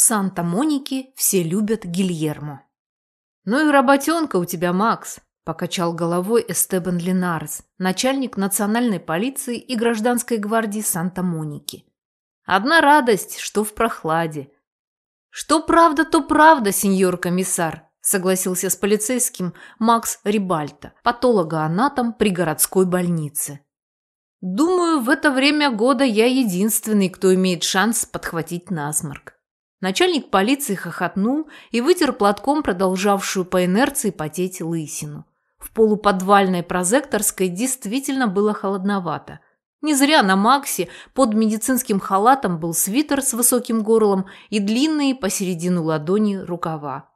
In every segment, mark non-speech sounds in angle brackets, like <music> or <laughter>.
Санта-Монике все любят Гильермо. «Ну и работенка у тебя, Макс», – покачал головой Эстебан Линарес, начальник национальной полиции и гражданской гвардии Санта-Моники. «Одна радость, что в прохладе». «Что правда, то правда, сеньор комиссар», – согласился с полицейским Макс Рибальто, патологоанатом при городской больнице. «Думаю, в это время года я единственный, кто имеет шанс подхватить насморк». Начальник полиции хохотнул и вытер платком продолжавшую по инерции потеть лысину. В полуподвальной прозекторской действительно было холодновато. Не зря на Максе под медицинским халатом был свитер с высоким горлом и длинные посередину ладони рукава.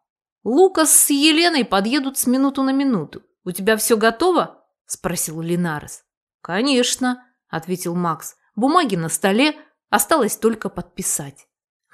«Лукас с Еленой подъедут с минуту на минуту. У тебя все готово?» – спросил Линарес. «Конечно», – ответил Макс. «Бумаги на столе, осталось только подписать».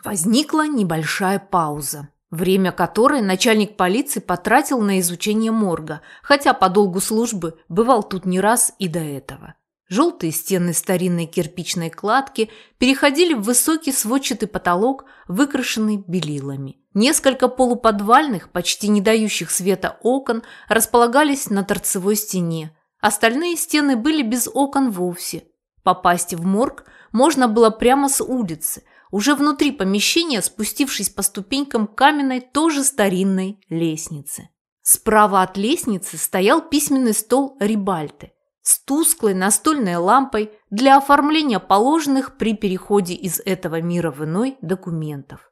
Возникла небольшая пауза, время которой начальник полиции потратил на изучение морга, хотя по долгу службы бывал тут не раз и до этого. Желтые стены старинной кирпичной кладки переходили в высокий сводчатый потолок, выкрашенный белилами. Несколько полуподвальных, почти не дающих света окон, располагались на торцевой стене. Остальные стены были без окон вовсе. Попасть в морг можно было прямо с улицы – уже внутри помещения, спустившись по ступенькам каменной, тоже старинной лестницы. Справа от лестницы стоял письменный стол Рибальты с тусклой настольной лампой для оформления положенных при переходе из этого мира в иной документов.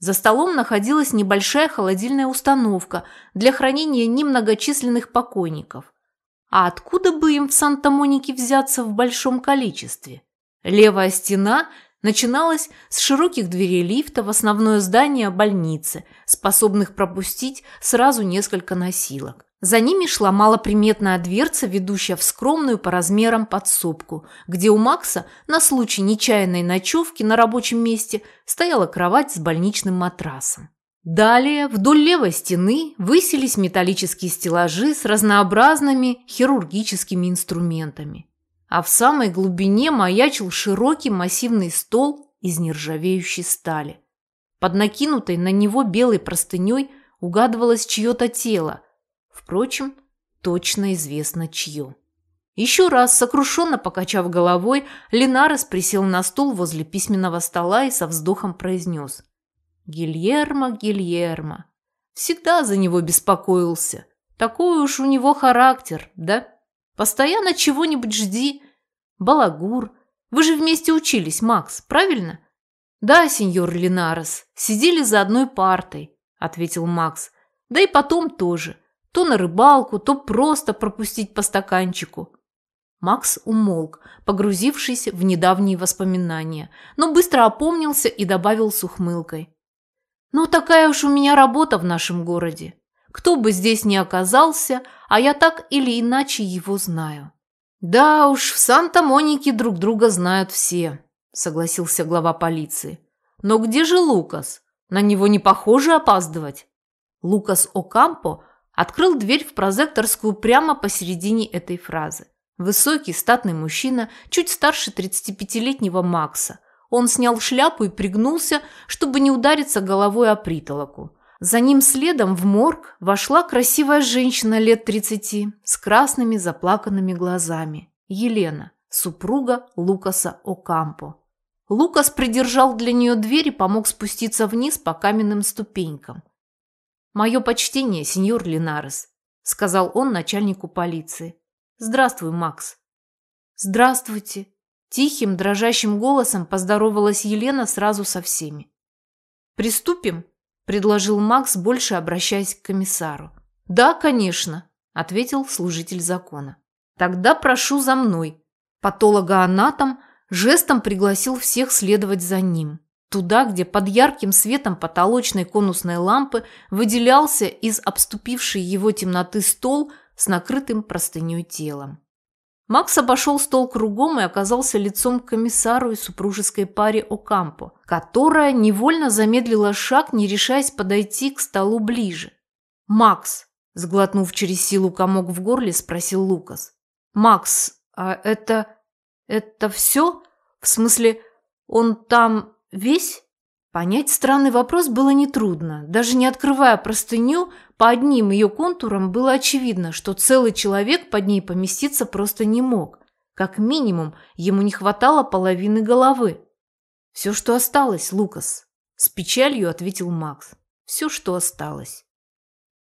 За столом находилась небольшая холодильная установка для хранения немногочисленных покойников. А откуда бы им в Санта-Монике взяться в большом количестве? Левая стена – начиналась с широких дверей лифта в основное здание больницы, способных пропустить сразу несколько носилок. За ними шла малоприметная дверца, ведущая в скромную по размерам подсобку, где у Макса на случай нечаянной ночевки на рабочем месте стояла кровать с больничным матрасом. Далее вдоль левой стены высились металлические стеллажи с разнообразными хирургическими инструментами а в самой глубине маячил широкий массивный стол из нержавеющей стали. Под накинутой на него белой простыней угадывалось чье-то тело. Впрочем, точно известно чье. Еще раз, сокрушенно покачав головой, Ленарес присел на стул возле письменного стола и со вздохом произнес. «Гильермо, Гильермо. Всегда за него беспокоился. Такой уж у него характер, да?» Постоянно чего-нибудь жди. Балагур. Вы же вместе учились, Макс, правильно? Да, сеньор Линарес, сидели за одной партой, ответил Макс. Да и потом тоже. То на рыбалку, то просто пропустить по стаканчику. Макс умолк, погрузившись в недавние воспоминания, но быстро опомнился и добавил с ухмылкой. «Ну, такая уж у меня работа в нашем городе. Кто бы здесь ни оказался, а я так или иначе его знаю. Да уж, в Санта-Монике друг друга знают все, согласился глава полиции. Но где же Лукас? На него не похоже опаздывать. Лукас Окампо открыл дверь в прозекторскую прямо посередине этой фразы. Высокий, статный мужчина, чуть старше 35-летнего Макса. Он снял шляпу и пригнулся, чтобы не удариться головой о притолоку. За ним следом в морг вошла красивая женщина лет тридцати с красными заплаканными глазами. Елена, супруга Лукаса Окампо. Лукас придержал для нее дверь и помог спуститься вниз по каменным ступенькам. «Мое почтение, сеньор Линарес», – сказал он начальнику полиции. «Здравствуй, Макс». «Здравствуйте», – тихим, дрожащим голосом поздоровалась Елена сразу со всеми. «Приступим?» Предложил Макс, больше обращаясь к комиссару. «Да, конечно», – ответил служитель закона. «Тогда прошу за мной». Патологоанатом жестом пригласил всех следовать за ним. Туда, где под ярким светом потолочной конусной лампы выделялся из обступившей его темноты стол с накрытым простыней телом. Макс обошел стол кругом и оказался лицом к комиссару и супружеской паре Окампо, которая невольно замедлила шаг, не решаясь подойти к столу ближе. «Макс», – сглотнув через силу комок в горле, спросил Лукас. «Макс, а это... это все? В смысле, он там весь?» Понять странный вопрос было нетрудно. Даже не открывая простыню, по одним ее контурам было очевидно, что целый человек под ней поместиться просто не мог. Как минимум, ему не хватало половины головы. «Все, что осталось, Лукас», – с печалью ответил Макс. «Все, что осталось».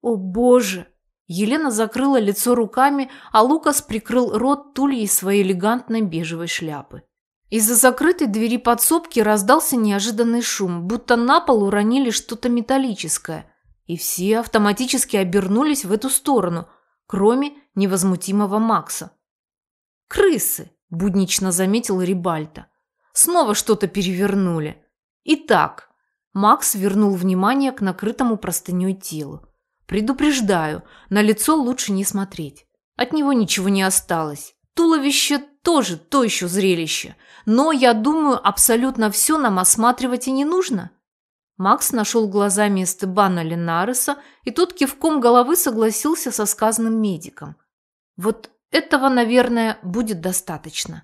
«О, Боже!» Елена закрыла лицо руками, а Лукас прикрыл рот тульей своей элегантной бежевой шляпы. Из-за закрытой двери подсобки раздался неожиданный шум, будто на пол уронили что-то металлическое, и все автоматически обернулись в эту сторону, кроме невозмутимого Макса. «Крысы!» – буднично заметил Рибальто. «Снова что-то перевернули. Итак...» Макс вернул внимание к накрытому простыней телу. «Предупреждаю, на лицо лучше не смотреть. От него ничего не осталось. Туловище тоже то еще зрелище. Но, я думаю, абсолютно все нам осматривать и не нужно. Макс нашел глазами Эстебана Ленареса, и тот кивком головы согласился со сказанным медиком. Вот этого, наверное, будет достаточно.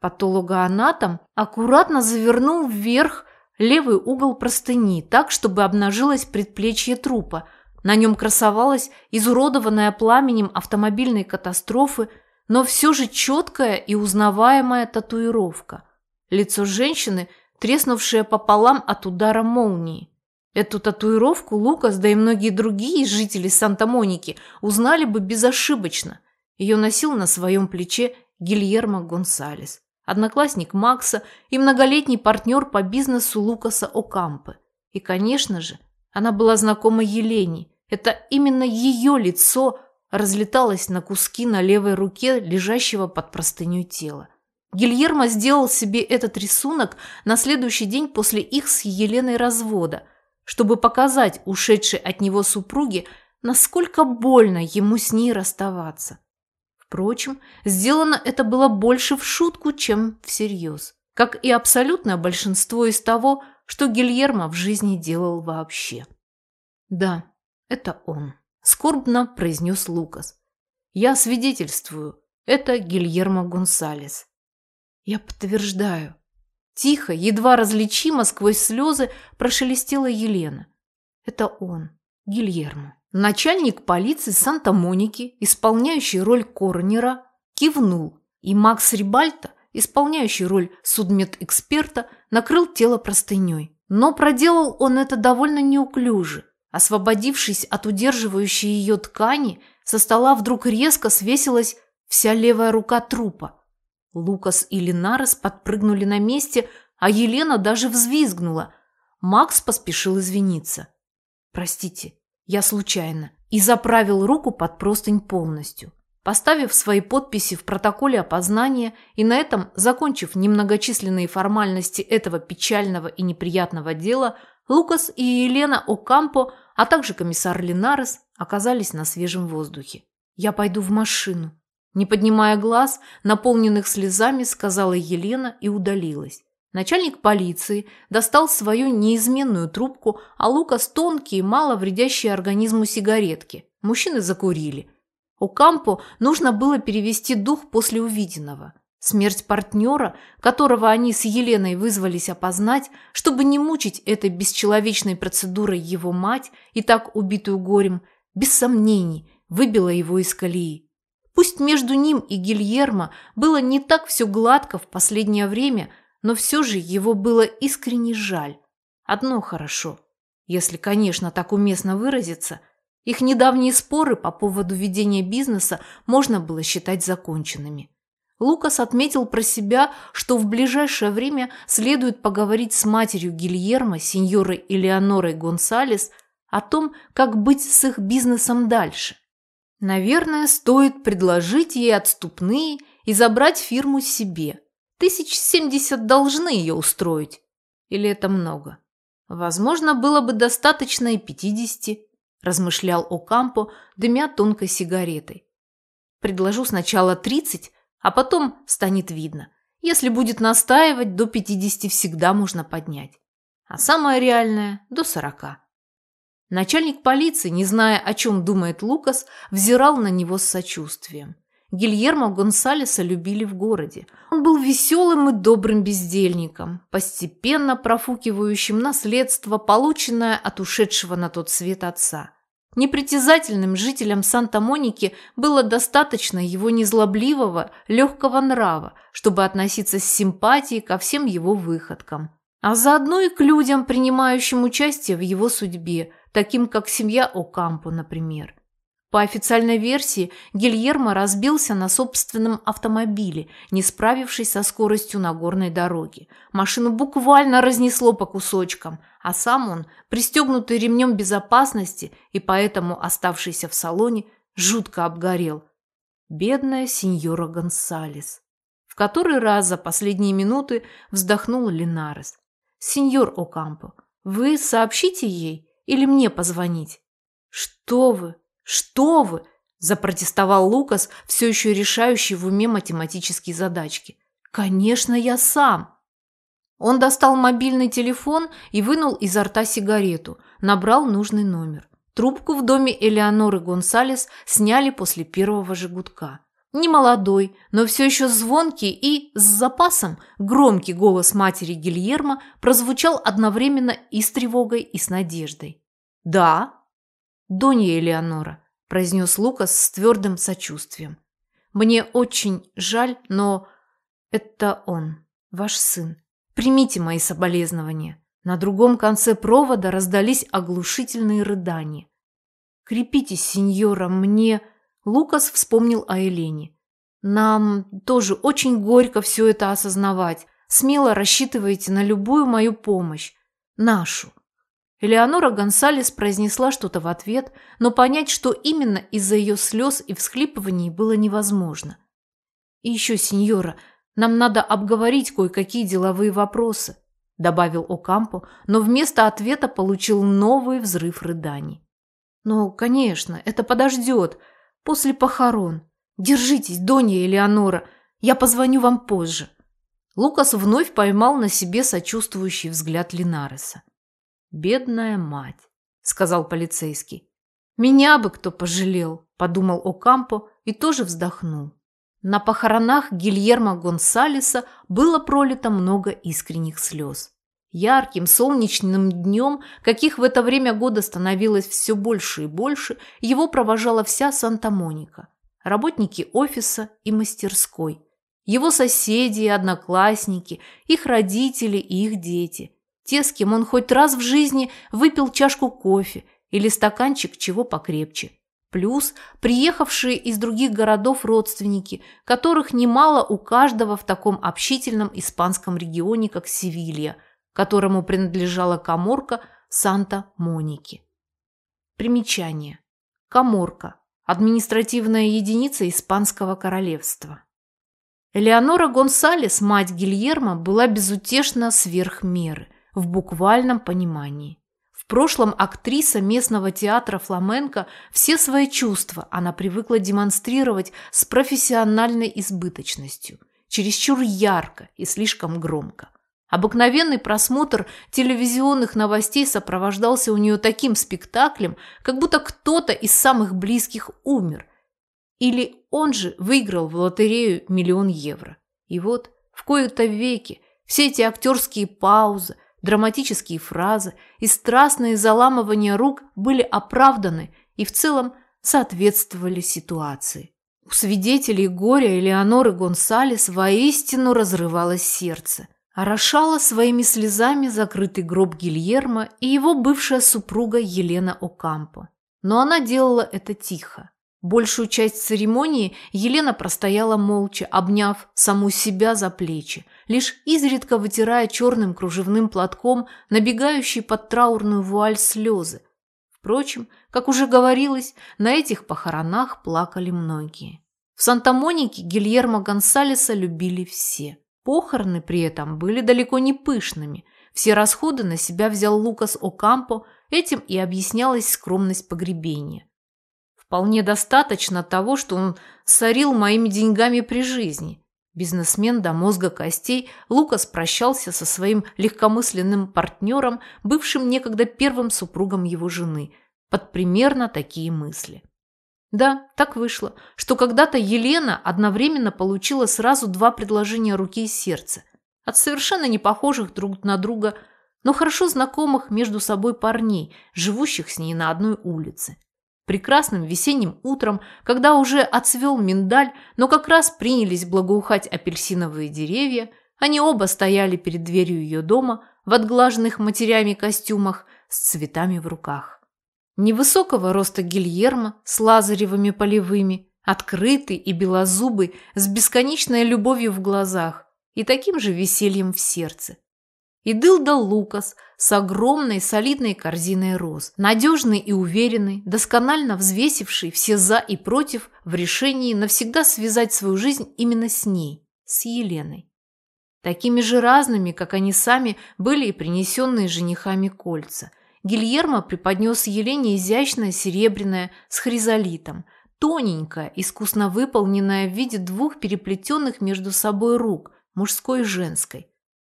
Патологоанатом аккуратно завернул вверх левый угол простыни так, чтобы обнажилось предплечье трупа. На нем красовалась изуродованная пламенем автомобильной катастрофы но все же четкая и узнаваемая татуировка. Лицо женщины, треснувшее пополам от удара молнии. Эту татуировку Лукас, да и многие другие жители Санта-Моники узнали бы безошибочно. Ее носил на своем плече Гильермо Гонсалес, одноклассник Макса и многолетний партнер по бизнесу Лукаса Окампе. И, конечно же, она была знакома Елене. Это именно ее лицо разлеталась на куски на левой руке лежащего под простыней тела. Гильермо сделал себе этот рисунок на следующий день после их с Еленой развода, чтобы показать ушедшей от него супруге, насколько больно ему с ней расставаться. Впрочем, сделано это было больше в шутку, чем всерьез, как и абсолютное большинство из того, что Гильермо в жизни делал вообще. Да, это он. Скорбно произнес Лукас. Я свидетельствую. Это Гильермо Гонсалес. Я подтверждаю. Тихо, едва различимо сквозь слезы прошелестела Елена. Это он, Гильермо. Начальник полиции Санта-Моники, исполняющий роль коронера, кивнул, и Макс Рибальто, исполняющий роль судмедэксперта, накрыл тело простыней. Но проделал он это довольно неуклюже. Освободившись от удерживающей ее ткани, со стола вдруг резко свесилась вся левая рука трупа. Лукас и Линарес подпрыгнули на месте, а Елена даже взвизгнула. Макс поспешил извиниться. «Простите, я случайно», и заправил руку под простынь полностью. Поставив свои подписи в протоколе опознания и на этом, закончив немногочисленные формальности этого печального и неприятного дела, Лукас и Елена Окампо а также комиссар Линарес оказались на свежем воздухе. «Я пойду в машину». Не поднимая глаз, наполненных слезами, сказала Елена и удалилась. Начальник полиции достал свою неизменную трубку, а Лукас тонкие, мало вредящие организму сигаретки. Мужчины закурили. У Кампо нужно было перевести дух после увиденного. Смерть партнера, которого они с Еленой вызвались опознать, чтобы не мучить этой бесчеловечной процедурой его мать, и так убитую горем, без сомнений, выбила его из колеи. Пусть между ним и Гильермо было не так все гладко в последнее время, но все же его было искренне жаль. Одно хорошо, если, конечно, так уместно выразиться, их недавние споры по поводу ведения бизнеса можно было считать законченными. Лукас отметил про себя, что в ближайшее время следует поговорить с матерью Гильермо, сеньорой Элеонорой Гонсалес, о том, как быть с их бизнесом дальше. Наверное, стоит предложить ей отступные и забрать фирму себе. Тысяч семьдесят должны ее устроить. Или это много? Возможно, было бы достаточно и пятидесяти, размышлял Окампо, дымя тонкой сигаретой. Предложу сначала тридцать, а потом станет видно. Если будет настаивать, до 50 всегда можно поднять. А самое реальное – до 40. Начальник полиции, не зная, о чем думает Лукас, взирал на него с сочувствием. Гильермо Гонсалеса любили в городе. Он был веселым и добрым бездельником, постепенно профукивающим наследство, полученное от ушедшего на тот свет отца. Непритязательным жителям Санта-Моники было достаточно его незлобливого, легкого нрава, чтобы относиться с симпатией ко всем его выходкам. А заодно и к людям, принимающим участие в его судьбе, таким как семья Окампо, например. По официальной версии, Гильермо разбился на собственном автомобиле, не справившись со скоростью на горной дороге. Машину буквально разнесло по кусочкам, а сам он, пристегнутый ремнем безопасности и поэтому оставшийся в салоне, жутко обгорел. Бедная сеньора Гонсалес. В который раз за последние минуты вздохнул Линарес. «Сеньор Окампо, вы сообщите ей или мне позвонить?» «Что вы?» «Что вы!» – запротестовал Лукас, все еще решающий в уме математические задачки. «Конечно, я сам!» Он достал мобильный телефон и вынул изо рта сигарету, набрал нужный номер. Трубку в доме Элеоноры Гонсалес сняли после первого же гудка. Немолодой, но все еще звонкий и, с запасом, громкий голос матери Гильермо прозвучал одновременно и с тревогой, и с надеждой. «Да», «Донья Элеонора», – произнес Лукас с твердым сочувствием. «Мне очень жаль, но это он, ваш сын. Примите мои соболезнования». На другом конце провода раздались оглушительные рыдания. «Крепитесь, сеньора, мне...» Лукас вспомнил о Елене. «Нам тоже очень горько все это осознавать. Смело рассчитывайте на любую мою помощь. Нашу». Элеонора Гонсалес произнесла что-то в ответ, но понять, что именно из-за ее слез и всхлипываний, было невозможно. «И еще, сеньора, нам надо обговорить кое-какие деловые вопросы», добавил Окампо, но вместо ответа получил новый взрыв рыданий. «Ну, конечно, это подождет. После похорон. Держитесь, Донья Элеонора, я позвоню вам позже». Лукас вновь поймал на себе сочувствующий взгляд Линареса. «Бедная мать», – сказал полицейский. «Меня бы кто пожалел», – подумал Окампо и тоже вздохнул. На похоронах Гильермо Гонсалеса было пролито много искренних слез. Ярким солнечным днем, каких в это время года становилось все больше и больше, его провожала вся Санта-Моника. Работники офиса и мастерской. Его соседи и одноклассники, их родители и их дети. Те, с кем он хоть раз в жизни выпил чашку кофе или стаканчик чего покрепче. Плюс приехавшие из других городов родственники, которых немало у каждого в таком общительном испанском регионе, как Севилья, которому принадлежала коморка Санта-Моники. Примечание. Коморка. Административная единица Испанского королевства. Элеонора Гонсалес, мать Гильермо, была безутешна сверх меры в буквальном понимании. В прошлом актриса местного театра фламенко все свои чувства она привыкла демонстрировать с профессиональной избыточностью, чересчур ярко и слишком громко. Обыкновенный просмотр телевизионных новостей сопровождался у нее таким спектаклем, как будто кто-то из самых близких умер. Или он же выиграл в лотерею миллион евро. И вот в кои-то веки все эти актерские паузы, Драматические фразы и страстные заламывания рук были оправданы и в целом соответствовали ситуации. У свидетелей горя Элеоноры Гонсалес воистину разрывалось сердце. Орошала своими слезами закрытый гроб Гильермо и его бывшая супруга Елена Окампо. Но она делала это тихо. Большую часть церемонии Елена простояла молча, обняв саму себя за плечи, лишь изредка вытирая черным кружевным платком набегающие под траурную вуаль слезы. Впрочем, как уже говорилось, на этих похоронах плакали многие. В Санта-Монике Гильермо Гонсалеса любили все. Похороны при этом были далеко не пышными. Все расходы на себя взял Лукас Окампо, этим и объяснялась скромность погребения. Вполне достаточно того, что он сорил моими деньгами при жизни. Бизнесмен до мозга костей, Лукас прощался со своим легкомысленным партнером, бывшим некогда первым супругом его жены, под примерно такие мысли. Да, так вышло, что когда-то Елена одновременно получила сразу два предложения руки и сердца от совершенно не похожих друг на друга, но хорошо знакомых между собой парней, живущих с ней на одной улице. Прекрасным весенним утром, когда уже отцвел миндаль, но как раз принялись благоухать апельсиновые деревья, они оба стояли перед дверью ее дома в отглаженных матерями костюмах с цветами в руках. Невысокого роста Гильермо с лазаревыми полевыми, открытый и белозубый, с бесконечной любовью в глазах и таким же весельем в сердце и Дылда Лукас с огромной солидной корзиной роз, надежный и уверенный, досконально взвесивший все «за» и «против» в решении навсегда связать свою жизнь именно с ней, с Еленой. Такими же разными, как они сами, были и принесенные женихами кольца. Гильермо преподнес Елене изящное серебряное с хризолитом, тоненькое, искусно выполненное в виде двух переплетенных между собой рук, мужской и женской.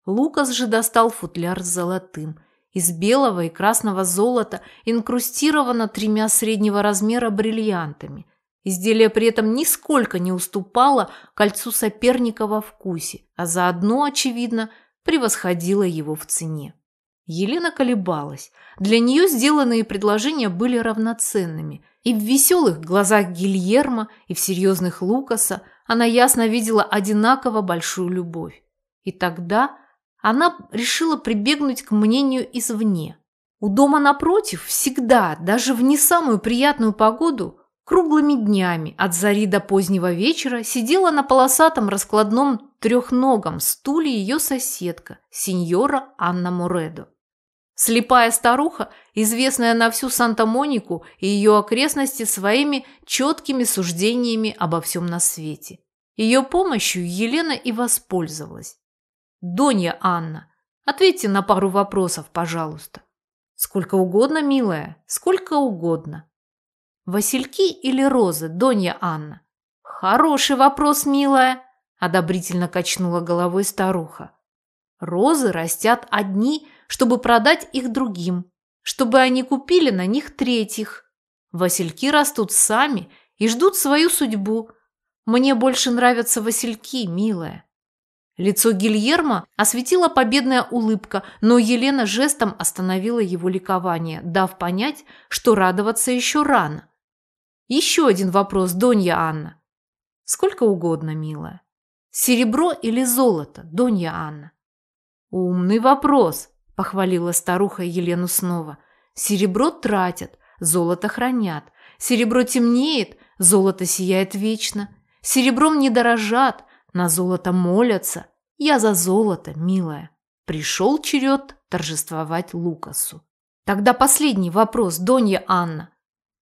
Лукас же достал футляр с золотым. Из белого и красного золота инкрустировано тремя среднего размера бриллиантами. Изделие при этом нисколько не уступало кольцу соперника во вкусе, а заодно, очевидно, превосходило его в цене. Елена колебалась. Для нее сделанные предложения были равноценными, и в веселых глазах Гильермо, и в серьезных Лукаса она ясно видела одинаково большую любовь. И тогда она решила прибегнуть к мнению извне. У дома напротив всегда, даже в не самую приятную погоду, круглыми днями от зари до позднего вечера сидела на полосатом раскладном трехногом стуле ее соседка, сеньора Анна Моредо. Слепая старуха, известная на всю Санта-Монику и ее окрестности своими четкими суждениями обо всем на свете. Ее помощью Елена и воспользовалась. Донья Анна, ответьте на пару вопросов, пожалуйста. Сколько угодно, милая, сколько угодно. Васильки или розы, Донья Анна? Хороший вопрос, милая, одобрительно качнула головой старуха. Розы растят одни, чтобы продать их другим, чтобы они купили на них третьих. Васильки растут сами и ждут свою судьбу. Мне больше нравятся васильки, милая. Лицо Гильермо осветила победная улыбка, но Елена жестом остановила его ликование, дав понять, что радоваться еще рано. «Еще один вопрос, Донья Анна». «Сколько угодно, милая». «Серебро или золото, Донья Анна?» «Умный вопрос», – похвалила старуха Елену снова. «Серебро тратят, золото хранят. Серебро темнеет, золото сияет вечно. Серебром не дорожат, на золото молятся. Я за золото, милая. Пришел черед торжествовать Лукасу. Тогда последний вопрос, Донья Анна.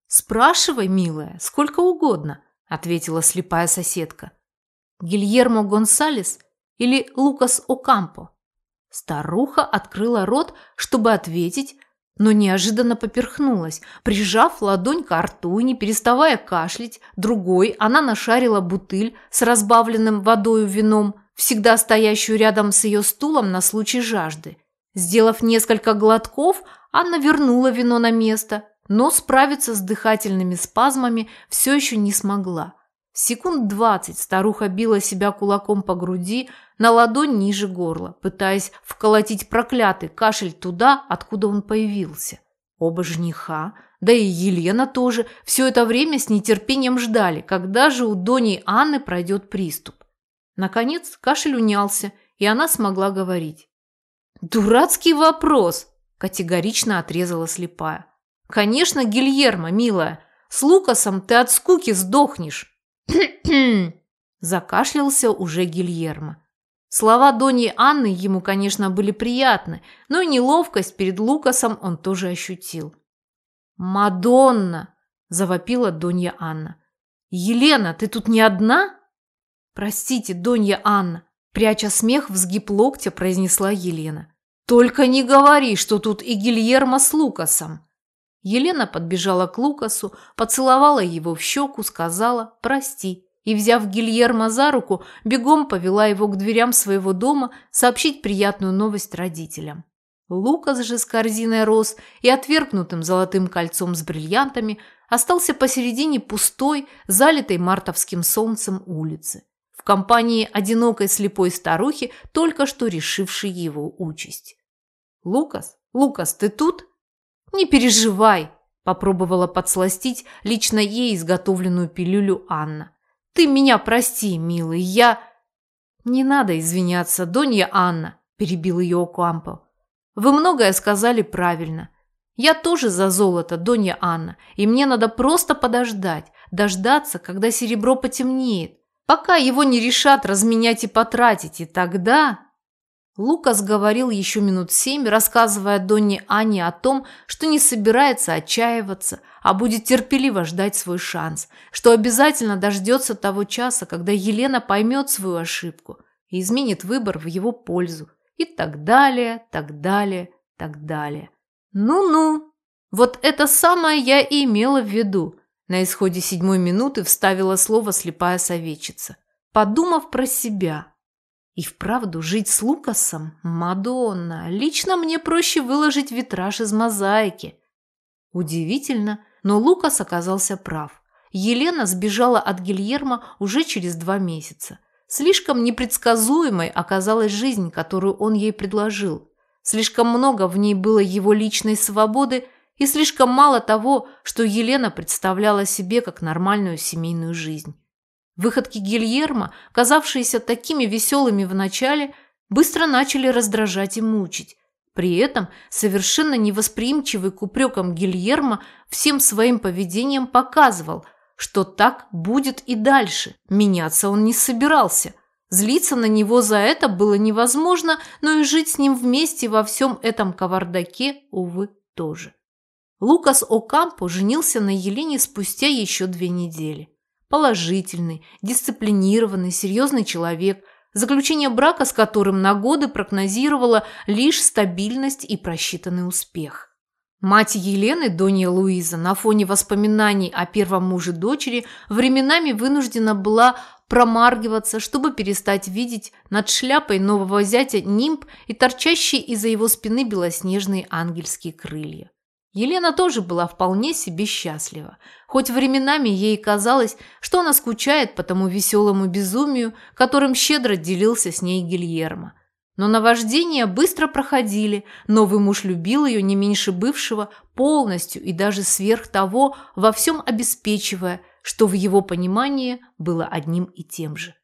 Спрашивай, милая, сколько угодно, ответила слепая соседка. Гильермо Гонсалес или Лукас Окампо? Старуха открыла рот, чтобы ответить, но неожиданно поперхнулась. Прижав ладонь к рту и не переставая кашлять, другой она нашарила бутыль с разбавленным водою вином, всегда стоящую рядом с ее стулом на случай жажды. Сделав несколько глотков, Анна вернула вино на место, но справиться с дыхательными спазмами все еще не смогла. Секунд двадцать старуха била себя кулаком по груди, на ладонь ниже горла, пытаясь вколотить проклятый кашель туда, откуда он появился. Оба жениха, да и Елена тоже, все это время с нетерпением ждали, когда же у Дони Анны пройдет приступ. Наконец кашель унялся, и она смогла говорить. «Дурацкий вопрос!» – категорично отрезала слепая. «Конечно, Гильермо, милая, с Лукасом ты от скуки сдохнешь!» <coughs> Закашлялся уже Гильермо. Слова Дони Анны ему, конечно, были приятны, но и неловкость перед Лукасом он тоже ощутил. «Мадонна!» – завопила Донья Анна. «Елена, ты тут не одна?» «Простите, Донья Анна!» – пряча смех в сгиб локтя, произнесла Елена. «Только не говори, что тут и Гильермо с Лукасом!» Елена подбежала к Лукасу, поцеловала его в щеку, сказала «прости» и, взяв Гильермо за руку, бегом повела его к дверям своего дома сообщить приятную новость родителям. Лукас же с корзиной роз и отвергнутым золотым кольцом с бриллиантами остался посередине пустой, залитой мартовским солнцем улицы, в компании одинокой слепой старухи, только что решившей его участь. «Лукас? Лукас, ты тут?» «Не переживай!» – попробовала подсластить лично ей изготовленную пилюлю Анна. «Ты меня прости, милый, я...» «Не надо извиняться, Донья Анна», – перебил ее Окампо. «Вы многое сказали правильно. Я тоже за золото, Донья Анна, и мне надо просто подождать, дождаться, когда серебро потемнеет, пока его не решат разменять и потратить, и тогда...» Лукас говорил еще минут семь, рассказывая Донне Ане о том, что не собирается отчаиваться, а будет терпеливо ждать свой шанс, что обязательно дождется того часа, когда Елена поймет свою ошибку и изменит выбор в его пользу, и так далее, так далее, так далее. Ну-ну, вот это самое я и имела в виду. На исходе седьмой минуты вставила слово слепая советчица, подумав про себя – и вправду жить с Лукасом? Мадонна! Лично мне проще выложить витраж из мозаики. Удивительно, но Лукас оказался прав. Елена сбежала от Гильермо уже через два месяца. Слишком непредсказуемой оказалась жизнь, которую он ей предложил. Слишком много в ней было его личной свободы и слишком мало того, что Елена представляла себе как нормальную семейную жизнь. Выходки Гильермо, казавшиеся такими веселыми в начале, быстро начали раздражать и мучить. При этом совершенно невосприимчивый к упрекам Гильермо всем своим поведением показывал, что так будет и дальше. Меняться он не собирался. Злиться на него за это было невозможно, но и жить с ним вместе во всем этом кавардаке, увы, тоже. Лукас Окампо женился на Елене спустя еще две недели положительный, дисциплинированный, серьезный человек, заключение брака с которым на годы прогнозировало лишь стабильность и просчитанный успех. Мать Елены, Донья Луиза, на фоне воспоминаний о первом муже дочери временами вынуждена была промаргиваться, чтобы перестать видеть над шляпой нового зятя нимб и торчащие из-за его спины белоснежные ангельские крылья. Елена тоже была вполне себе счастлива, хоть временами ей казалось, что она скучает по тому веселому безумию, которым щедро делился с ней Гильермо. Но наваждения быстро проходили, новый муж любил ее не меньше бывшего, полностью и даже сверх того, во всем обеспечивая, что в его понимании было одним и тем же.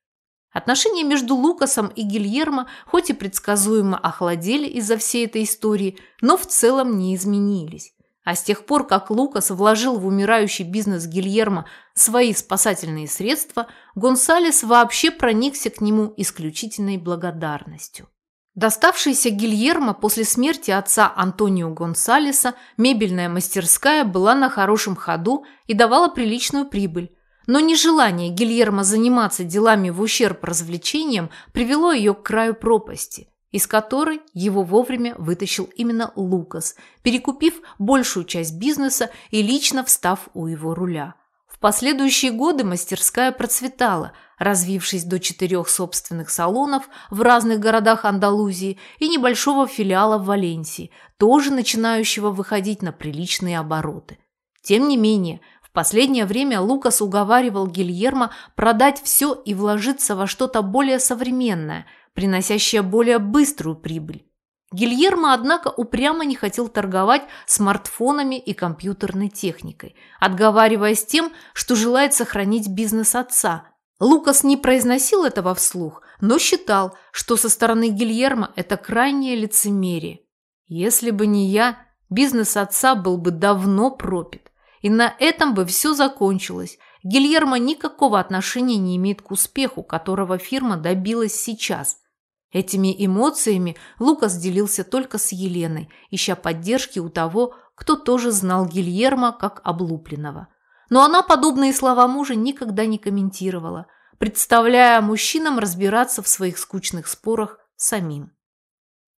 Отношения между Лукасом и Гильермо хоть и предсказуемо охладели из-за всей этой истории, но в целом не изменились. А с тех пор, как Лукас вложил в умирающий бизнес Гильермо свои спасательные средства, Гонсалес вообще проникся к нему исключительной благодарностью. Доставшаяся Гильермо после смерти отца Антонио Гонсалеса мебельная мастерская была на хорошем ходу и давала приличную прибыль. Но нежелание Гильермо заниматься делами в ущерб развлечениям привело ее к краю пропасти – из которой его вовремя вытащил именно Лукас, перекупив большую часть бизнеса и лично встав у его руля. В последующие годы мастерская процветала, развившись до четырех собственных салонов в разных городах Андалузии и небольшого филиала в Валенсии, тоже начинающего выходить на приличные обороты. Тем не менее, в последнее время Лукас уговаривал Гильермо продать все и вложиться во что-то более современное – приносящая более быструю прибыль. Гильермо, однако, упрямо не хотел торговать смартфонами и компьютерной техникой, отговариваясь тем, что желает сохранить бизнес отца. Лукас не произносил этого вслух, но считал, что со стороны Гильермо это крайнее лицемерие. Если бы не я, бизнес отца был бы давно пропит. И на этом бы все закончилось. Гильермо никакого отношения не имеет к успеху, которого фирма добилась сейчас – Этими эмоциями Лукас делился только с Еленой, ища поддержки у того, кто тоже знал Гильермо как облупленного. Но она подобные слова мужа никогда не комментировала, представляя мужчинам разбираться в своих скучных спорах самим.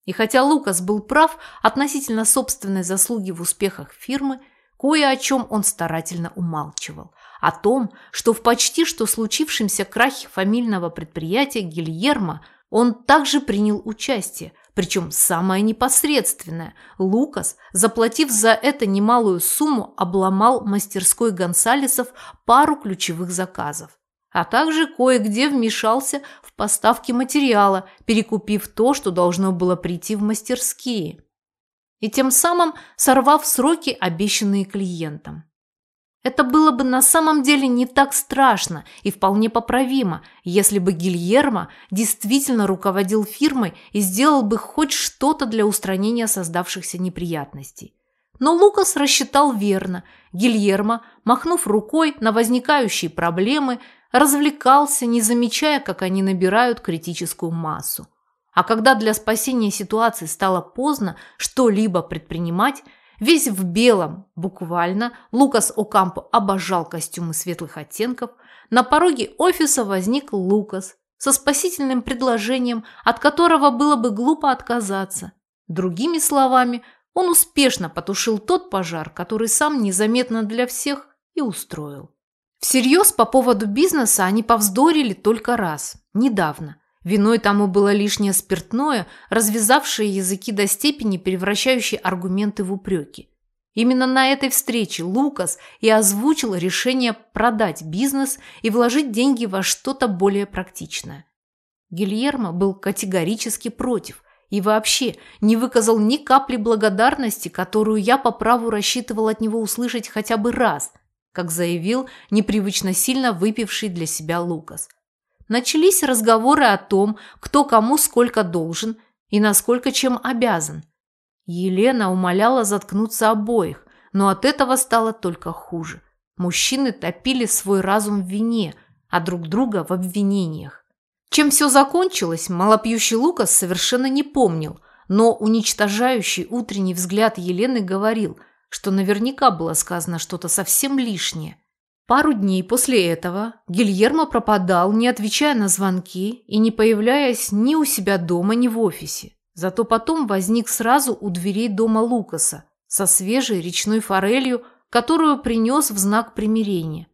И хотя Лукас был прав относительно собственной заслуги в успехах фирмы, кое о чем он старательно умалчивал. О том, что в почти что случившемся крахе фамильного предприятия Гильермо – он также принял участие, Причем самое непосредственное. Лукас, заплатив за это немалую сумму, обломал мастерской Гонсалесов пару ключевых заказов. А также кое-где вмешался в поставки материала, перекупив то, что должно было прийти в мастерские. И тем самым сорвав сроки, обещанные клиентам. Это было бы на самом деле не так страшно и вполне поправимо, если бы Гильермо действительно руководил фирмой и сделал бы хоть что-то для устранения создавшихся неприятностей. Но Лукас рассчитал верно. Гильермо, махнув рукой на возникающие проблемы, развлекался, не замечая, как они набирают критическую массу. А когда для спасения ситуации стало поздно что-либо предпринимать, Весь в белом, буквально, Лукас Окампо обожал костюмы светлых оттенков. На пороге офиса возник Лукас со спасительным предложением, от которого было бы глупо отказаться. Другими словами, он успешно потушил тот пожар, который сам незаметно для всех и устроил. Всерьез по поводу бизнеса они повздорили только раз, недавно. Виной тому было лишнее спиртное, развязавшее языки до степени, превращающей аргументы в упреки. Именно на этой встрече Лукас и озвучил решение продать бизнес и вложить деньги во что-то более практичное. Гильермо был категорически против и вообще не выказал ни капли благодарности, которую я по праву рассчитывал от него услышать хотя бы раз, как заявил непривычно сильно выпивший для себя Лукас – начались разговоры о том, кто кому сколько должен и насколько чем обязан. Елена умоляла заткнуться обоих, но от этого стало только хуже. Мужчины топили свой разум в вине, а друг друга в обвинениях. Чем все закончилось, малопьющий Лукас совершенно не помнил, но уничтожающий утренний взгляд Елены говорил, что наверняка было сказано что-то совсем лишнее. Пару дней после этого Гильермо пропадал, не отвечая на звонки и не появляясь ни у себя дома, ни в офисе. Зато потом возник сразу у дверей дома Лукаса со свежей речной форелью, которую принес в знак примирения.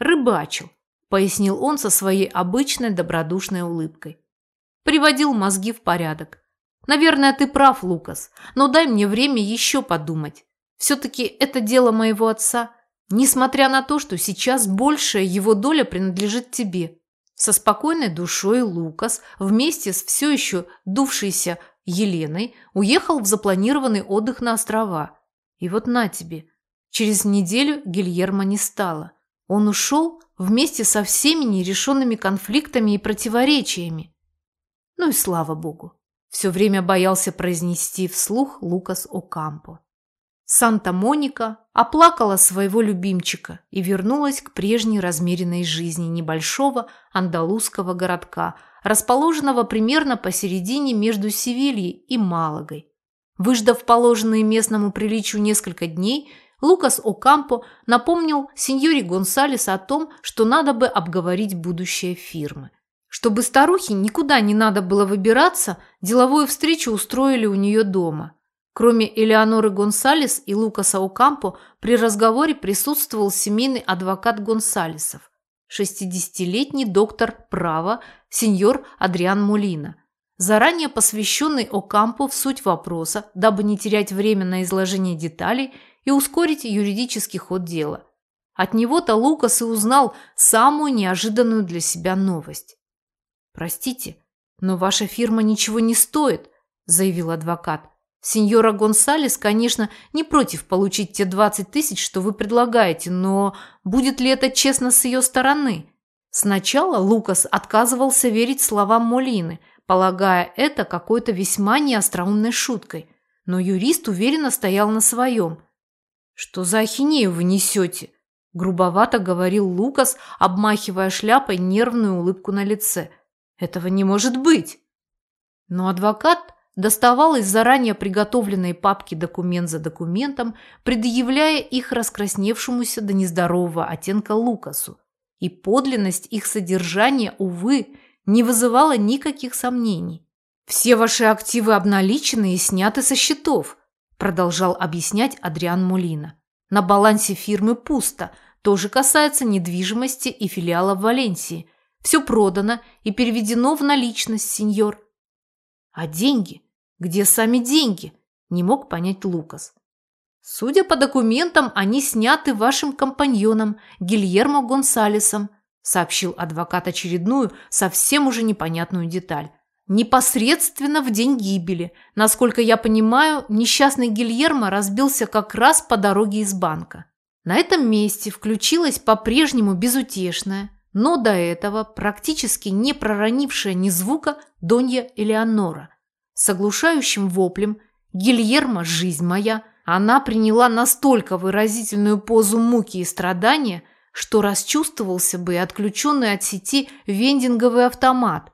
«Рыбачил», – пояснил он со своей обычной добродушной улыбкой. Приводил мозги в порядок. «Наверное, ты прав, Лукас, но дай мне время еще подумать. Все-таки это дело моего отца – Несмотря на то, что сейчас большая его доля принадлежит тебе. Со спокойной душой Лукас вместе с все еще дувшейся Еленой уехал в запланированный отдых на острова. И вот на тебе. Через неделю Гильермо не стало. Он ушел вместе со всеми нерешенными конфликтами и противоречиями. Ну и слава богу. Все время боялся произнести вслух Лукас Окампо. Санта-Моника оплакала своего любимчика и вернулась к прежней размеренной жизни небольшого андалузского городка, расположенного примерно посередине между Севильей и Малагой. Выждав положенные местному приличию несколько дней, Лукас Окампо напомнил сеньоре Гонсалес о том, что надо бы обговорить будущее фирмы. Чтобы старухе никуда не надо было выбираться, деловую встречу устроили у нее дома. Кроме Элеоноры Гонсалес и Лукаса Окампо, при разговоре присутствовал семейный адвокат Гонсалесов, 60-летний доктор права, сеньор Адриан Молина, заранее посвященный Окампо в суть вопроса, дабы не терять время на изложение деталей и ускорить юридический ход дела. От него-то Лукас и узнал самую неожиданную для себя новость. «Простите, но ваша фирма ничего не стоит», – заявил адвокат. Сеньора Гонсалес, конечно, не против получить те 20 тысяч, что вы предлагаете, но будет ли это честно с ее стороны? Сначала Лукас отказывался верить словам Молины, полагая это какой-то весьма неостроумной шуткой. Но юрист уверенно стоял на своем. «Что за ахинею вы несете?» – грубовато говорил Лукас, обмахивая шляпой нервную улыбку на лице. «Этого не может быть!» Но адвокат доставал из заранее приготовленной папки документ за документом, предъявляя их раскрасневшемуся до нездорового оттенка Лукасу. И подлинность их содержания, увы, не вызывала никаких сомнений. «Все ваши активы обналичены и сняты со счетов», продолжал объяснять Адриан Молина. «На балансе фирмы пусто, тоже касается недвижимости и филиала в Валенсии. Все продано и переведено в наличность, сеньор. А деньги? Где сами деньги? Не мог понять Лукас. Судя по документам, они сняты вашим компаньоном Гильермо Гонсалесом, сообщил адвокат очередную, совсем уже непонятную деталь. Непосредственно в день гибели. Насколько я понимаю, несчастный Гильермо разбился как раз по дороге из банка. На этом месте включилась по-прежнему безутешная, но до этого практически не проронившая ни звука Донья Элеонора. С оглушающим воплем «Гильермо, жизнь моя!» она приняла настолько выразительную позу муки и страдания, что расчувствовался бы и отключенный от сети вендинговый автомат.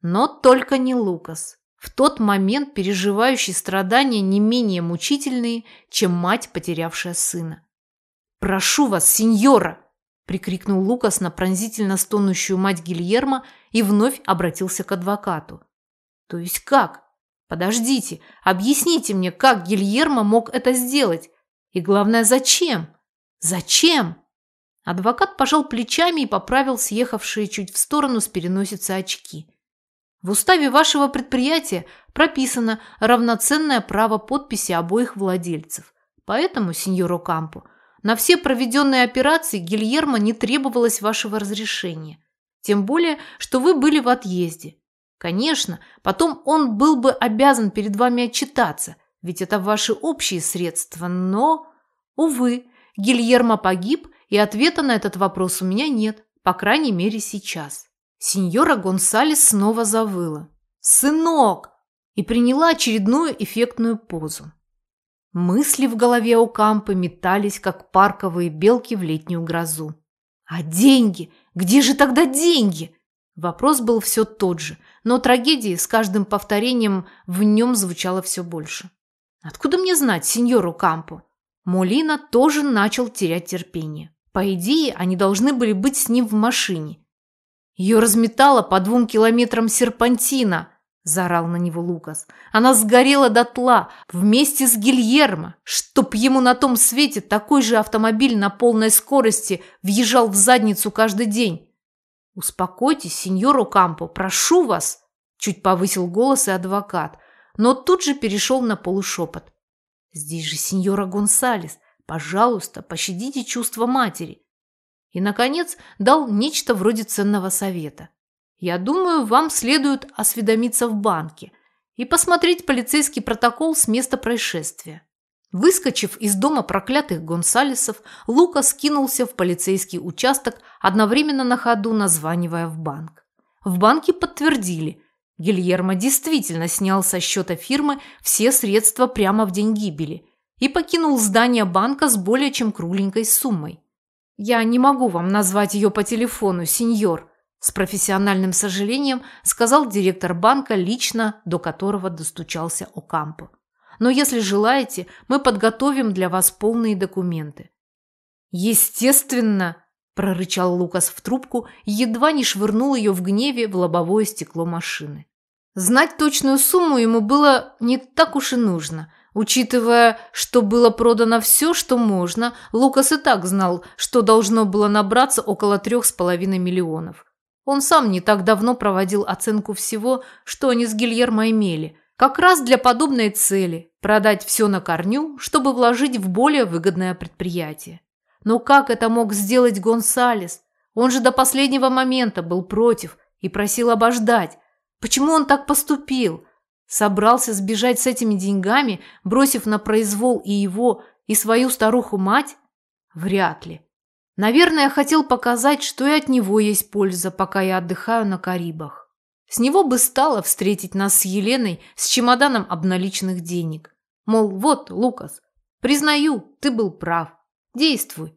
Но только не Лукас. В тот момент переживающий страдания не менее мучительные, чем мать, потерявшая сына. «Прошу вас, сеньора!» – прикрикнул Лукас на пронзительно стонущую мать Гильермо и вновь обратился к адвокату. «То есть как? Подождите, объясните мне, как Гильермо мог это сделать? И главное, зачем? Зачем?» Адвокат пожал плечами и поправил съехавшие чуть в сторону с переносицы очки. В уставе вашего предприятия прописано равноценное право подписи обоих владельцев. Поэтому, сеньор Окампо, на все проведенные операции Гильермо не требовалось вашего разрешения. Тем более, что вы были в отъезде. Конечно, потом он был бы обязан перед вами отчитаться, ведь это ваши общие средства, но... Увы, Гильермо погиб, и ответа на этот вопрос у меня нет, по крайней мере сейчас. Сеньора Гонсалес снова завыла. «Сынок!» и приняла очередную эффектную позу. Мысли в голове у Кампы метались, как парковые белки в летнюю грозу. «А деньги? Где же тогда деньги?» Вопрос был все тот же, но трагедии с каждым повторением в нем звучало все больше. «Откуда мне знать сеньору Кампу?» Молина тоже начал терять терпение. По идее, они должны были быть с ним в машине. Ее разметало по двум километрам серпантина, – заорал на него Лукас. «Она сгорела дотла вместе с Гильермо, чтоб ему на том свете такой же автомобиль на полной скорости въезжал в задницу каждый день». «Успокойтесь, сеньор Окампо, прошу вас!» – чуть повысил голос и адвокат, но тут же перешел на полушепот. «Здесь же сеньора Гонсалес. Пожалуйста, пощадите чувства матери». И, наконец, дал нечто вроде ценного совета – я думаю, вам следует осведомиться в банке и посмотреть полицейский протокол с места происшествия. Выскочив из дома проклятых Гонсалесов, Лука скинулся в полицейский участок, одновременно на ходу названивая в банк. В банке подтвердили, Гильермо действительно снял со счета фирмы все средства прямо в день гибели и покинул здание банка с более чем кругленькой суммой. «Я не могу вам назвать ее по телефону, сеньор», с профессиональным сожалением сказал директор банка, лично до которого достучался Окампо. Но если желаете, мы подготовим для вас полные документы. Естественно, прорычал Лукас в трубку и едва не швырнул ее в гневе в лобовое стекло машины. Знать точную сумму ему было не так уж и нужно. Учитывая, что было продано все, что можно, Лукас и так знал, что должно было набраться около трех с половиной миллионов. Он сам не так давно проводил оценку всего, что они с Гильермо имели, как раз для подобной цели – продать все на корню, чтобы вложить в более выгодное предприятие. Но как это мог сделать Гонсалес? Он же до последнего момента был против и просил обождать. Почему он так поступил? Собрался сбежать с этими деньгами, бросив на произвол и его, и свою старуху-мать? Вряд ли. Наверное, хотел показать, что и от него есть польза, пока я отдыхаю на Карибах. С него бы стало встретить нас с Еленой с чемоданом обналиченных денег. Мол, вот, Лукас, признаю, ты был прав. Действуй.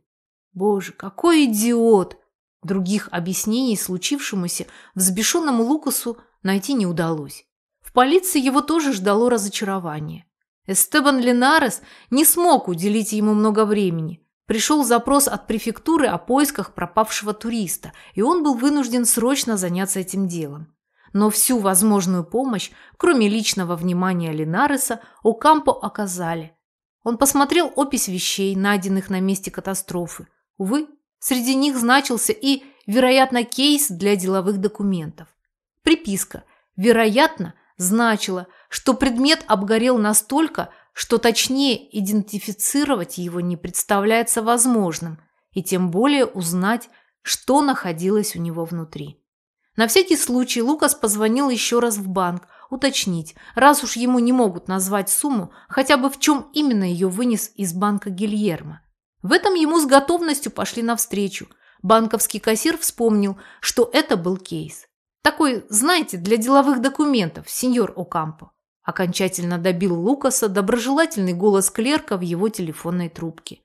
Боже, какой идиот! Других объяснений случившемуся взбешенному Лукасу найти не удалось. В полиции его тоже ждало разочарование. Эстебан Ленарес не смог уделить ему много времени. Пришел запрос от префектуры о поисках пропавшего туриста, и он был вынужден срочно заняться этим делом. Но всю возможную помощь, кроме личного внимания Линареса, Окампо оказали. Он посмотрел опись вещей, найденных на месте катастрофы. Увы, среди них значился и, вероятно, кейс для деловых документов. Приписка «Вероятно, значило, что предмет обгорел настолько, что точнее идентифицировать его не представляется возможным, и тем более узнать, что находилось у него внутри. На всякий случай Лукас позвонил еще раз в банк, уточнить, раз уж ему не могут назвать сумму, хотя бы в чем именно ее вынес из банка Гильермо. В этом ему с готовностью пошли навстречу. Банковский кассир вспомнил, что это был кейс. Такой, знаете, для деловых документов, сеньор Окампо. Окончательно добил Лукаса доброжелательный голос клерка в его телефонной трубке.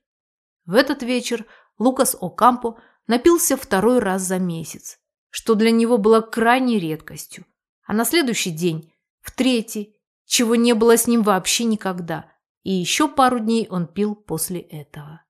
В этот вечер Лукас Окампо напился второй раз за месяц, что для него было крайней редкостью. А на следующий день, в третий, чего не было с ним вообще никогда. И еще пару дней он пил после этого.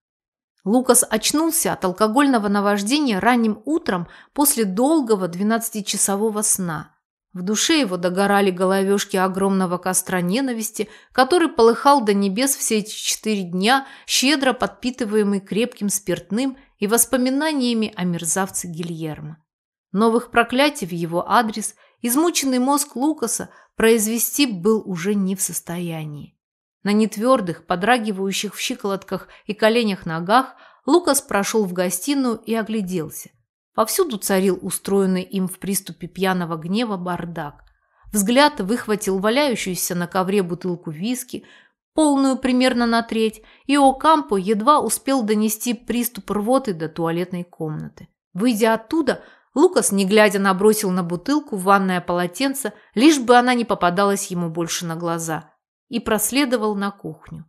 Лукас очнулся от алкогольного наваждения ранним утром после долгого двенадцатичасового сна. В душе его догорали головешки огромного костра ненависти, который полыхал до небес все эти четыре дня, щедро подпитываемый крепким спиртным и воспоминаниями о мерзавце Гильермо. Новых проклятий в его адрес измученный мозг Лукаса произвести был уже не в состоянии. На нетвердых, подрагивающих в щиколотках и коленях ногах Лукас прошел в гостиную и огляделся. Повсюду царил устроенный им в приступе пьяного гнева бардак. Взгляд выхватил валяющуюся на ковре бутылку виски, полную примерно на треть, и Окампо едва успел донести приступ рвоты до туалетной комнаты. Выйдя оттуда, Лукас, не глядя, набросил на бутылку ванное полотенце, лишь бы она не попадалась ему больше на глаза, и проследовал на кухню.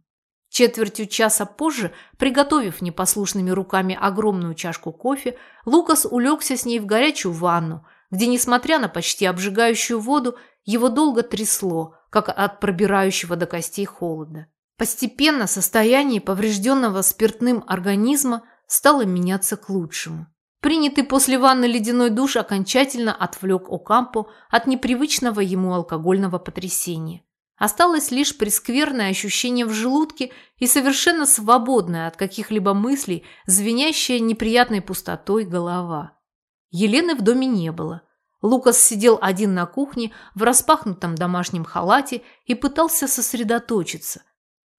Четвертью часа позже, приготовив непослушными руками огромную чашку кофе, Лукас улегся с ней в горячую ванну, где, несмотря на почти обжигающую воду, его долго трясло, как от пробирающего до костей холода. Постепенно состояние поврежденного спиртным организма стало меняться к лучшему. Принятый после ванны ледяной душ окончательно отвлек Окампо от непривычного ему алкогольного потрясения. Осталось лишь прескверное ощущение в желудке и совершенно свободная от каких-либо мыслей, звенящая неприятной пустотой голова. Елены в доме не было. Лукас сидел один на кухне в распахнутом домашнем халате и пытался сосредоточиться.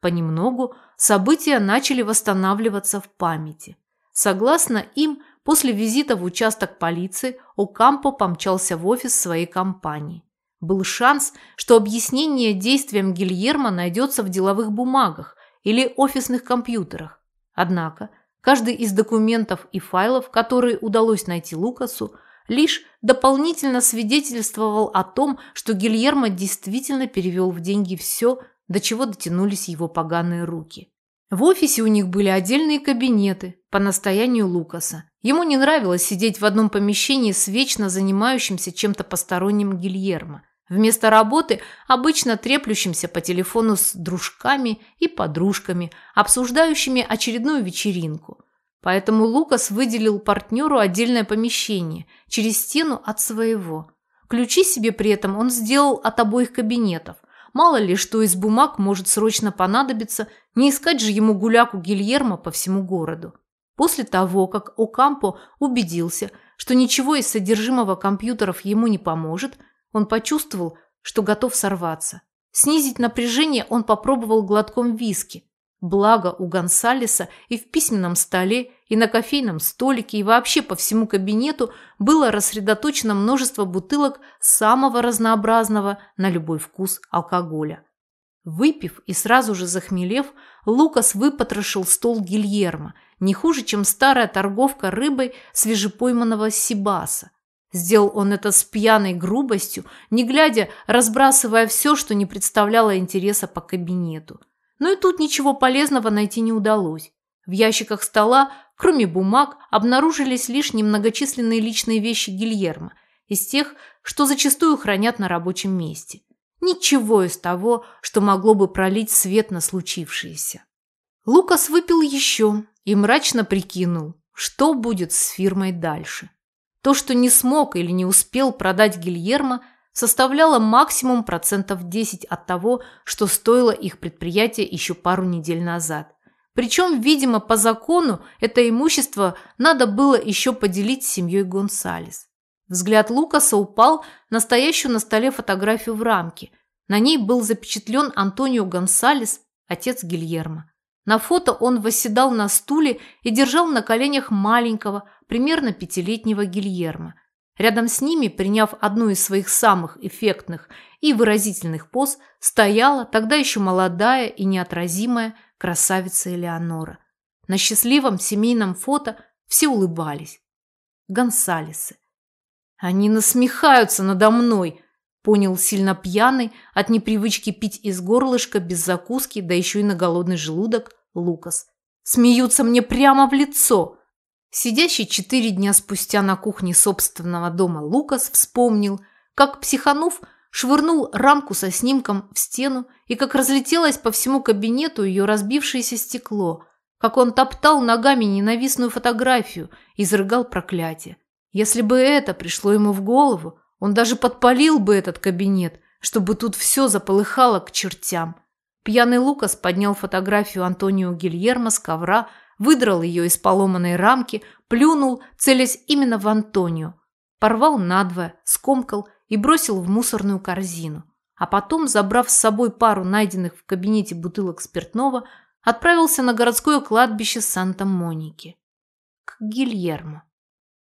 Понемногу события начали восстанавливаться в памяти. Согласно им, После визита в участок полиции Окампо помчался в офис своей компании. Был шанс, что объяснение действиям Гильермо найдется в деловых бумагах или офисных компьютерах. Однако каждый из документов и файлов, которые удалось найти Лукасу, лишь дополнительно свидетельствовал о том, что Гильермо действительно перевел в деньги все, до чего дотянулись его поганые руки. В офисе у них были отдельные кабинеты по настоянию Лукаса. Ему не нравилось сидеть в одном помещении с вечно занимающимся чем-то посторонним Гильермо. Вместо работы обычно треплющимся по телефону с дружками и подружками, обсуждающими очередную вечеринку. Поэтому Лукас выделил партнеру отдельное помещение через стену от своего. Ключи себе при этом он сделал от обоих кабинетов – Мало ли, что из бумаг может срочно понадобиться, не искать же ему гуляку Гильермо по всему городу. После того, как Окампо убедился, что ничего из содержимого компьютеров ему не поможет, он почувствовал, что готов сорваться. Снизить напряжение он попробовал глотком виски. Благо у Гонсалеса и в письменном столе, и на кофейном столике, и вообще по всему кабинету было рассредоточено множество бутылок самого разнообразного на любой вкус алкоголя. Выпив и сразу же захмелев, Лукас выпотрошил стол Гильермо, не хуже, чем старая торговка рыбой свежепойманного сибаса. Сделал он это с пьяной грубостью, не глядя, разбрасывая все, что не представляло интереса по кабинету – но и тут ничего полезного найти не удалось. В ящиках стола, кроме бумаг, обнаружились лишь немногочисленные личные вещи Гильермо, из тех, что зачастую хранят на рабочем месте. Ничего из того, что могло бы пролить свет на случившееся. Лукас выпил еще и мрачно прикинул, что будет с фирмой дальше. То, что не смог или не успел продать Гильермо, составляла максимум процентов 10 от того, что стоило их предприятие еще пару недель назад. Причем, видимо, по закону это имущество надо было еще поделить с семьей Гонсалес. Взгляд Лукаса упал на стоящую на столе фотографию в рамке. На ней был запечатлен Антонио Гонсалес, отец Гильермо. На фото он восседал на стуле и держал на коленях маленького, примерно пятилетнего Гильермо. Рядом с ними, приняв одну из своих самых эффектных и выразительных поз, стояла тогда еще молодая и неотразимая красавица Элеонора. На счастливом семейном фото все улыбались. Гонсалесы. Они насмехаются надо мной, понял сильно пьяный от непривычки пить из горлышка без закуски, да еще и на голодный желудок, Лукас. Смеются мне прямо в лицо. Сидящий четыре дня спустя на кухне собственного дома Лукас вспомнил, как, психанув, швырнул рамку со снимком в стену и как разлетелось по всему кабинету ее разбившееся стекло, как он топтал ногами ненавистную фотографию и изрыгал проклятие. Если бы это пришло ему в голову, он даже подпалил бы этот кабинет, чтобы тут все заполыхало к чертям. Пьяный Лукас поднял фотографию Антонио Гильермо с ковра, выдрал ее из поломанной рамки, плюнул, целясь именно в Антонио, порвал надвое, скомкал и бросил в мусорную корзину. А потом, забрав с собой пару найденных в кабинете бутылок спиртного, отправился на городское кладбище Санта-Моники. К Гильермо.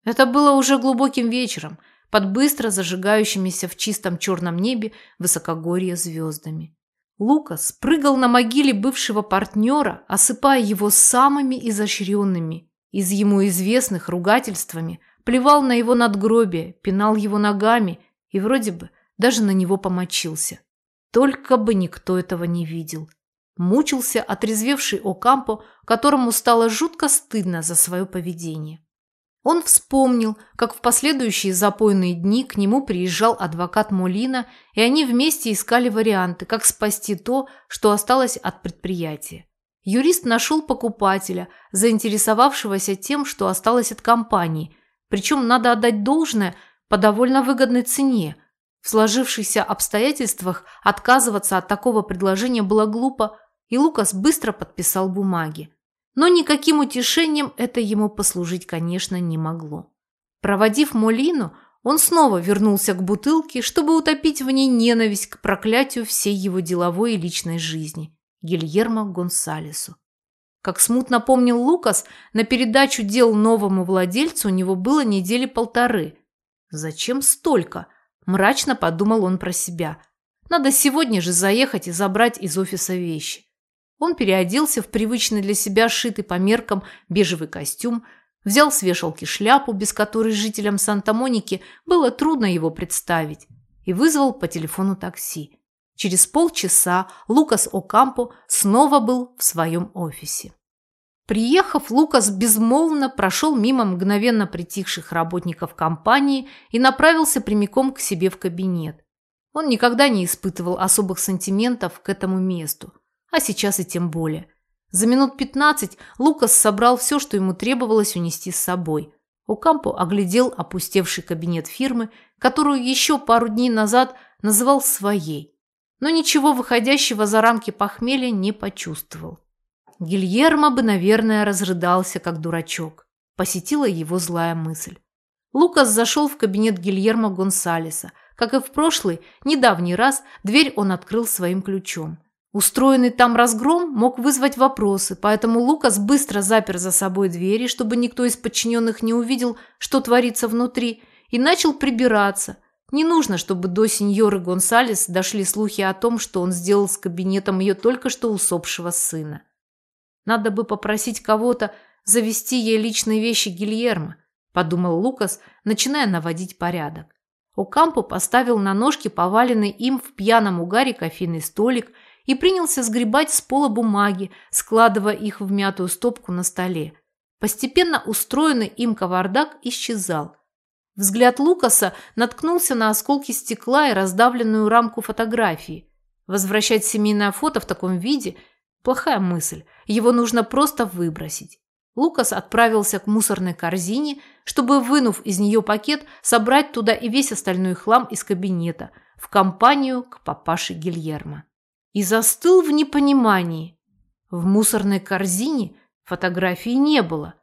Это было уже глубоким вечером – под быстро зажигающимися в чистом черном небе высокогорье звездами. Лукас прыгал на могиле бывшего партнера, осыпая его самыми изощренными, из ему известных ругательствами, плевал на его надгробие, пинал его ногами и вроде бы даже на него помочился. Только бы никто этого не видел. Мучился отрезвевший Окампо, которому стало жутко стыдно за свое поведение. Он вспомнил, как в последующие запойные дни к нему приезжал адвокат Молина, и они вместе искали варианты, как спасти то, что осталось от предприятия. Юрист нашел покупателя, заинтересовавшегося тем, что осталось от компании, причем надо отдать должное по довольно выгодной цене. В сложившихся обстоятельствах отказываться от такого предложения было глупо, и Лукас быстро подписал бумаги. Но никаким утешением это ему послужить, конечно, не могло. Проводив Молину, он снова вернулся к бутылке, чтобы утопить в ней ненависть к проклятию всей его деловой и личной жизни – Гильермо Гонсалесу. Как смутно помнил Лукас, на передачу дел новому владельцу у него было недели полторы. «Зачем столько?» – мрачно подумал он про себя. «Надо сегодня же заехать и забрать из офиса вещи». Он переоделся в привычный для себя сшитый по меркам бежевый костюм, взял с вешалки шляпу, без которой жителям Санта-Моники было трудно его представить, и вызвал по телефону такси. Через полчаса Лукас Окампо снова был в своем офисе. Приехав, Лукас безмолвно прошел мимо мгновенно притихших работников компании и направился прямиком к себе в кабинет. Он никогда не испытывал особых сантиментов к этому месту – а сейчас и тем более. За минут пятнадцать Лукас собрал все, что ему требовалось унести с собой. Окампо оглядел опустевший кабинет фирмы, которую еще пару дней назад называл своей, но ничего выходящего за рамки похмелья не почувствовал. Гильермо бы, наверное, разрыдался, как дурачок. Посетила его злая мысль. Лукас зашел в кабинет Гильермо Гонсалеса. Как и в прошлый, недавний раз, дверь он открыл своим ключом. Устроенный там разгром мог вызвать вопросы, поэтому Лукас быстро запер за собой двери, чтобы никто из подчиненных не увидел, что творится внутри, и начал прибираться. Не нужно, чтобы до сеньоры Гонсалес дошли слухи о том, что он сделал с кабинетом ее только что усопшего сына. Надо бы попросить кого-то завести ей личные вещи Гильермо, подумал Лукас, начиная наводить порядок. Окампо поставил на ножки поваленный им в пьяном угаре кофейный столик – и принялся сгребать с пола бумаги, складывая их в мятую стопку на столе. Постепенно устроенный им кавардак исчезал. Взгляд Лукаса наткнулся на осколки стекла и раздавленную рамку фотографии. Возвращать семейное фото в таком виде – плохая мысль, его нужно просто выбросить. Лукас отправился к мусорной корзине, чтобы, вынув из нее пакет, собрать туда и весь остальной хлам из кабинета, в компанию к папаше Гильермо и застыл в непонимании. В мусорной корзине фотографии не было.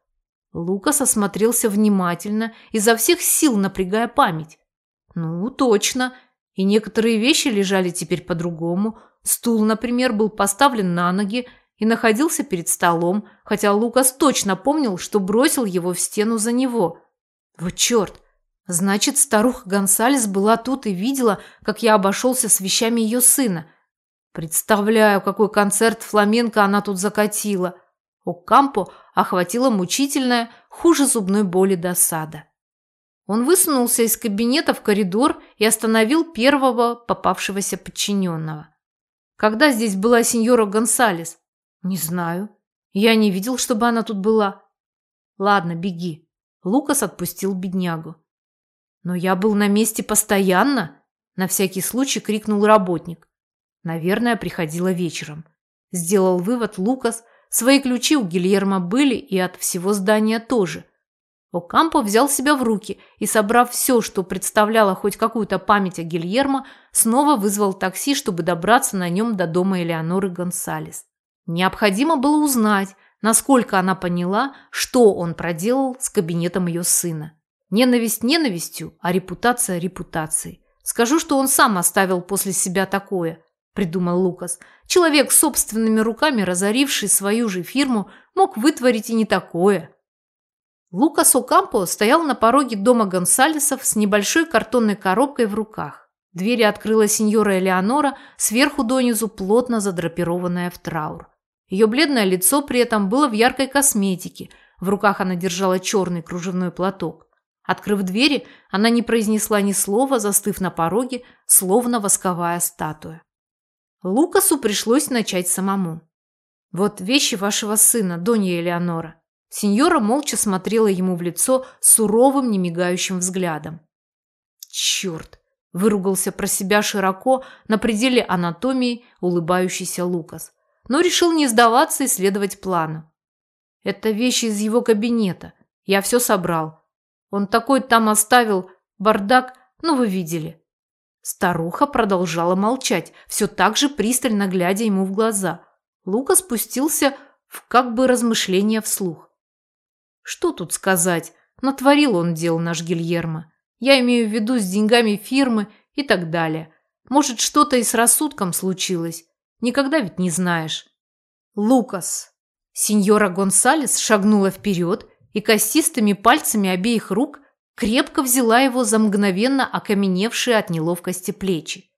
Лукас осмотрелся внимательно, изо всех сил напрягая память. Ну, точно. И некоторые вещи лежали теперь по-другому. Стул, например, был поставлен на ноги и находился перед столом, хотя Лукас точно помнил, что бросил его в стену за него. Вот черт! Значит, старуха Гонсалес была тут и видела, как я обошелся с вещами ее сына. Представляю, какой концерт фламенко она тут закатила. У Кампо охватила мучительная, хуже зубной боли досада. Он высунулся из кабинета в коридор и остановил первого попавшегося подчиненного. «Когда здесь была сеньора Гонсалес?» «Не знаю. Я не видел, чтобы она тут была». «Ладно, беги». Лукас отпустил беднягу. «Но я был на месте постоянно!» На всякий случай крикнул работник. Наверное, приходила вечером. Сделал вывод Лукас. Свои ключи у Гильермо были и от всего здания тоже. Окампо взял себя в руки и, собрав все, что представляло хоть какую-то память о Гильермо, снова вызвал такси, чтобы добраться на нем до дома Элеоноры Гонсалес. Необходимо было узнать, насколько она поняла, что он проделал с кабинетом ее сына. Ненависть ненавистью, а репутация репутацией. Скажу, что он сам оставил после себя такое, придумал Лукас. Человек, собственными руками разоривший свою же фирму, мог вытворить и не такое. Лукас Окампо стоял на пороге дома Гонсалесов с небольшой картонной коробкой в руках. Двери открыла сеньора Элеонора, сверху донизу плотно задрапированная в траур. Ее бледное лицо при этом было в яркой косметике, в руках она держала черный кружевной платок. Открыв двери, она не произнесла ни слова, застыв на пороге, словно восковая статуя. Лукасу пришлось начать самому. «Вот вещи вашего сына, Донья Элеонора. Сеньора молча смотрела ему в лицо суровым, немигающим взглядом. «Черт!» – выругался про себя широко, на пределе анатомии улыбающийся Лукас, но решил не сдаваться и следовать плану. «Это вещи из его кабинета. Я все собрал. Он такой там оставил бардак, ну вы видели». Старуха продолжала молчать, все так же пристально глядя ему в глаза. Лукас спустился в как бы размышления вслух. Что тут сказать? Натворил он дел наш Гильермо. Я имею в виду с деньгами фирмы и так далее. Может, что-то и с рассудком случилось. Никогда ведь не знаешь. Лукас. Сеньора Гонсалес шагнула вперед и костистыми пальцами обеих рук крепко взяла его за мгновенно окаменевшие от неловкости плечи.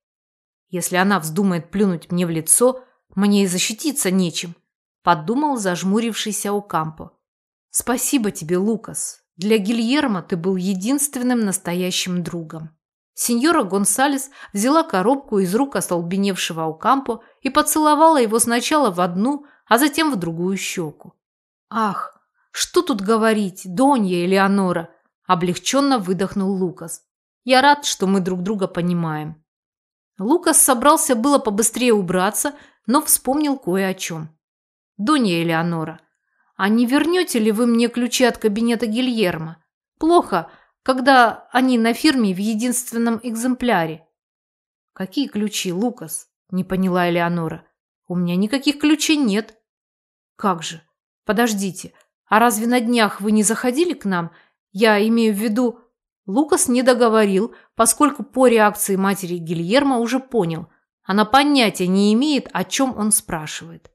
Если она вздумает плюнуть мне в лицо, мне и защититься нечем, подумал зажмурившийся Окампо. Спасибо тебе, Лукас. Для Гильермо ты был единственным настоящим другом. Сеньора Гонсалес взяла коробку из рук остолбеневшего Аукампо и поцеловала его сначала в одну, а затем в другую щеку. «Ах, что тут говорить, Донья Элеонора!» – облегченно выдохнул Лукас. «Я рад, что мы друг друга понимаем». Лукас собрался было побыстрее убраться, но вспомнил кое о чем. «Донья Элеонора, а не вернете ли вы мне ключи от кабинета Гильермо? Плохо, когда они на фирме в единственном экземпляре. Какие ключи, Лукас? Не поняла Элеонора. У меня никаких ключей нет. Как же? Подождите, а разве на днях вы не заходили к нам? Я имею в виду... Лукас не договорил, поскольку по реакции матери Гильермо уже понял. Она понятия не имеет, о чем он спрашивает.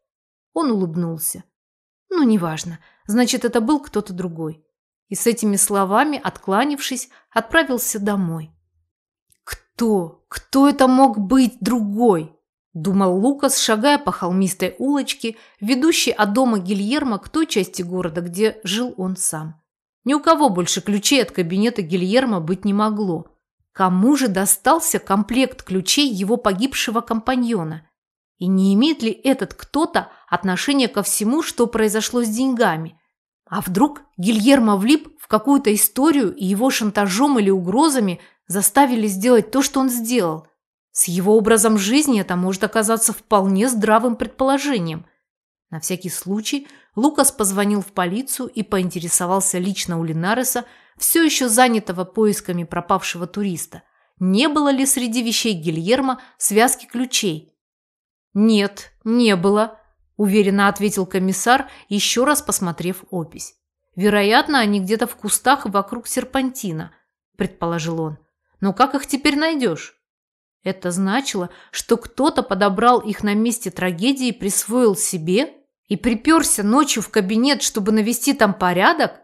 Он улыбнулся. Ну, неважно. Значит, это был кто-то другой. И с этими словами, откланившись, отправился домой. Кто? Кто это мог быть другой? Думал Лукас, шагая по холмистой улочке, ведущей от дома Гильермо к той части города, где жил он сам. Ни у кого больше ключей от кабинета Гильермо быть не могло. Кому же достался комплект ключей его погибшего компаньона? И не имеет ли этот кто-то отношение ко всему, что произошло с деньгами? А вдруг Гильермо влип в какую-то историю и его шантажом или угрозами заставили сделать то, что он сделал? С его образом жизни это может оказаться вполне здравым предположением. На всякий случай Лукас позвонил в полицию и поинтересовался лично у Линареса, все еще занятого поисками пропавшего туриста, не было ли среди вещей Гильермо связки ключей, «Нет, не было», – уверенно ответил комиссар, еще раз посмотрев опись. Вероятно, они где-то в кустах вокруг серпантина, предположил он. Но как их теперь найдешь? Это значило, что кто-то подобрал их на месте трагедии присвоил себе и приперся ночью в кабинет, чтобы навести там порядок?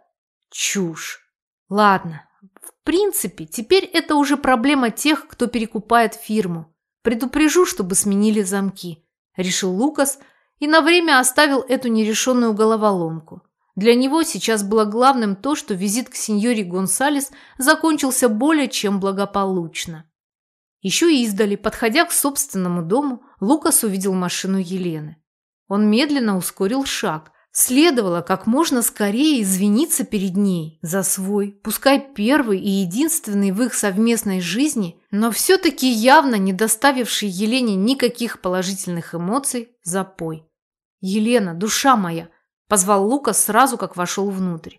Чушь. Ладно, в принципе, теперь это уже проблема тех, кто перекупает фирму. Предупрежу, чтобы сменили замки, решил Лукас и на время оставил эту нерешенную головоломку. Для него сейчас было главным то, что визит к сеньоре Гонсалес закончился более чем благополучно. Еще издали, подходя к собственному дому, Лукас увидел машину Елены. Он медленно ускорил шаг. Следовало как можно скорее извиниться перед ней за свой, пускай первый и единственный в их совместной жизни, но все-таки явно не доставивший Елене никаких положительных эмоций, запой. «Елена, душа моя!» – позвал Лукас сразу, как вошел внутрь.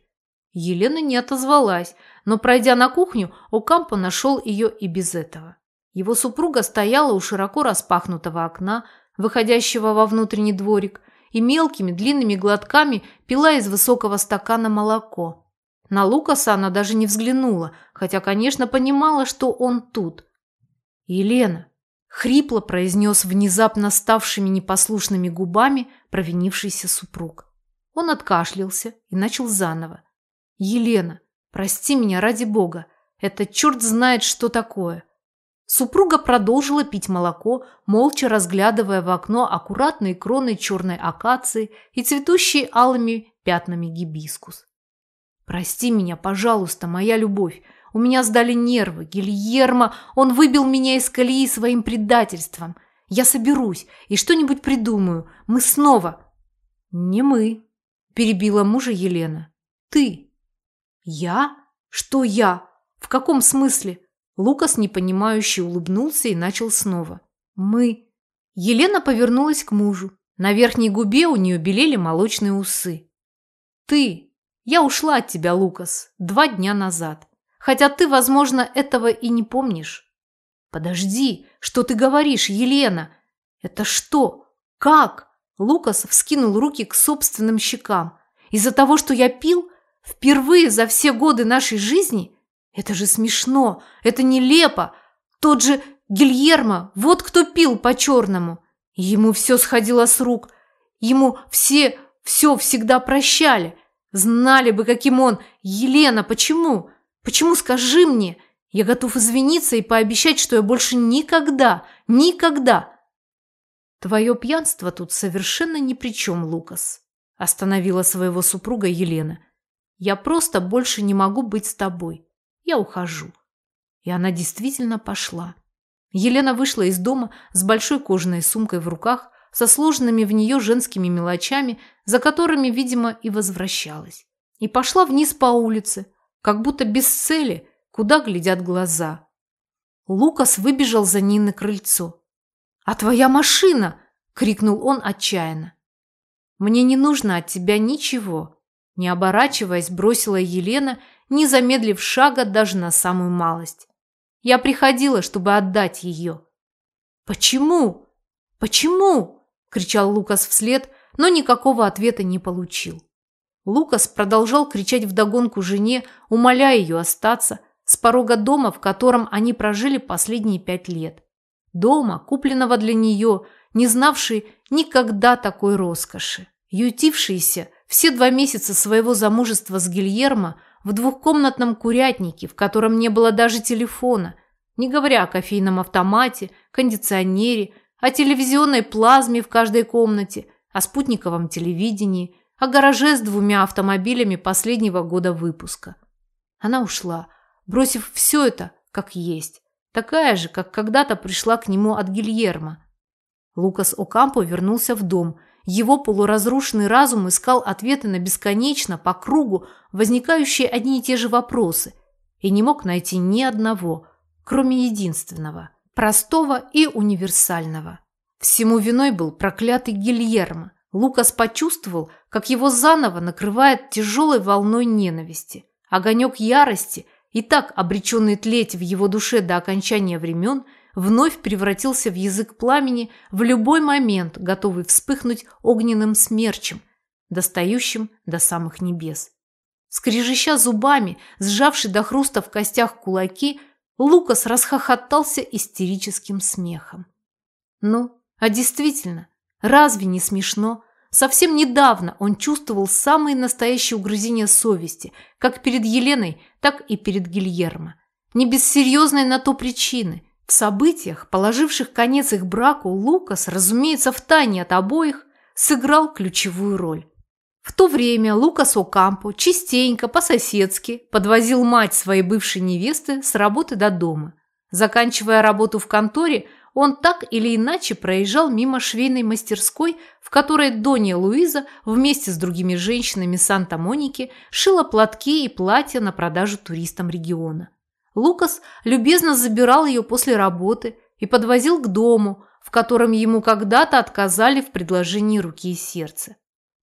Елена не отозвалась, но, пройдя на кухню, Окампо нашел ее и без этого. Его супруга стояла у широко распахнутого окна, выходящего во внутренний дворик, и мелкими длинными глотками пила из высокого стакана молоко. На Лукаса она даже не взглянула, хотя, конечно, понимала, что он тут. «Елена!» – хрипло произнес внезапно ставшими непослушными губами провинившийся супруг. Он откашлялся и начал заново. «Елена, прости меня ради бога, это черт знает, что такое. Супруга продолжила пить молоко, молча разглядывая в окно аккуратные кроны черной акации и цветущие алыми пятнами гибискус. «Прости меня, пожалуйста, моя любовь. У меня сдали нервы. Гильермо, он выбил меня из колеи своим предательством. Я соберусь и что-нибудь придумаю. Мы снова...» «Не мы», – перебила мужа Елена. «Ты». «Я? Что я? В каком смысле?» Лукас непонимающе улыбнулся и начал снова. «Мы...» Елена повернулась к мужу. На верхней губе у нее белели молочные усы. «Ты... Я ушла от тебя, Лукас, два дня назад. Хотя ты, возможно, этого и не помнишь». «Подожди, что ты говоришь, Елена? Это что? Как?» Лукас вскинул руки к собственным щекам. «Из-за того, что я пил? Впервые за все годы нашей жизни? Это же смешно, это нелепо. Тот же Гильермо, вот кто пил по-черному. Ему все сходило с рук. Ему все все всегда прощали. Знали бы, каким он. Елена, почему? Почему, скажи мне? Я готов извиниться и пообещать, что я больше никогда, никогда... Твое пьянство тут совершенно ни при чем, Лукас. Остановила своего супруга Елена. Я просто больше не могу быть с тобой. Я ухожу. И она действительно пошла. Елена вышла из дома с большой кожаной сумкой в руках, со сложенными в нее женскими мелочами, за которыми, видимо, и возвращалась. И пошла вниз по улице, как будто без цели, куда глядят глаза. Лукас выбежал за ней на крыльцо. «А твоя машина!» – крикнул он отчаянно. «Мне не нужно от тебя ничего», – не оборачиваясь, бросила Елена – не замедлив шага даже на самую малость. Я приходила, чтобы отдать ее. «Почему? Почему?» – кричал Лукас вслед, но никакого ответа не получил. Лукас продолжал кричать вдогонку жене, умоляя ее остаться, с порога дома, в котором они прожили последние пять лет. Дома, купленного для нее, не знавшей никогда такой роскоши. Ютившийся все два месяца своего замужества с Гильермо в двухкомнатном курятнике, в котором не было даже телефона, не говоря о кофейном автомате, кондиционере, о телевизионной плазме в каждой комнате, о спутниковом телевидении, о гараже с двумя автомобилями последнего года выпуска. Она ушла, бросив все это как есть, такая же, как когда-то пришла к нему от Гильермо. Лукас Окампо вернулся в дом – его полуразрушенный разум искал ответы на бесконечно, по кругу, возникающие одни и те же вопросы, и не мог найти ни одного, кроме единственного, простого и универсального. Всему виной был проклятый Гильермо. Лукас почувствовал, как его заново накрывает тяжелой волной ненависти. Огонек ярости, и так обреченный тлеть в его душе до окончания времен – вновь превратился в язык пламени в любой момент, готовый вспыхнуть огненным смерчем, достающим до самых небес. Скрежеща зубами, сжавший до хруста в костях кулаки, Лукас расхохотался истерическим смехом. Ну, а действительно, разве не смешно? Совсем недавно он чувствовал самые настоящие угрызения совести, как перед Еленой, так и перед Гильермо. Не без серьезной на то причины. В событиях, положивших конец их браку, Лукас, разумеется, втайне от обоих, сыграл ключевую роль. В то время Лукас Окампо частенько, по-соседски, подвозил мать своей бывшей невесты с работы до дома. Заканчивая работу в конторе, он так или иначе проезжал мимо швейной мастерской, в которой Донья Луиза вместе с другими женщинами Санта-Моники шила платки и платья на продажу туристам региона. Лукас любезно забирал ее после работы и подвозил к дому, в котором ему когда-то отказали в предложении руки и сердца.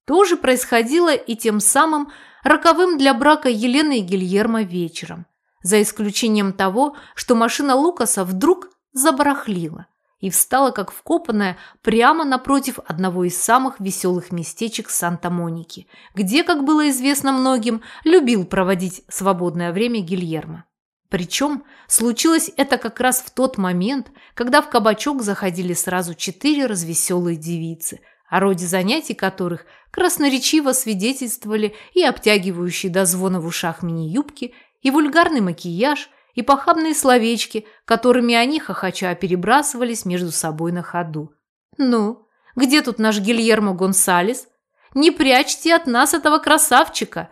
То же происходило и тем самым роковым для брака Елены и Гильермо вечером, за исключением того, что машина Лукаса вдруг забарахлила и встала как вкопанная прямо напротив одного из самых веселых местечек Санта-Моники, где, как было известно многим, любил проводить свободное время Гильермо. Причем случилось это как раз в тот момент, когда в кабачок заходили сразу четыре развеселые девицы – о роде занятий которых красноречиво свидетельствовали и обтягивающие до звона в ушах мини-юбки, и вульгарный макияж, и похабные словечки, которыми они, хохоча, перебрасывались между собой на ходу. «Ну, где тут наш Гильермо Гонсалес? Не прячьте от нас этого красавчика!»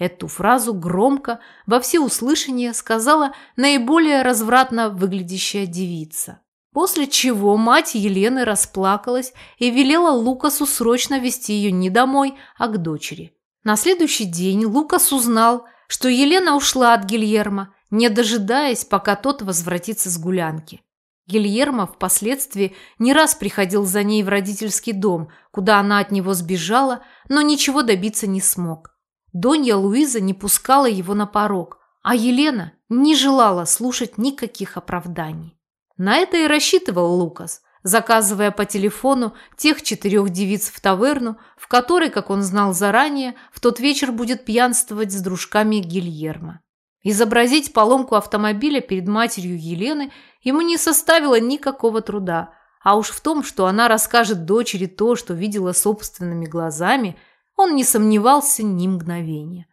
Эту фразу громко, во всеуслышание сказала наиболее развратно выглядящая девица. После чего мать Елены расплакалась и велела Лукасу срочно вести ее не домой, а к дочери. На следующий день Лукас узнал, что Елена ушла от Гильермо, не дожидаясь, пока тот возвратится с гулянки. Гильермо впоследствии не раз приходил за ней в родительский дом, куда она от него сбежала, но ничего добиться не смог. Донья Луиза не пускала его на порог, а Елена не желала слушать никаких оправданий. На это и рассчитывал Лукас, заказывая по телефону тех четырех девиц в таверну, в которой, как он знал заранее, в тот вечер будет пьянствовать с дружками Гильермо. Изобразить поломку автомобиля перед матерью Елены ему не составило никакого труда, а уж в том, что она расскажет дочери то, что видела собственными глазами, он не сомневался ни мгновения.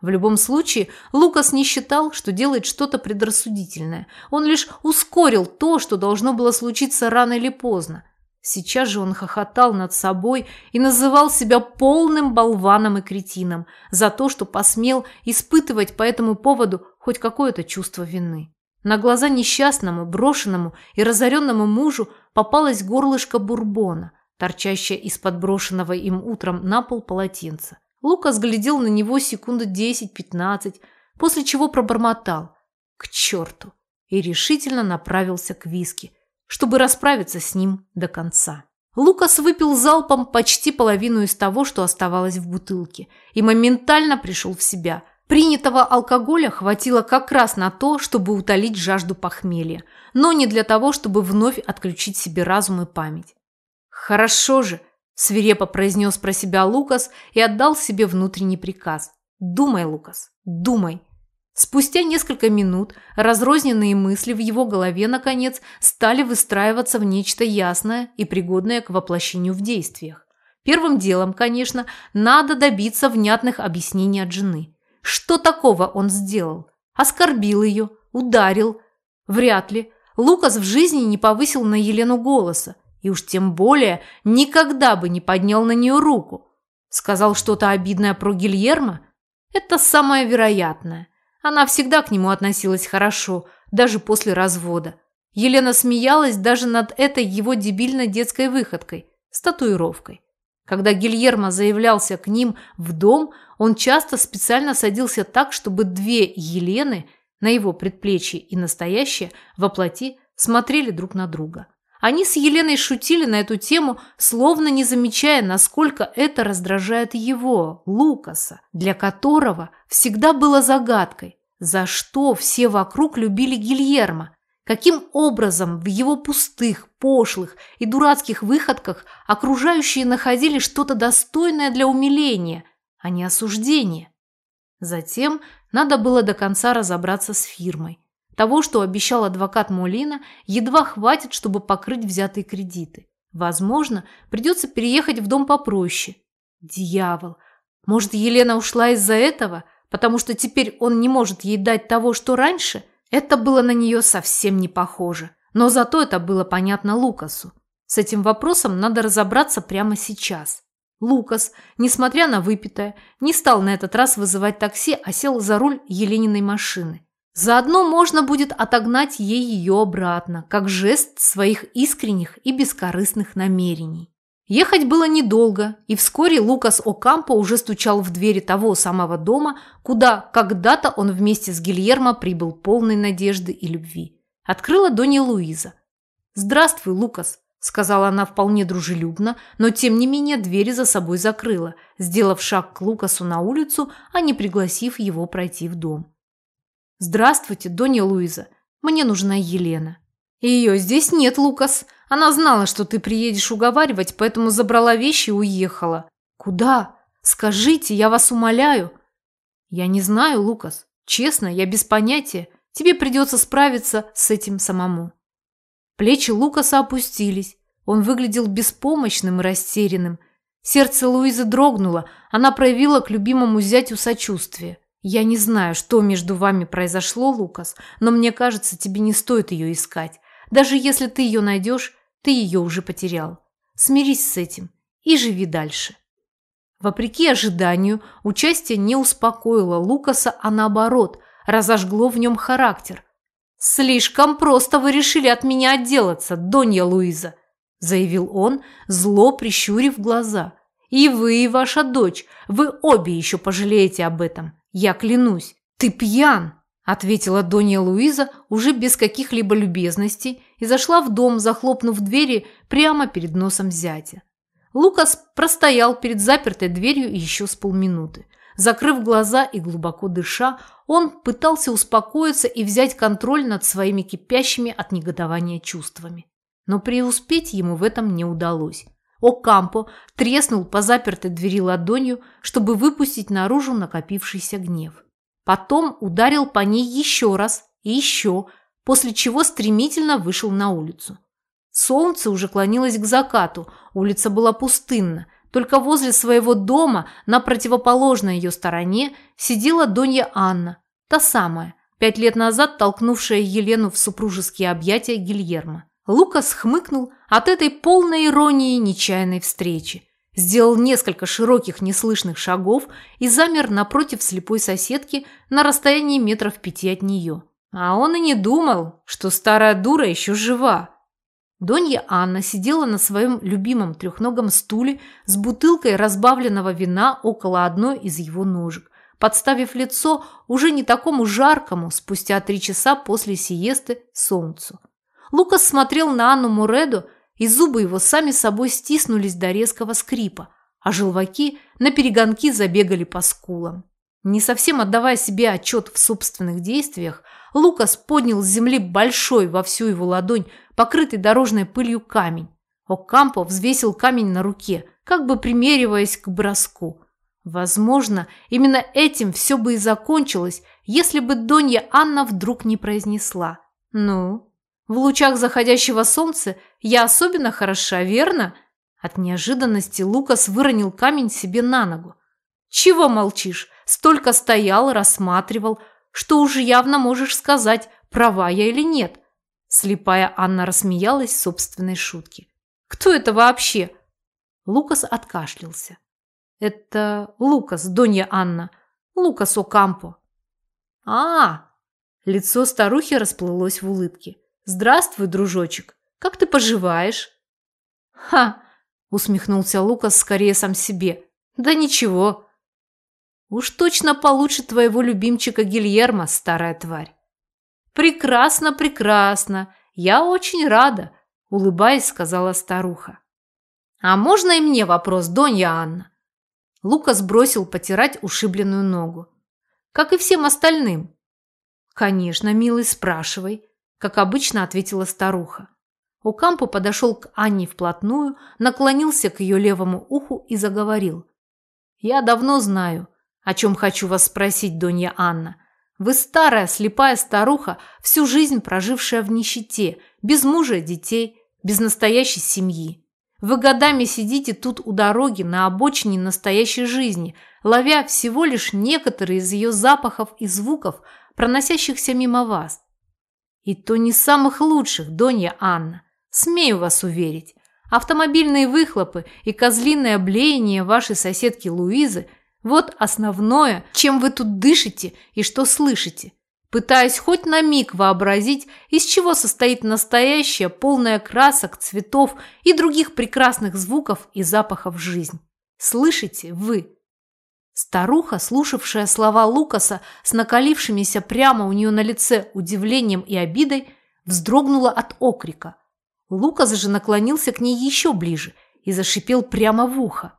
В любом случае, Лукас не считал, что делает что-то предрассудительное. Он лишь ускорил то, что должно было случиться рано или поздно. Сейчас же он хохотал над собой и называл себя полным болваном и кретином за то, что посмел испытывать по этому поводу хоть какое-то чувство вины. На глаза несчастному, брошенному и разоренному мужу попалось горлышко бурбона, торчащее из подброшенного им утром на пол полотенца. Лукас глядел на него секунды 10-15, после чего пробормотал «К черту!» и решительно направился к виски, чтобы расправиться с ним до конца. Лукас выпил залпом почти половину из того, что оставалось в бутылке, и моментально пришел в себя. Принятого алкоголя хватило как раз на то, чтобы утолить жажду похмелья, но не для того, чтобы вновь отключить себе разум и память. «Хорошо же!» Свирепо произнес про себя Лукас и отдал себе внутренний приказ. «Думай, Лукас, думай». Спустя несколько минут разрозненные мысли в его голове, наконец, стали выстраиваться в нечто ясное и пригодное к воплощению в действиях. Первым делом, конечно, надо добиться внятных объяснений от жены. Что такого он сделал? Оскорбил ее? Ударил? Вряд ли. Лукас в жизни не повысил на Елену голоса и уж тем более никогда бы не поднял на нее руку. Сказал что-то обидное про Гильермо? Это самое вероятное. Она всегда к нему относилась хорошо, даже после развода. Елена смеялась даже над этой его дебильной детской выходкой с татуировкой. Когда Гильермо заявлялся к ним в дом, он часто специально садился так, чтобы две Елены на его предплечье и настоящее воплоти смотрели друг на друга. Они с Еленой шутили на эту тему, словно не замечая, насколько это раздражает его, Лукаса, для которого всегда было загадкой, за что все вокруг любили Гильермо, каким образом в его пустых, пошлых и дурацких выходках окружающие находили что-то достойное для умиления, а не осуждения. Затем надо было до конца разобраться с фирмой. Того, что обещал адвокат Молина, едва хватит, чтобы покрыть взятые кредиты. Возможно, придется переехать в дом попроще. Дьявол! Может, Елена ушла из-за этого, потому что теперь он не может ей дать того, что раньше? Это было на нее совсем не похоже. Но зато это было понятно Лукасу. С этим вопросом надо разобраться прямо сейчас. Лукас, несмотря на выпитое, не стал на этот раз вызывать такси, а сел за руль Елениной машины. Заодно можно будет отогнать ей ее обратно, как жест своих искренних и бескорыстных намерений. Ехать было недолго, и вскоре Лукас Окампо уже стучал в двери того самого дома, куда когда-то он вместе с Гильермо прибыл полной надежды и любви. Открыла Донья Луиза. «Здравствуй, Лукас», – сказала она вполне дружелюбно, но тем не менее двери за собой закрыла, сделав шаг к Лукасу на улицу, а не пригласив его пройти в дом. «Здравствуйте, Донья Луиза. Мне нужна Елена». «Ее здесь нет, Лукас. Она знала, что ты приедешь уговаривать, поэтому забрала вещи и уехала». «Куда? Скажите, я вас умоляю». «Я не знаю, Лукас. Честно, я без понятия. Тебе придется справиться с этим самому». Плечи Лукаса опустились. Он выглядел беспомощным и растерянным. Сердце Луизы дрогнуло. Она проявила к любимому зятю сочувствие. «Я не знаю, что между вами произошло, Лукас, но мне кажется, тебе не стоит ее искать. Даже если ты ее найдешь, ты ее уже потерял. Смирись с этим и живи дальше». Вопреки ожиданию, участие не успокоило Лукаса, а наоборот, разожгло в нем характер. «Слишком просто вы решили от меня отделаться, Донья Луиза», заявил он, зло прищурив глаза. «И вы, и ваша дочь, вы обе еще пожалеете об этом. «Я клянусь, ты пьян!» – ответила Донья Луиза уже без каких-либо любезностей и зашла в дом, захлопнув двери прямо перед носом зятя. Лукас простоял перед запертой дверью еще с полминуты. Закрыв глаза и глубоко дыша, он пытался успокоиться и взять контроль над своими кипящими от негодования чувствами. Но преуспеть ему в этом не удалось. Окампо треснул по запертой двери ладонью, чтобы выпустить наружу накопившийся гнев. Потом ударил по ней еще раз и еще, после чего стремительно вышел на улицу. Солнце уже клонилось к закату, улица была пустынна, только возле своего дома, на противоположной ее стороне, сидела Донья Анна, та самая, пять лет назад толкнувшая Елену в супружеские объятия Гильермо. Лукас хмыкнул от этой полной иронии нечаянной встречи, сделал несколько широких неслышных шагов и замер напротив слепой соседки на расстоянии метров пяти от нее. А он и не думал, что старая дура еще жива. Донья Анна сидела на своем любимом трехногом стуле с бутылкой разбавленного вина около одной из его ножек, подставив лицо уже не такому жаркому спустя три часа после сиесты солнцу. Лукас смотрел на Анну Муреду, и зубы его сами собой стиснулись до резкого скрипа, а желваки на перегонки забегали по скулам. Не совсем отдавая себе отчет в собственных действиях, Лукас поднял с земли большой во всю его ладонь, покрытый дорожной пылью камень. Окампо взвесил камень на руке, как бы примериваясь к броску. Возможно, именно этим все бы и закончилось, если бы Донья Анна вдруг не произнесла. «Ну, в лучах заходящего солнца я особенно хороша, верно?» От неожиданности Лукас выронил камень себе на ногу. «Чего молчишь? Столько стоял, рассматривал, что уже явно можешь сказать, права я или нет». Слепая Анна рассмеялась собственной шутке. «Кто это вообще?» Лукас откашлялся. «Это Лукас, Донья Анна. Лукас Окампо». «А!» Лицо старухи расплылось в улыбке. «Здравствуй, дружочек. Как ты поживаешь?» «Ха!» – усмехнулся Лукас скорее сам себе. «Да ничего. Уж точно получше твоего любимчика Гильермо, старая тварь». «Прекрасно, прекрасно. Я очень рада», – улыбаясь, сказала старуха. «А можно и мне вопрос, Донья Анна?» Лукас бросил потирать ушибленную ногу. «Как и всем остальным». «Конечно, милый, спрашивай», как обычно ответила старуха. Окампо подошел к Анне вплотную, наклонился к ее левому уху и заговорил. «Я давно знаю. о чем хочу вас спросить, Донья Анна. Вы старая, слепая старуха, всю жизнь прожившая в нищете, без мужа детей, без настоящей семьи. Вы годами сидите тут у дороги на обочине настоящей жизни, ловя всего лишь некоторые из ее запахов и звуков, проносящихся мимо вас. И то не самых лучших, Донья Анна. Смею вас уверить. Автомобильные выхлопы и козлиное блеяние вашей соседки Луизы – вот основное, чем вы тут дышите и что слышите. Пытаясь хоть на миг вообразить, из чего состоит настоящая, полная красок, цветов и других прекрасных звуков и запахов жизнь. Слышите вы? Старуха, слушавшая слова Лукаса с накалившимися прямо у нее на лице удивлением и обидой, вздрогнула от окрика. Лукас же наклонился к ней еще ближе и зашипел прямо в ухо.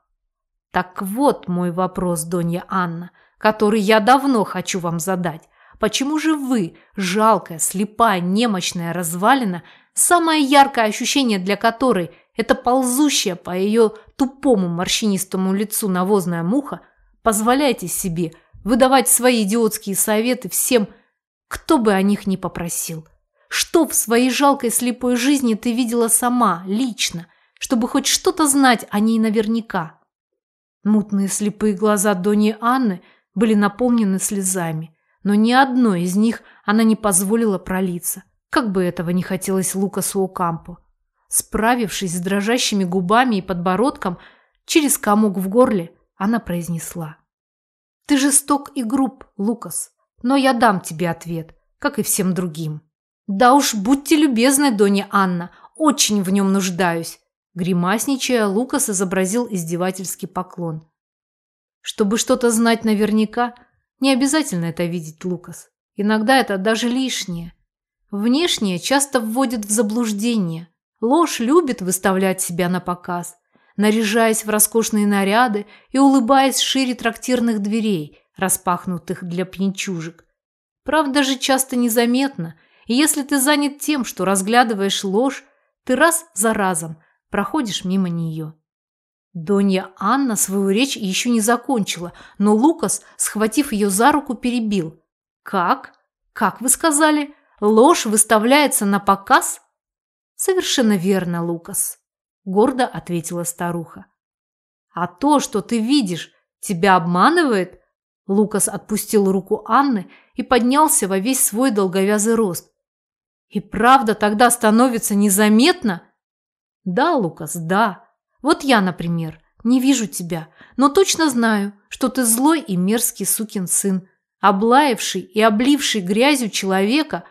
Так вот мой вопрос, Донья Анна, который я давно хочу вам задать. Почему же вы, жалкая, слепая, немощная развалина, самое яркое ощущение для которой – это ползущая по ее тупому морщинистому лицу навозная муха, позволяете себе выдавать свои идиотские советы всем, кто бы о них не попросил? Что в своей жалкой слепой жизни ты видела сама, лично, чтобы хоть что-то знать о ней наверняка? Мутные слепые глаза Дони Анны были наполнены слезами, но ни одной из них она не позволила пролиться, как бы этого не хотелось Лукасу Окампо. Справившись с дрожащими губами и подбородком, через комок в горле она произнесла. «Ты жесток и груб, Лукас, но я дам тебе ответ, как и всем другим». «Да уж, будьте любезны, Доня Анна, очень в нем нуждаюсь. Гримасничая, Лукас изобразил издевательский поклон. Чтобы что-то знать наверняка, не обязательно это видеть, Лукас. Иногда это даже лишнее. Внешнее часто вводит в заблуждение. Ложь любит выставлять себя на показ, наряжаясь в роскошные наряды и улыбаясь шире трактирных дверей, распахнутых для пьянчужек. Правда же часто незаметно, и если ты занят тем, что разглядываешь ложь, ты раз за разом проходишь мимо нее. Донья Анна свою речь еще не закончила, но Лукас, схватив ее за руку, перебил. «Как? Как вы сказали? Ложь выставляется на показ?» «Совершенно верно, Лукас», – гордо ответила старуха. «А то, что ты видишь, тебя обманывает?» Лукас отпустил руку Анны и поднялся во весь свой долговязый рост. «И правда тогда становится незаметно?» Да, Лукас, да. Вот я, например, не вижу тебя, но точно знаю, что ты злой и мерзкий сукин сын, облаявший и обливший грязью человека,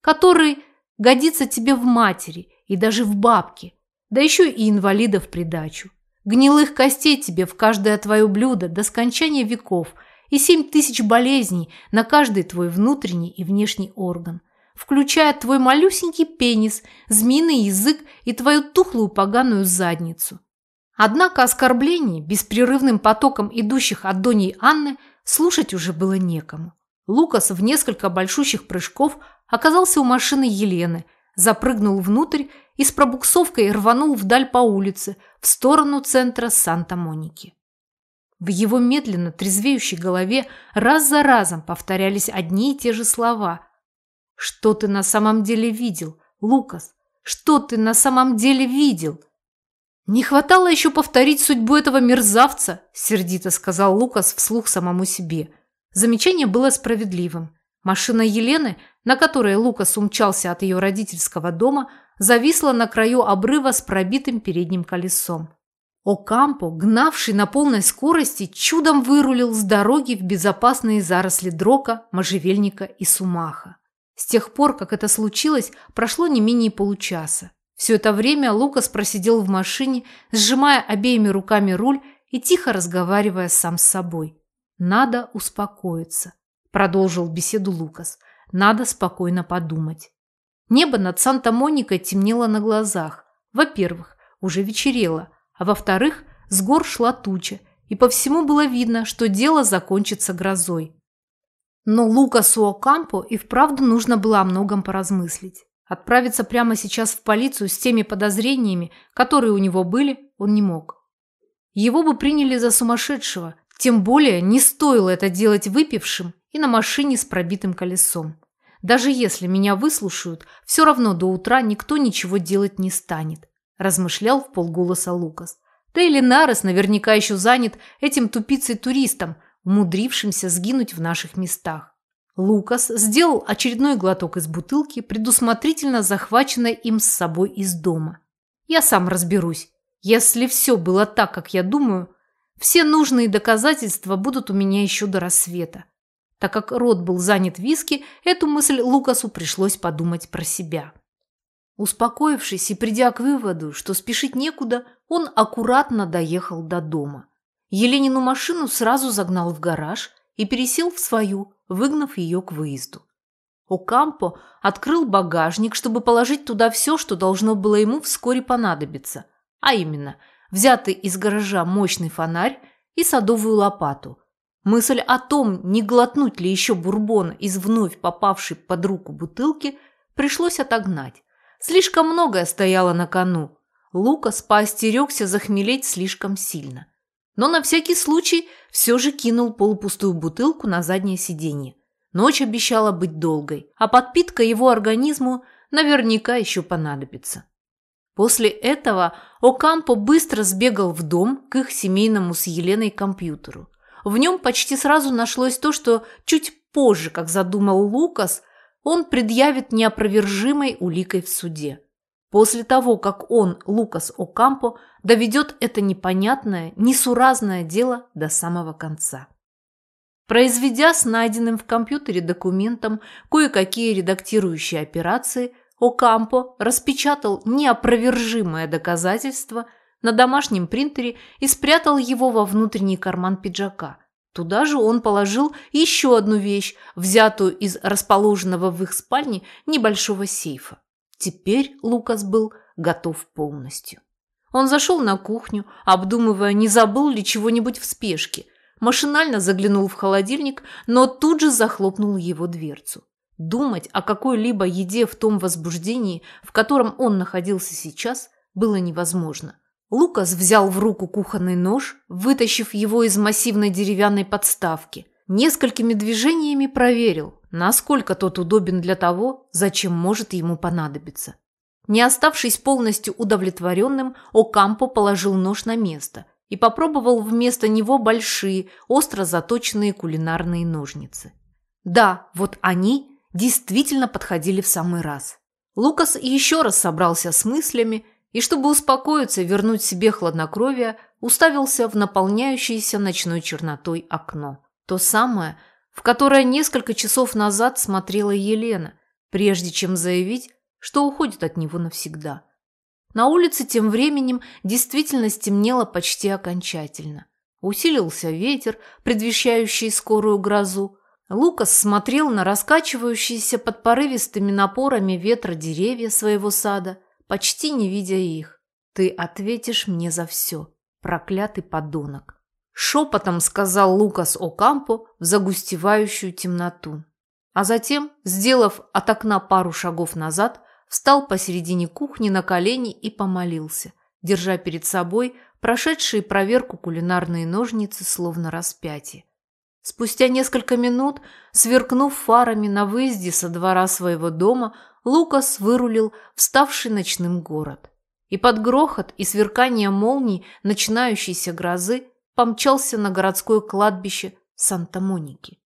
который годится тебе в матери и даже в бабке, да еще и инвалида в придачу. Гнилых костей тебе в каждое твое блюдо до скончания веков и семь тысяч болезней на каждый твой внутренний и внешний орган включая твой малюсенький пенис, змеиный язык и твою тухлую поганую задницу. Однако оскорблений, беспрерывным потоком идущих от Доней Анны, слушать уже было некому. Лукас в несколько большущих прыжков оказался у машины Елены, запрыгнул внутрь и с пробуксовкой рванул вдаль по улице, в сторону центра Санта-Моники. В его медленно трезвеющей голове раз за разом повторялись одни и те же слова, что ты на самом деле видел, Лукас? Что ты на самом деле видел? Не хватало еще повторить судьбу этого мерзавца, сердито сказал Лукас вслух самому себе. Замечание было справедливым. Машина Елены, на которой Лукас умчался от ее родительского дома, зависла на краю обрыва с пробитым передним колесом. Окампо, гнавший на полной скорости, чудом вырулил с дороги в безопасные заросли дрока, можжевельника и сумаха. С тех пор, как это случилось, прошло не менее получаса. Все это время Лукас просидел в машине, сжимая обеими руками руль и тихо разговаривая сам с собой. «Надо успокоиться», – продолжил беседу Лукас. «Надо спокойно подумать». Небо над Санта-Моникой темнело на глазах. Во-первых, уже вечерело, а во-вторых, с гор шла туча, и по всему было видно, что дело закончится грозой. Но Лукасу Окампо и вправду нужно было о многом поразмыслить. Отправиться прямо сейчас в полицию с теми подозрениями, которые у него были, он не мог. Его бы приняли за сумасшедшего, Тем более не стоило это делать выпившим и на машине с пробитым колесом. Даже если меня выслушают, все равно до утра никто ничего делать не станет, размышлял в полголоса Лукас. Да и Ленарес наверняка еще занят этим тупицей-туристом, умудрившимся сгинуть в наших местах. Лукас сделал очередной глоток из бутылки, предусмотрительно захваченной им с собой из дома. Я сам разберусь. Если все было так, как я думаю, все нужные доказательства будут у меня еще до рассвета. Так как рот был занят виски, эту мысль Лукасу пришлось подумать про себя. Успокоившись и придя к выводу, что спешить некуда, он аккуратно доехал до дома. Еленину машину сразу загнал в гараж и пересел в свою, выгнав ее к выезду. Окампо открыл багажник, чтобы положить туда все, что должно было ему вскоре понадобиться, а именно взятый из гаража мощный фонарь и садовую лопату. Мысль о том, не глотнуть ли еще бурбона из вновь попавшей под руку бутылки, пришлось отогнать. Слишком многое стояло на кону. Лукас поостерегся захмелеть слишком сильно. Но на всякий случай все же кинул полупустую бутылку на заднее сиденье. Ночь обещала быть долгой, а подпитка его организму наверняка еще понадобится. После этого Окампо быстро сбегал в дом к их семейному с Еленой компьютеру. В нем почти сразу нашлось то, что чуть позже, как задумал Лукас, он предъявит неопровержимой уликой в суде. После того, как он, Лукас Окампо, доведет это непонятное, несуразное дело до самого конца. Произведя с найденным в компьютере документом кое-какие редактирующие операции, Окампо распечатал неопровержимое доказательство на домашнем принтере и спрятал его во внутренний карман пиджака – Туда же он положил еще одну вещь, взятую из расположенного в их спальне небольшого сейфа. Теперь Лукас был готов полностью. Он зашел на кухню, обдумывая, не забыл ли чего-нибудь в спешке. Машинально заглянул в холодильник, но тут же захлопнул его дверцу. Думать о какой-либо еде в том возбуждении, в котором он находился сейчас, было невозможно – Лукас взял в руку кухонный нож, вытащив его из массивной деревянной подставки. Несколькими движениями проверил, насколько тот удобен для того, зачем может ему понадобиться. Не оставшись полностью удовлетворенным, Окампо положил нож на место и попробовал вместо него большие, остро заточенные кулинарные ножницы. Да, вот они действительно подходили в самый раз. Лукас еще раз собрался с мыслями и, чтобы успокоиться вернуть себе хладнокровие, уставился в наполняющееся ночной чернотой окно. То самое, в которое несколько часов назад смотрела Елена, прежде чем заявить, что уходит от него навсегда. На улице тем временем действительно стемнело почти окончательно. Усилился ветер, предвещающий скорую грозу. Лукас смотрел на раскачивающиеся под порывистыми напорами ветра деревья своего сада – почти не видя их. «Ты ответишь мне за все, проклятый подонок!» Шепотом сказал Лукас Окампо в загустевающую темноту. А затем, сделав от окна пару шагов назад, встал посередине кухни на колени и помолился, держа перед собой прошедшие проверку кулинарные ножницы, словно распятие. Спустя несколько минут, сверкнув фарами на выезде со двора своего дома, Лукас вырулил вставший ночным город. И под грохот и сверкание молний начинающейся грозы помчался на городское кладбище Санта-Моники.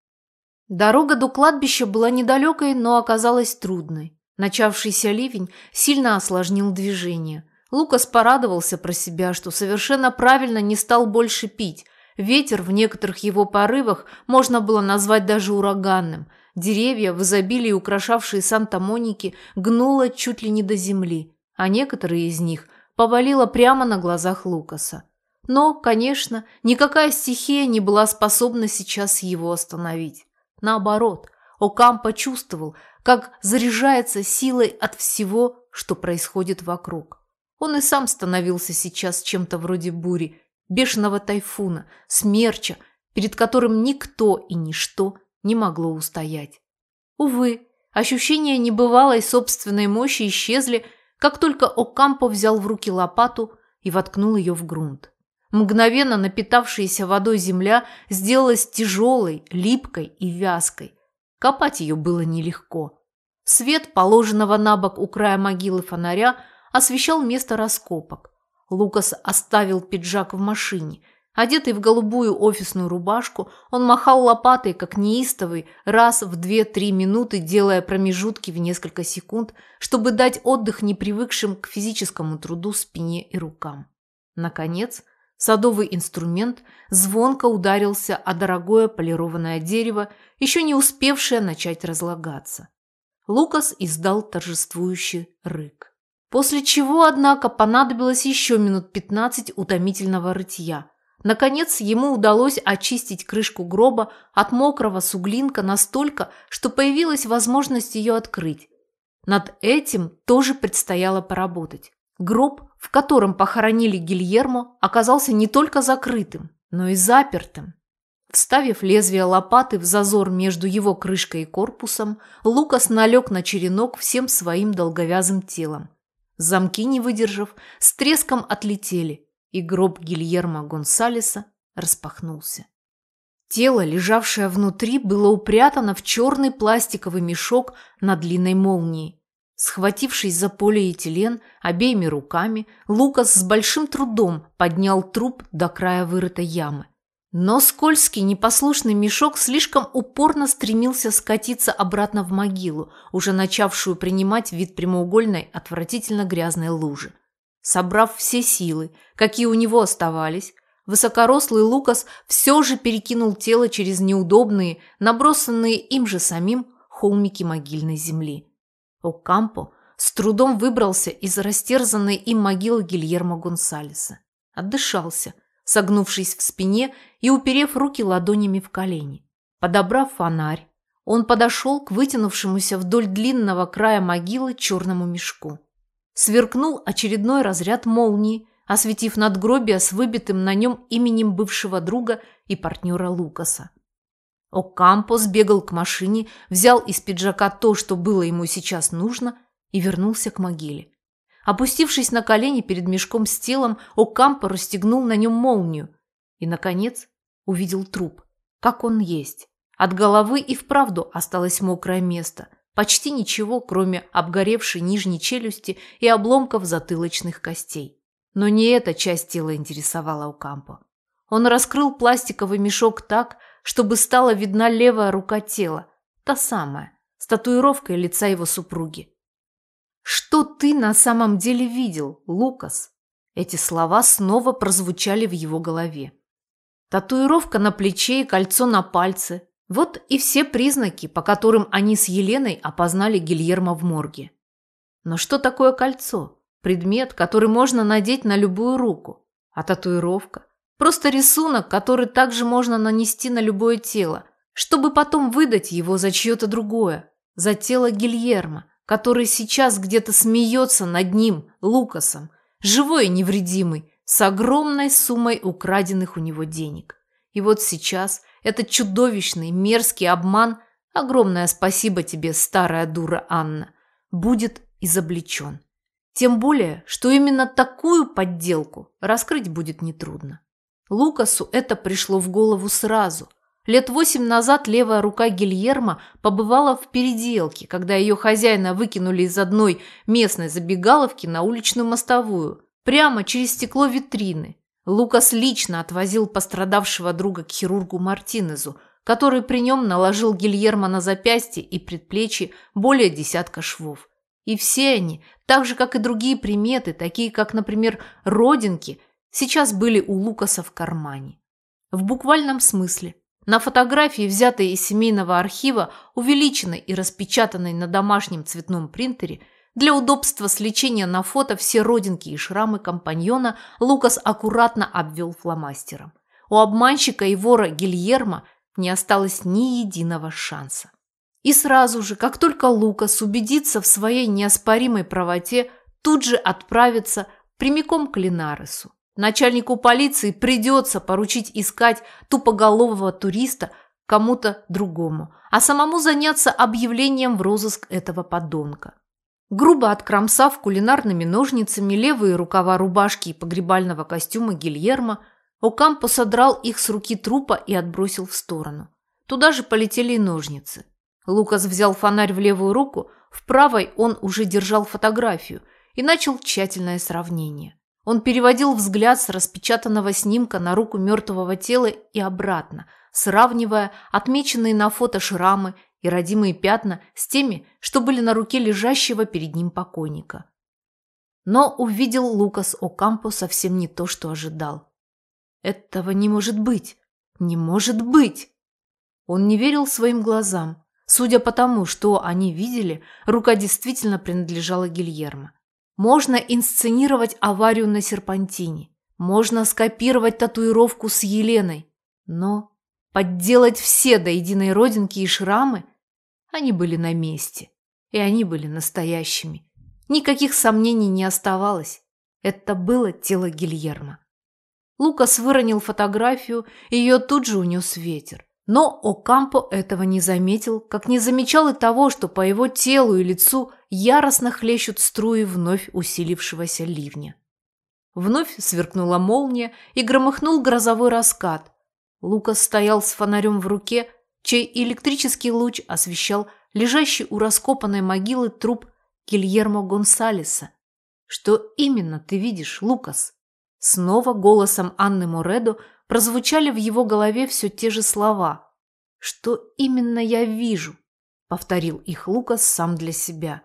Дорога до кладбища была недалекой, но оказалась трудной. Начавшийся ливень сильно осложнил движение. Лукас порадовался про себя, что совершенно правильно не стал больше пить. Ветер в некоторых его порывах можно было назвать даже ураганным – Деревья, в изобилии украшавшие Санта-Моники, гнуло чуть ли не до земли, а некоторые из них повалило прямо на глазах Лукаса. Но, конечно, никакая стихия не была способна сейчас его остановить. Наоборот, Окам почувствовал, как заряжается силой от всего, что происходит вокруг. Он и сам становился сейчас чем-то вроде бури, бешеного тайфуна, смерча, перед которым никто и ничто не могло устоять. Увы, ощущения небывалой собственной мощи исчезли, как только Окампо взял в руки лопату и воткнул ее в грунт. Мгновенно напитавшаяся водой земля сделалась тяжелой, липкой и вязкой. Копать ее было нелегко. Свет, положенного на бок у края могилы фонаря, освещал место раскопок. Лукас оставил пиджак в машине. Одетый в голубую офисную рубашку, он махал лопатой, как неистовый, раз в две-три минуты, делая промежутки в несколько секунд, чтобы дать отдых непривыкшим к физическому труду спине и рукам. Наконец, садовый инструмент звонко ударился о дорогое полированное дерево, еще не успевшее начать разлагаться. Лукас издал торжествующий рык. После чего, однако, понадобилось еще минут пятнадцать утомительного рытья. Наконец, ему удалось очистить крышку гроба от мокрого суглинка настолько, что появилась возможность ее открыть. Над этим тоже предстояло поработать. Гроб, в котором похоронили Гильермо, оказался не только закрытым, но и запертым. Вставив лезвие лопаты в зазор между его крышкой и корпусом, Лукас налег на черенок всем своим долговязым телом. Замки, не выдержав, с треском отлетели, и гроб Гильермо Гонсалеса распахнулся. Тело, лежавшее внутри, было упрятано в черный пластиковый мешок на длинной молнии. Схватившись за полиэтилен обеими руками, Лукас с большим трудом поднял труп до края вырытой ямы. Но скользкий, непослушный мешок слишком упорно стремился скатиться обратно в могилу, уже начавшую принимать вид прямоугольной, отвратительно грязной лужи. Собрав все силы, какие у него оставались, высокорослый Лукас все же перекинул тело через неудобные, набросанные им же самим холмики могильной земли. Окампо с трудом выбрался из растерзанной им могилы Гильермо Гонсалеса. Отдышался – согнувшись в спине и уперев руки ладонями в колени. Подобрав фонарь, он подошел к вытянувшемуся вдоль длинного края могилы черному мешку. Сверкнул очередной разряд молнии, осветив надгробие с выбитым на нем именем бывшего друга и партнера Лукаса. Окампо сбегал к машине, взял из пиджака то, что было ему сейчас нужно, и вернулся к могиле. Опустившись на колени перед мешком с телом, Окампо расстегнул на нем молнию и, наконец, увидел труп, как он есть. От головы и вправду осталось мокрое место. Почти ничего, кроме обгоревшей нижней челюсти и обломков затылочных костей. Но не эта часть тела интересовала Окампо. Он раскрыл пластиковый мешок так, чтобы стала видна левая рука тела, та самая, с татуировкой лица его супруги. «Что ты на самом деле видел, Лукас?» Эти слова снова прозвучали в его голове. Татуировка на плече и кольцо на пальце. Вот и все признаки, по которым они с Еленой опознали Гильермо в морге. Но что такое кольцо? Предмет, который можно надеть на любую руку. А татуировка? Просто рисунок, который также можно нанести на любое тело, чтобы потом выдать его за чье-то другое, за тело Гильермо, который сейчас где-то смеется над ним, Лукасом, живой и невредимый, с огромной суммой украденных у него денег. И вот сейчас этот чудовищный, мерзкий обман, огромное спасибо тебе, старая дура Анна, будет изобличен. Тем более, что именно такую подделку раскрыть будет нетрудно. Лукасу это пришло в голову сразу – Лет восемь назад левая рука Гильермо побывала в переделке, когда ее хозяина выкинули из одной местной забегаловки на уличную мостовую, прямо через стекло витрины. Лукас лично отвозил пострадавшего друга к хирургу Мартинезу, который при нем наложил Гильермо на запястье и предплечье более десятка швов. И все они, так же как и другие приметы, такие как, например, родинки, сейчас были у Лукаса в кармане. В буквальном смысле. На фотографии, взятой из семейного архива, увеличенной и распечатанной на домашнем цветном принтере, для удобства сличения на фото все родинки и шрамы компаньона Лукас аккуратно обвел фломастером. У обманщика и вора Гильермо не осталось ни единого шанса. И сразу же, как только Лукас убедится в своей неоспоримой правоте, тут же отправится прямиком к Линаресу. Начальнику полиции придется поручить искать тупоголового туриста кому-то другому, а самому заняться объявлением в розыск этого подонка. Грубо откромсав кулинарными ножницами левые рукава рубашки и погребального костюма Гильермо, Окампо содрал их с руки трупа и отбросил в сторону. Туда же полетели и ножницы. Лукас взял фонарь в левую руку, в правой он уже держал фотографию и начал тщательное сравнение. Он переводил взгляд с распечатанного снимка на руку мертвого тела и обратно, сравнивая отмеченные на фото шрамы и родимые пятна с теми, что были на руке лежащего перед ним покойника. Но увидел Лукас Окампо совсем не то, что ожидал. Этого не может быть! Не может быть! Он не верил своим глазам. Судя по тому, что они видели, рука действительно принадлежала Гильермо. Можно инсценировать аварию на серпантине. Можно скопировать татуировку с Еленой. Но подделать все до единой родинки и шрамы они были на месте. И они были настоящими. Никаких сомнений не оставалось. Это было тело Гильермо. Лукас выронил фотографию, и ее тут же унес ветер. Но Окампо этого не заметил, как не замечал и того, что по его телу и лицу яростно хлещут струи вновь усилившегося ливня. Вновь сверкнула молния и громыхнул грозовой раскат. Лукас стоял с фонарем в руке, чей электрический луч освещал лежащий у раскопанной могилы труп Гильермо Гонсалеса. «Что именно ты видишь, Лукас?» Снова голосом Анны Моредо прозвучали в его голове все те же слова. «Что именно я вижу?» – повторил их Лукас сам для себя.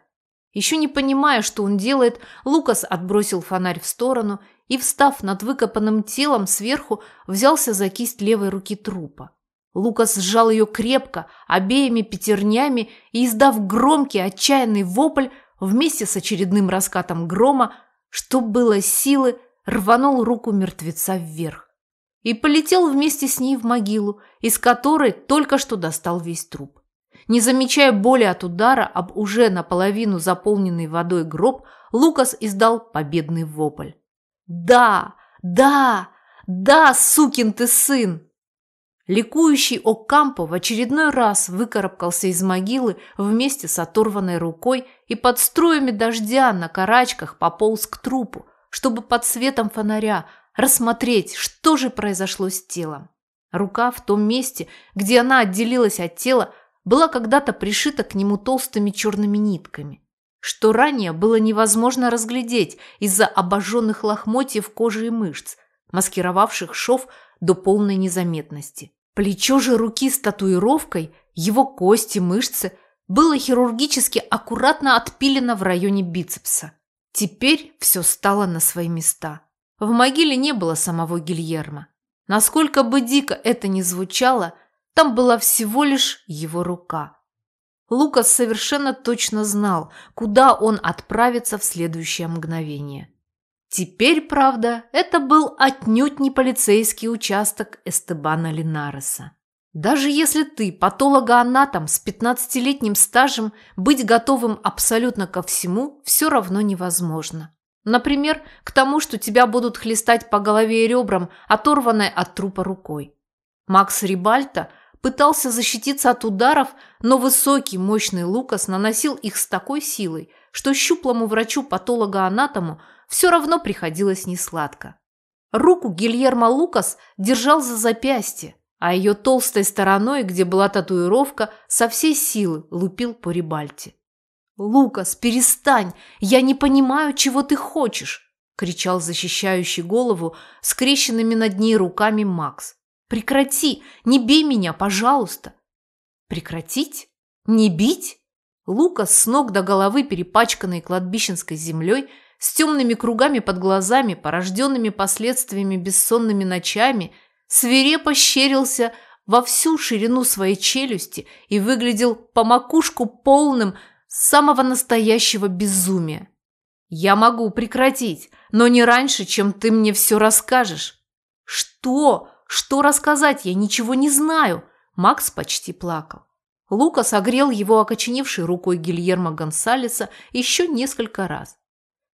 Еще не понимая, что он делает, Лукас отбросил фонарь в сторону и, встав над выкопанным телом сверху, взялся за кисть левой руки трупа. Лукас сжал ее крепко, обеими пятернями и, издав громкий отчаянный вопль, вместе с очередным раскатом грома, что было силы, рванул руку мертвеца вверх и полетел вместе с ней в могилу, из которой только что достал весь труп. Не замечая боли от удара об уже наполовину заполненный водой гроб, Лукас издал победный вопль. «Да! Да! Да, сукин ты сын!» Ликующий Окампо в очередной раз выкарабкался из могилы вместе с оторванной рукой и под струями дождя на карачках пополз к трупу, чтобы под светом фонаря рассмотреть, что же произошло с телом. Рука в том месте, где она отделилась от тела, была когда-то пришита к нему толстыми черными нитками, что ранее было невозможно разглядеть из-за обожженных лохмотьев кожи и мышц, маскировавших шов до полной незаметности. Плечо же руки с татуировкой, его кости, мышцы было хирургически аккуратно отпилено в районе бицепса. Теперь все стало на свои места. В могиле не было самого Гильермо. Насколько бы дико это ни звучало, там была всего лишь его рука. Лукас совершенно точно знал, куда он отправится в следующее мгновение. Теперь, правда, это был отнюдь не полицейский участок Эстебана Линареса. Даже если ты патологоанатом с 15-летним стажем, быть готовым абсолютно ко всему все равно невозможно. Например, к тому, что тебя будут хлестать по голове и ребрам, оторванной от трупа рукой. Макс Рибальто пытался защититься от ударов, но высокий, мощный Лукас наносил их с такой силой, что щуплому врачу-патологоанатому – все равно приходилось несладко. Руку Гильермо Лукас держал за запястье, а ее толстой стороной, где была татуировка, со всей силы лупил по рибальте. «Лукас, перестань! Я не понимаю, чего ты хочешь!» – кричал защищающий голову скрещенными над ней руками Макс. «Прекрати! Не бей меня, пожалуйста!» «Прекратить? Не бить?» Лукас с ног до головы, перепачканный кладбищенской землей, с темными кругами под глазами, порожденными последствиями бессонными ночами, свирепо щерился во всю ширину своей челюсти и выглядел по макушку полным самого настоящего безумия. «Я могу прекратить, но не раньше, чем ты мне все расскажешь». «Что? Что рассказать? Я ничего не знаю!» Макс почти плакал. Лука согрел его окоченевшей рукой Гильермо Гонсалеса еще несколько раз.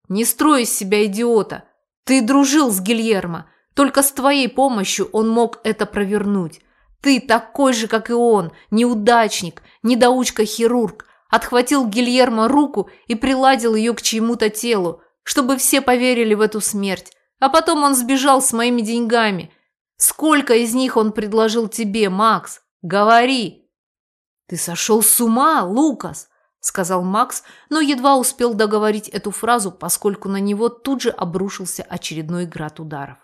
Не строй из себя идиота. Ты дружил с Гильермо. Только с твоей помощью он мог это провернуть. Ты такой же, как и он, неудачник, недоучка-хирург. Отхватил Гильермо руку и приладил ее к чьему-то телу, чтобы все поверили в эту смерть. А потом он сбежал с моими деньгами. Сколько из них он предложил тебе, Макс? Говори!» «Ты сошел с ума, Лукас!» – сказал Макс, но едва успел договорить эту фразу, поскольку на него тут же обрушился очередной град ударов.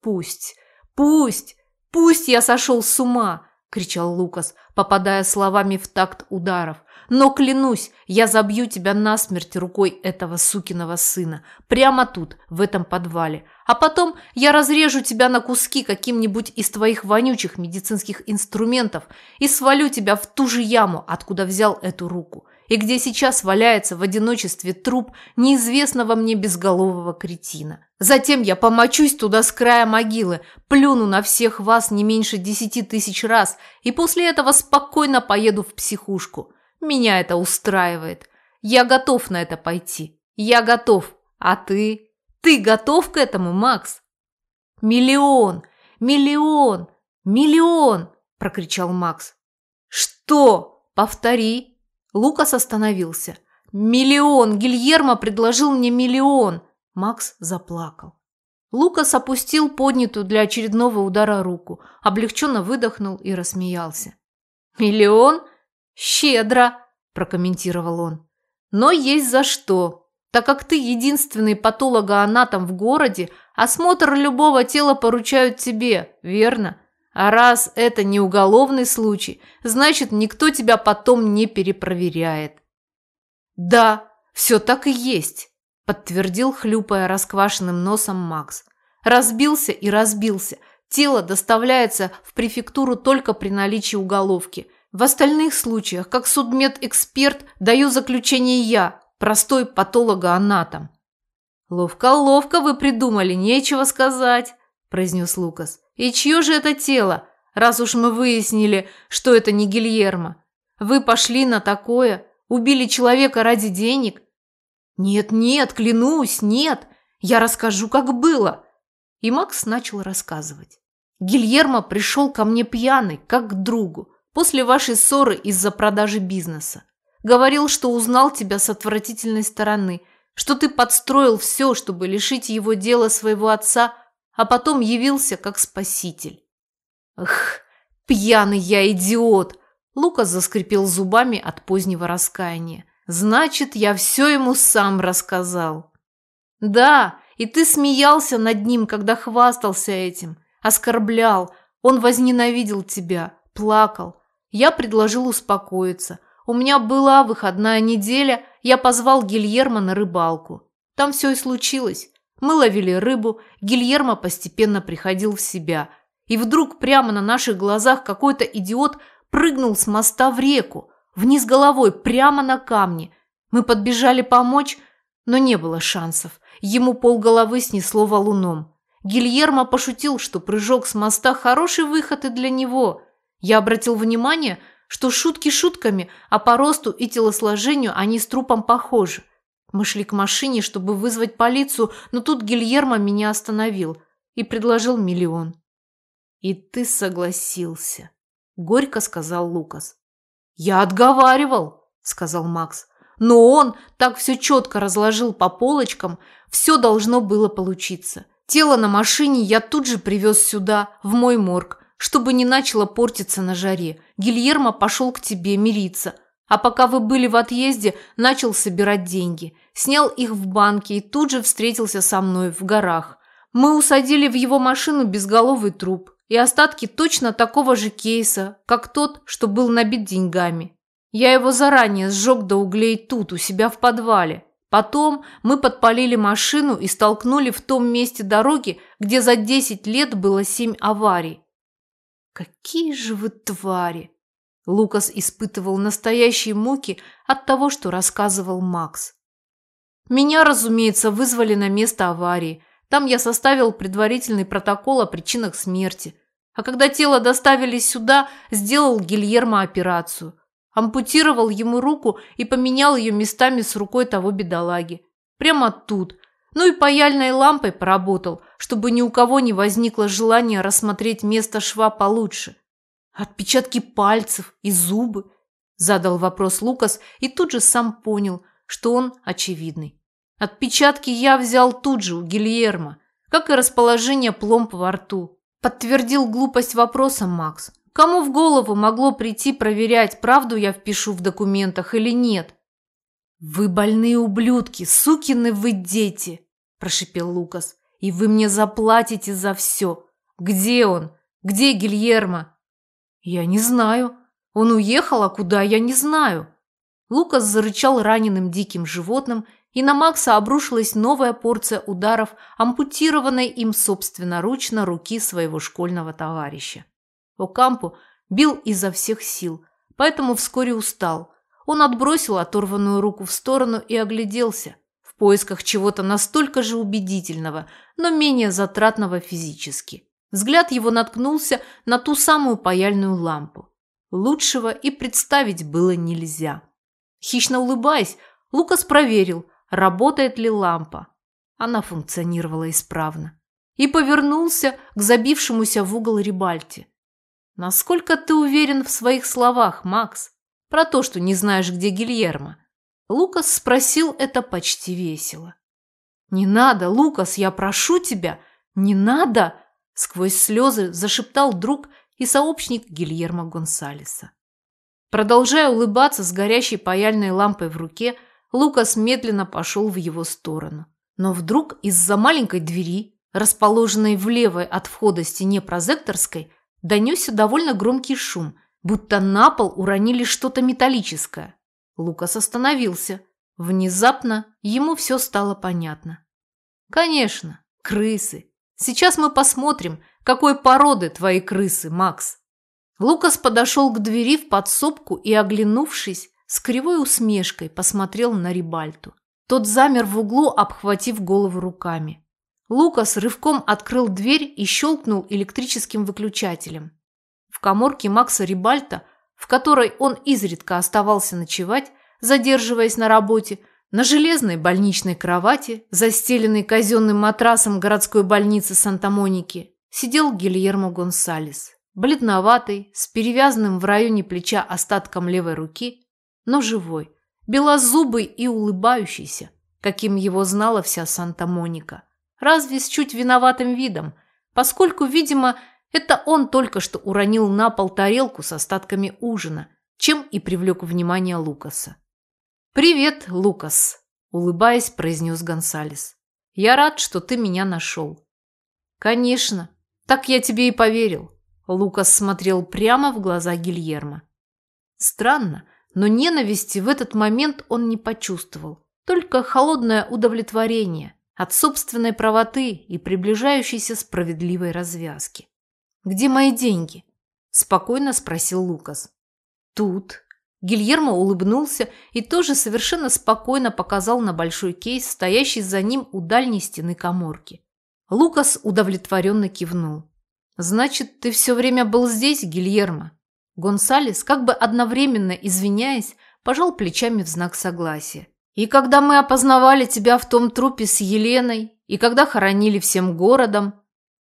«Пусть, пусть, пусть я сошел с ума!» – кричал Лукас, попадая словами в такт ударов. «Но клянусь, я забью тебя насмерть рукой этого сукиного сына, прямо тут, в этом подвале, а потом я разрежу тебя на куски каким-нибудь из твоих вонючих медицинских инструментов и свалю тебя в ту же яму, откуда взял эту руку и где сейчас валяется в одиночестве труп неизвестного мне безголового кретина. Затем я помочусь туда с края могилы, плюну на всех вас не меньше десяти тысяч раз и после этого спокойно поеду в психушку. Меня это устраивает. Я готов на это пойти. Я готов. А ты? Ты готов к этому, Макс? Миллион! Миллион! Миллион! прокричал Макс. Что? Повтори. Лукас остановился. «Миллион! Гильермо предложил мне миллион!» Макс заплакал. Лукас опустил поднятую для очередного удара руку, облегченно выдохнул и рассмеялся. «Миллион? Щедро!» – прокомментировал он. «Но есть за что. Так как ты единственный патологоанатом в городе, осмотр любого тела поручают тебе, верно? А раз это не уголовный случай, значит, никто тебя потом не перепроверяет. Да, все так и есть, подтвердил, хлюпая расквашенным носом Макс. Разбился и разбился. Тело доставляется в префектуру только при наличии уголовки. В остальных случаях, как судмедэксперт, даю заключение я, простой патологоанатом. «Ловко-ловко вы придумали, нечего сказать», – произнес Лукас. «И чье же это тело, раз уж мы выяснили, что это не Гильермо? Вы пошли на такое? Убили человека ради денег?» «Нет-нет, клянусь, нет! Я расскажу, как было!» И Макс начал рассказывать. «Гильермо пришел ко мне пьяный, как к другу, после вашей ссоры из-за продажи бизнеса. Говорил, что узнал тебя с отвратительной стороны, что ты подстроил все, чтобы лишить его дела своего отца – а потом явился как спаситель. Эх, пьяный я идиот! Лукас заскрипел зубами от позднего раскаяния. Значит, я все ему сам рассказал. Да, и ты смеялся над ним, когда хвастался этим, оскорблял, он возненавидел тебя, плакал. Я предложил успокоиться. У меня была выходная неделя, я позвал Гильермо на рыбалку. Там все и случилось. Мы ловили рыбу, Гильермо постепенно приходил в себя. И вдруг прямо на наших глазах какой-то идиот прыгнул с моста в реку, вниз головой, прямо на камни. Мы подбежали помочь, но не было шансов. Ему полголовы снесло валуном. Гильермо пошутил, что прыжок с моста – хороший выход и для него. Я обратил внимание, что шутки шутками, а по росту и телосложению они с трупом похожи – мы шли к машине, чтобы вызвать полицию, но тут Гильермо меня остановил и предложил миллион. «И ты согласился», – горько сказал Лукас. «Я отговаривал», – сказал Макс. «Но он так все четко разложил по полочкам, все должно было получиться. Тело на машине я тут же привез сюда, в мой морг, чтобы не начало портиться на жаре. Гильермо пошел к тебе мириться, а пока вы были в отъезде, начал собирать деньги. Снял их в банке и тут же встретился со мной в горах. Мы усадили в его машину безголовый труп и остатки точно такого же кейса, как тот, что был набит деньгами. Я его заранее сжег до углей тут, у себя в подвале. Потом мы подпалили машину и столкнули в том месте дороги, где за 10 лет было 7 аварий. Какие же вы твари! Лукас испытывал настоящие муки от того, что рассказывал Макс. Меня, разумеется, вызвали на место аварии. Там я составил предварительный протокол о причинах смерти. А когда тело доставили сюда, сделал Гильермо операцию. Ампутировал ему руку и поменял ее местами с рукой того бедолаги. Прямо тут. Ну и паяльной лампой поработал, чтобы ни у кого не возникло желания рассмотреть место шва получше. Отпечатки пальцев и зубы? Задал вопрос Лукас и тут же сам понял, что он очевидный. Отпечатки я взял тут же у Гильермо, как и расположение пломб во рту. Подтвердил глупость вопроса Макс. Кому в голову могло прийти проверять, правду я впишу в документах или нет? «Вы больные ублюдки, сукины вы дети!» – прошипел Лукас. «И вы мне заплатите за все. Где он? Где Гильермо?» «Я не знаю. Он уехал, а куда, я не знаю». Лукас зарычал раненым диким животным, и на Макса обрушилась новая порция ударов, ампутированной им собственноручно руки своего школьного товарища. Окампу бил изо всех сил, поэтому вскоре устал – он отбросил оторванную руку в сторону и огляделся, в поисках чего-то настолько же убедительного, но менее затратного физически. Взгляд его наткнулся на ту самую паяльную лампу. Лучшего и представить было нельзя. Хищно улыбаясь, Лукас проверил, работает ли лампа. Она функционировала исправно. И повернулся к забившемуся в угол Рибальте. «Насколько ты уверен в своих словах, Макс?» Про то, что не знаешь, где Гильермо. Лукас спросил это почти весело. «Не надо, Лукас, я прошу тебя! Не надо!» Сквозь слезы зашептал друг и сообщник Гильермо Гонсалеса. Продолжая улыбаться с горящей паяльной лампой в руке, Лукас медленно пошел в его сторону. Но вдруг из-за маленькой двери, расположенной в левой от входа стене прозекторской, донесся довольно громкий шум – будто на пол уронили что-то металлическое. Лукас остановился. Внезапно ему все стало понятно. «Конечно, крысы. Сейчас мы посмотрим, какой породы твои крысы, Макс». Лукас подошел к двери в подсобку и, оглянувшись, с кривой усмешкой посмотрел на Рибальту. Тот замер в углу, обхватив голову руками. Лукас рывком открыл дверь и щелкнул электрическим выключателем. В коморке Макса Рибальта, в которой он изредка оставался ночевать, задерживаясь на работе, на железной больничной кровати, застеленной казенным матрасом городской больницы Санта-Моники, сидел Гильермо Гонсалес, бледноватый, с перевязанным в районе плеча остатком левой руки, но живой, белозубый и улыбающийся, каким его знала вся Санта-Моника. Разве с чуть виноватым видом, поскольку, видимо, это он только что уронил на пол тарелку с остатками ужина, чем и привлек внимание Лукаса. «Привет, Лукас», – улыбаясь, произнес Гонсалес. «Я рад, что ты меня нашел». «Конечно, так я тебе и поверил», – Лукас смотрел прямо в глаза Гильермо. Странно, но ненависти в этот момент он не почувствовал, только холодное удовлетворение от собственной правоты и приближающейся справедливой развязки. «Где мои деньги?» – спокойно спросил Лукас. «Тут». Гильермо улыбнулся и тоже совершенно спокойно показал на большой кейс, стоящий за ним у дальней стены коморки. Лукас удовлетворенно кивнул. «Значит, ты все время был здесь, Гильермо?» Гонсалес, как бы одновременно извиняясь, пожал плечами в знак согласия. «И когда мы опознавали тебя в том трупе с Еленой, и когда хоронили всем городом,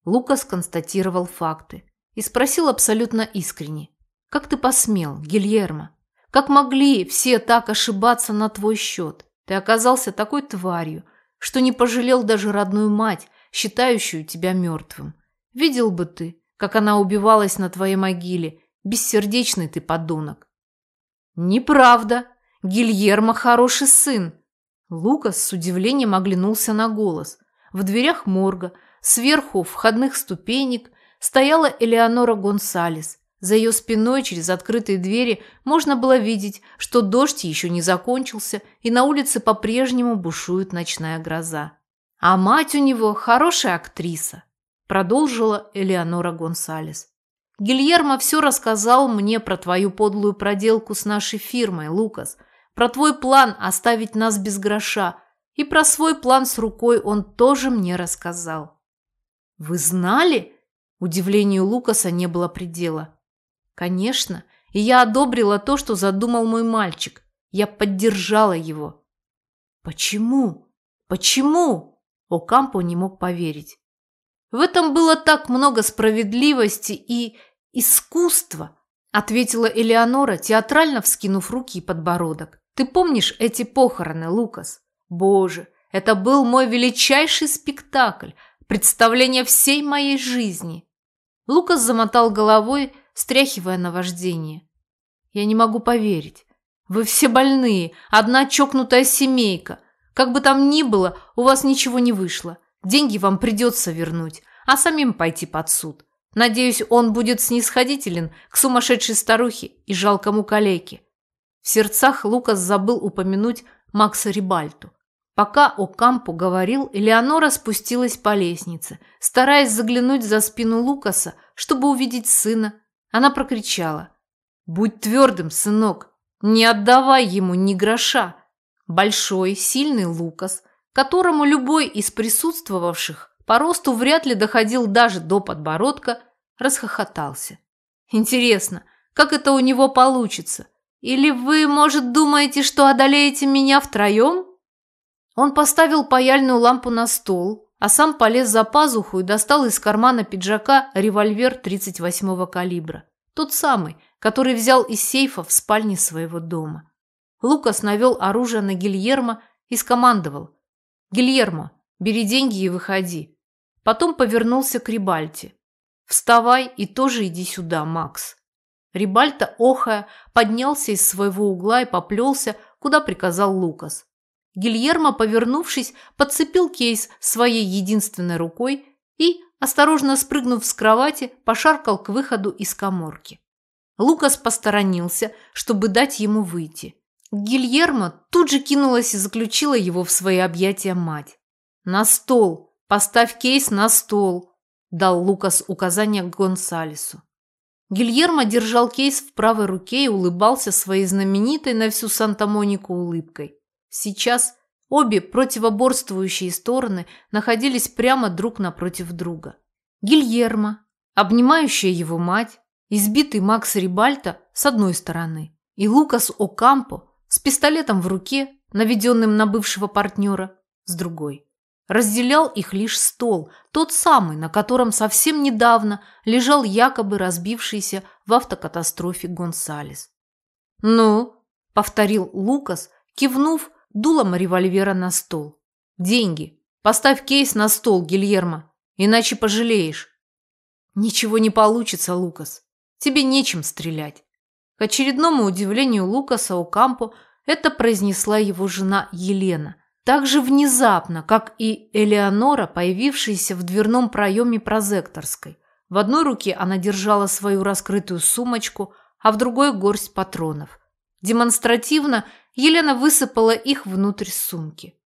Лукас констатировал факты и спросил абсолютно искренне. «Как ты посмел, Гильермо? Как могли все так ошибаться на твой счет? Ты оказался такой тварью, что не пожалел даже родную мать, считающую тебя мертвым. Видел бы ты, как она убивалась на твоей могиле, бессердечный ты подонок». «Неправда. Гильермо хороший сын». Лукас с удивлением оглянулся на голос. В дверях морга Сверху входных ступенек стояла Элеонора Гонсалес. За ее спиной через открытые двери можно было видеть, что дождь еще не закончился, и на улице по-прежнему бушует ночная гроза. «А мать у него хорошая актриса», – продолжила Элеонора Гонсалес. «Гильермо все рассказал мне про твою подлую проделку с нашей фирмой, Лукас, про твой план оставить нас без гроша, и про свой план с рукой он тоже мне рассказал. «Вы знали?» Удивлению Лукаса не было предела. «Конечно, и я одобрила то, что задумал мой мальчик. Я поддержала его». «Почему? Почему?» Окампо не мог поверить. «В этом было так много справедливости и искусства», ответила Элеонора, театрально вскинув руки и подбородок. «Ты помнишь эти похороны, Лукас? Боже, это был мой величайший спектакль, представление всей моей жизни. Лукас замотал головой, стряхивая наваждение. «Я не могу поверить. Вы все больные, одна чокнутая семейка. Как бы там ни было, у вас ничего не вышло. Деньги вам придется вернуть, а самим пойти под суд. Надеюсь, он будет снисходителен к сумасшедшей старухе и жалкому калеке. В сердцах Лукас забыл упомянуть Макса Рибальту. Пока Окампо говорил, Элеонора спустилась по лестнице, стараясь заглянуть за спину Лукаса, чтобы увидеть сына. Она прокричала. «Будь твердым, сынок, не отдавай ему ни гроша!» Большой, сильный Лукас, которому любой из присутствовавших по росту вряд ли доходил даже до подбородка, расхохотался. «Интересно, как это у него получится? Или вы, может, думаете, что одолеете меня втроем?» Он поставил паяльную лампу на стол, а сам полез за пазуху и достал из кармана пиджака револьвер 38-го калибра. Тот самый, который взял из сейфа в спальне своего дома. Лукас навел оружие на Гильермо и скомандовал. «Гильермо, бери деньги и выходи». Потом повернулся к Рибальте. «Вставай и тоже иди сюда, Макс». Рибальта, охая, поднялся из своего угла и поплелся, куда приказал Лукас. Гильермо, повернувшись, подцепил кейс своей единственной рукой и, осторожно спрыгнув с кровати, пошаркал к выходу из коморки. Лукас посторонился, чтобы дать ему выйти. Гильермо тут же кинулась и заключила его в свои объятия мать. «На стол! Поставь кейс на стол!» – дал Лукас указание Гонсалесу. Гильермо держал кейс в правой руке и улыбался своей знаменитой на всю Санта-Монику улыбкой. Сейчас обе противоборствующие стороны находились прямо друг напротив друга. Гильермо, обнимающая его мать, избитый Макс Рибальто с одной стороны и Лукас Окампо с пистолетом в руке, наведенным на бывшего партнера, с другой. Разделял их лишь стол, тот самый, на котором совсем недавно лежал якобы разбившийся в автокатастрофе Гонсалес. «Ну?» – повторил Лукас, кивнув дулом револьвера на стол. «Деньги. Поставь кейс на стол, Гильермо, иначе пожалеешь». «Ничего не получится, Лукас. Тебе нечем стрелять». К очередному удивлению Лукаса Окампо это произнесла его жена Елена. Так же внезапно, как и Элеонора, появившаяся в дверном проеме прозекторской. В одной руке она держала свою раскрытую сумочку, а в другой горсть патронов. Демонстративно Елена высыпала их внутрь сумки.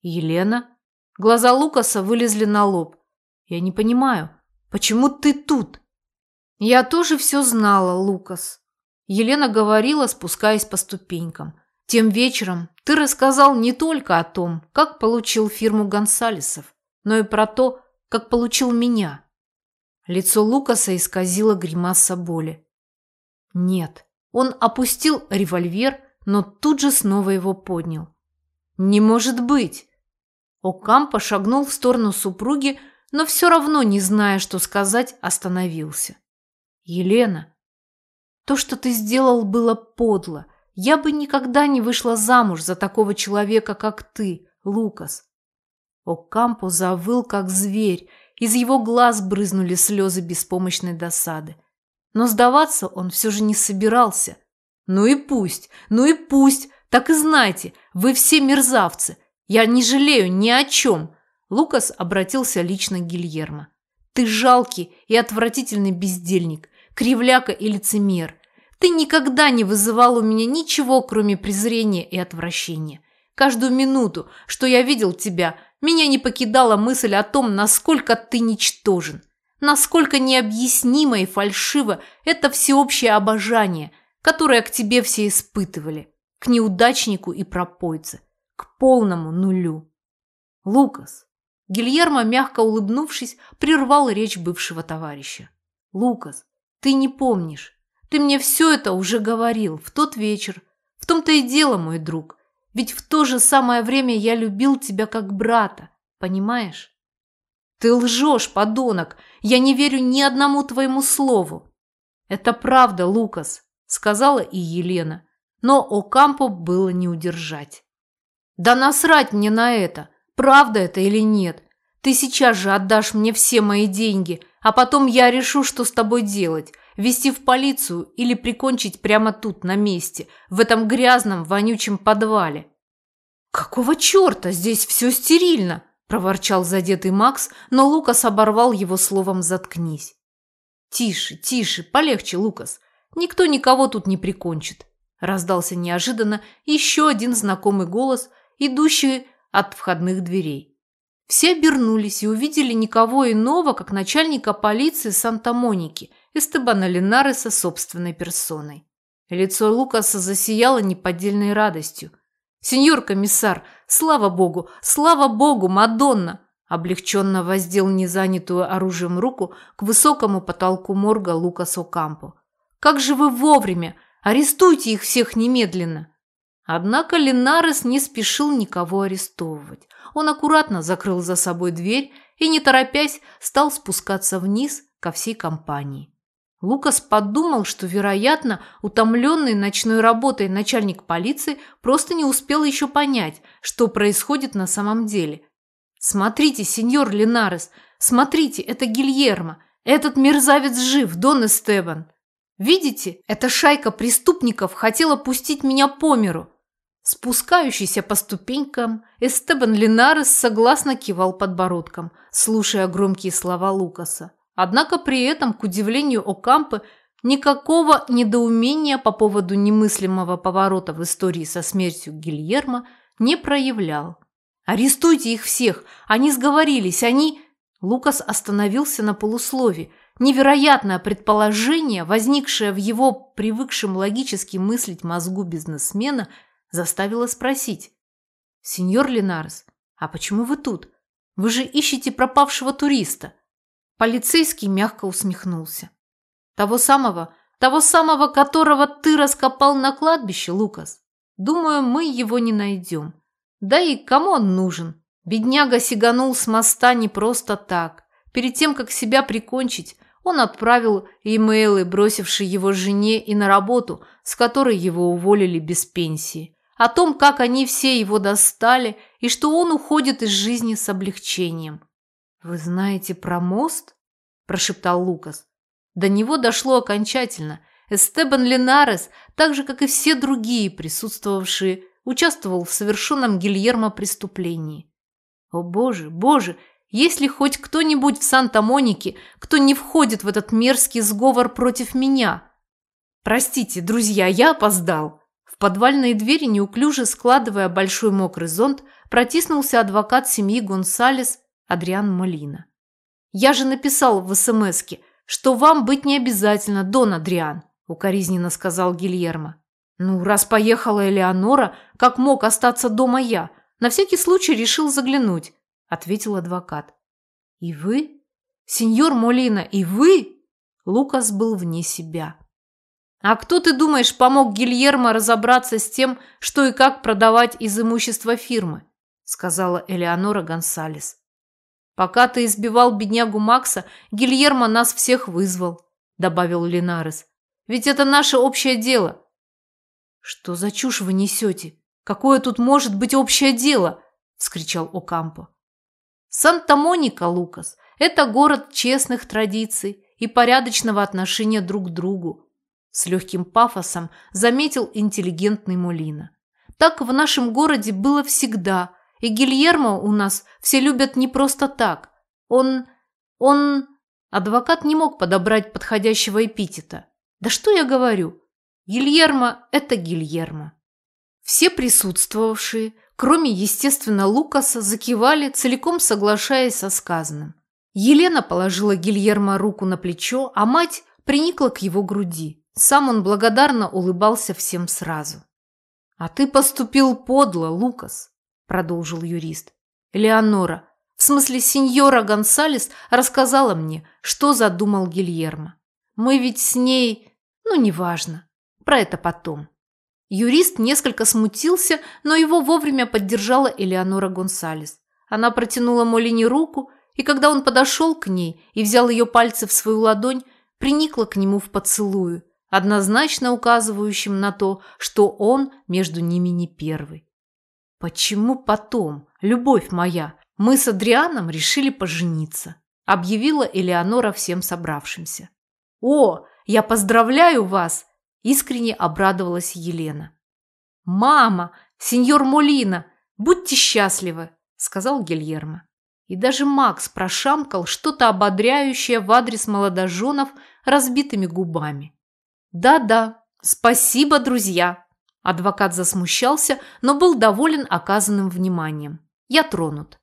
«Елена?» Глаза Лукаса вылезли на лоб. «Я не понимаю, почему ты тут?» «Я тоже все знала, Лукас». Елена говорила, спускаясь по ступенькам. «Тем вечером ты рассказал не только о том, как получил фирму Гонсалесов, но и про то, как получил меня». Лицо Лукаса исказило гримаса боли. «Нет». Он опустил револьвер, но тут же снова его поднял. «Не может быть!» Окампо шагнул в сторону супруги, но все равно, не зная, что сказать, остановился. «Елена, то, что ты сделал, было подло. Я бы никогда не вышла замуж за такого человека, как ты, Лукас». Окампо завыл, как зверь, из его глаз брызнули слезы беспомощной досады. Но сдаваться он все же не собирался. Ну и пусть, ну и пусть. Так и знайте, вы все мерзавцы. Я не жалею ни о чем. Лукас обратился лично к Гильермо. Ты жалкий и отвратительный бездельник, кривляка и лицемер. Ты никогда не вызывал у меня ничего, кроме презрения и отвращения. Каждую минуту, что я видел тебя, меня не покидала мысль о том, насколько ты ничтожен, насколько необъяснимо и фальшиво это всеобщее обожание – которое к тебе все испытывали, к неудачнику и пропойце, к полному нулю. Лукас. Гильермо, мягко улыбнувшись, прервал речь бывшего товарища. Лукас, ты не помнишь. Ты мне все это уже говорил в тот вечер. В том-то и дело, мой друг. Ведь в то же самое время я любил тебя как брата, понимаешь? Ты лжешь, подонок. Я не верю ни одному твоему слову. Это правда, Лукас сказала и Елена. Но Окампо было не удержать. «Да насрать мне на это! Правда это или нет? Ты сейчас же отдашь мне все мои деньги, А потом я решу, что с тобой делать. Вести в полицию или прикончить прямо тут, на месте, в этом грязном, вонючем подвале. «Какого черта? Здесь все стерильно!» – проворчал задетый Макс, но Лукас оборвал его словом «заткнись». «Тише, тише, полегче, Лукас. Никто никого тут не прикончит», – раздался неожиданно еще один знакомый голос, идущий от входных дверей. Все обернулись и увидели никого иного, как начальника полиции Санта-Моники, Эстебана Линареса собственной персоной. Лицо Лукаса засияло неподдельной радостью. «Сеньор комиссар, слава богу, слава богу, Мадонна!» облегченно воздел незанятую оружием руку к высокому потолку морга Лукасу Кампо. «Как же вы вовремя! Арестуйте их всех немедленно!» Однако Линарес не спешил никого арестовывать. Он аккуратно закрыл за собой дверь и, не торопясь, стал спускаться вниз ко всей компании. Лукас подумал, что, вероятно, утомленный ночной работой начальник полиции просто не успел еще понять, что происходит на самом деле. «Смотрите, сеньор Линарес, смотрите, это Гильермо, этот мерзавец жив, Дон Эстебан. Видите, эта шайка преступников хотела пустить меня по миру. Спускающийся по ступенькам, Эстебан Линарес согласно кивал подбородком, слушая громкие слова Лукаса. Однако при этом, к удивлению Окампы, никакого недоумения по поводу немыслимого поворота в истории со смертью Гильермо не проявлял. «Арестуйте их всех! Они сговорились! Они...» Лукас остановился на полуслове. Невероятное предположение, возникшее в его привыкшем логически мыслить мозгу бизнесмена – заставила спросить. «Сеньор Ленарес, а почему вы тут? Вы же ищете пропавшего туриста». Полицейский мягко усмехнулся. «Того самого, того самого, которого ты раскопал на кладбище, Лукас. Думаю, мы его не найдем. Да и кому он нужен? Бедняга сиганул с моста не просто так. Перед тем, как себя прикончить, он отправил имейлы, бросившие его жене и на работу, с которой его уволили без пенсии о том, как они все его достали и что он уходит из жизни с облегчением. «Вы знаете про мост?» – прошептал Лукас. До него дошло окончательно. Эстебан Линарес, так же, как и все другие присутствовавшие, участвовал в совершенном Гильермо преступлении. О боже, боже, есть ли хоть кто-нибудь в Санта-Монике, кто не входит в этот мерзкий сговор против меня? Простите, друзья, я опоздал подвальные двери, неуклюже складывая большой мокрый зонт, протиснулся адвокат семьи Гонсалес Адриан Малина. «Я же написал в СМСке, что вам быть не обязательно, Дон Адриан», укоризненно сказал Гильермо. «Ну, раз поехала Элеонора, как мог остаться дома я? На всякий случай решил заглянуть», ответил адвокат. «И вы? Сеньор Молина, и вы?» Лукас был вне себя. А кто, ты думаешь, помог Гильермо разобраться с тем, что и как продавать из имущества фирмы? Сказала Элеонора Гонсалес. Пока ты избивал беднягу Макса, Гильермо нас всех вызвал, добавил Линарес. Ведь это наше общее дело. Что за чушь вы несете? Какое тут может быть общее дело? вскричал Окампо. Санта-Моника, Лукас, это город честных традиций и порядочного отношения друг к другу. С легким пафосом заметил интеллигентный Молина. Так в нашем городе было всегда, и Гильермо у нас все любят не просто так. Он... он... Адвокат не мог подобрать подходящего эпитета. Да что я говорю? Гильермо – это Гильермо. Все присутствовавшие, кроме, естественно, Лукаса, закивали, целиком соглашаясь со сказанным. Елена положила Гильермо руку на плечо, а мать приникла к его груди. Сам он благодарно улыбался всем сразу. «А ты поступил подло, Лукас», – продолжил юрист. «Элеонора, в смысле сеньора Гонсалес, рассказала мне, что задумал Гильермо. Мы ведь с ней... Ну, неважно. Про это потом». Юрист несколько смутился, но его вовремя поддержала Элеонора Гонсалес. Она протянула Молине руку, и когда он подошел к ней и взял ее пальцы в свою ладонь, приникла к нему в поцелую – однозначно указывающим на то, что он между ними не первый. Почему потом, любовь моя, мы с Адрианом решили пожениться? – объявила Элеонора всем собравшимся. «О, я поздравляю вас!» – искренне обрадовалась Елена. «Мама, сеньор Молина, будьте счастливы!» – сказал Гильермо. И даже Макс прошамкал что-то ободряющее в адрес молодоженов разбитыми губами. «Да-да, спасибо, друзья!» Адвокат засмущался, но был доволен оказанным вниманием. «Я тронут».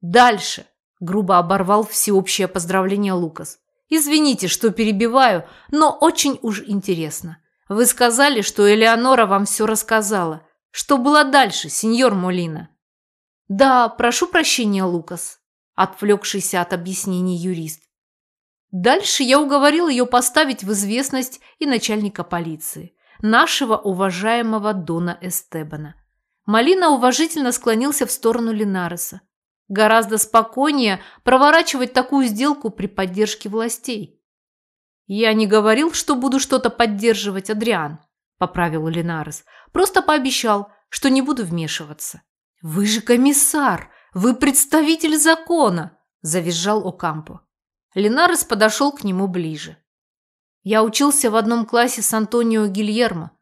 «Дальше!» – грубо оборвал всеобщее поздравление Лукас. «Извините, что перебиваю, но очень уж интересно. Вы сказали, что Элеонора вам все рассказала. Что было дальше, сеньор Молина?» «Да, прошу прощения, Лукас», – отвлекшийся от объяснений юрист. Дальше я уговорил ее поставить в известность и начальника полиции, нашего уважаемого Дона Эстебана. Малина уважительно склонился в сторону Линареса. Гораздо спокойнее проворачивать такую сделку при поддержке властей. «Я не говорил, что буду что-то поддерживать, Адриан», – поправил Линарес. «Просто пообещал, что не буду вмешиваться». «Вы же комиссар! Вы представитель закона!» – завизжал Окампо. Линарес подошел к нему ближе. «Я учился в одном классе с Антонио Гильермо.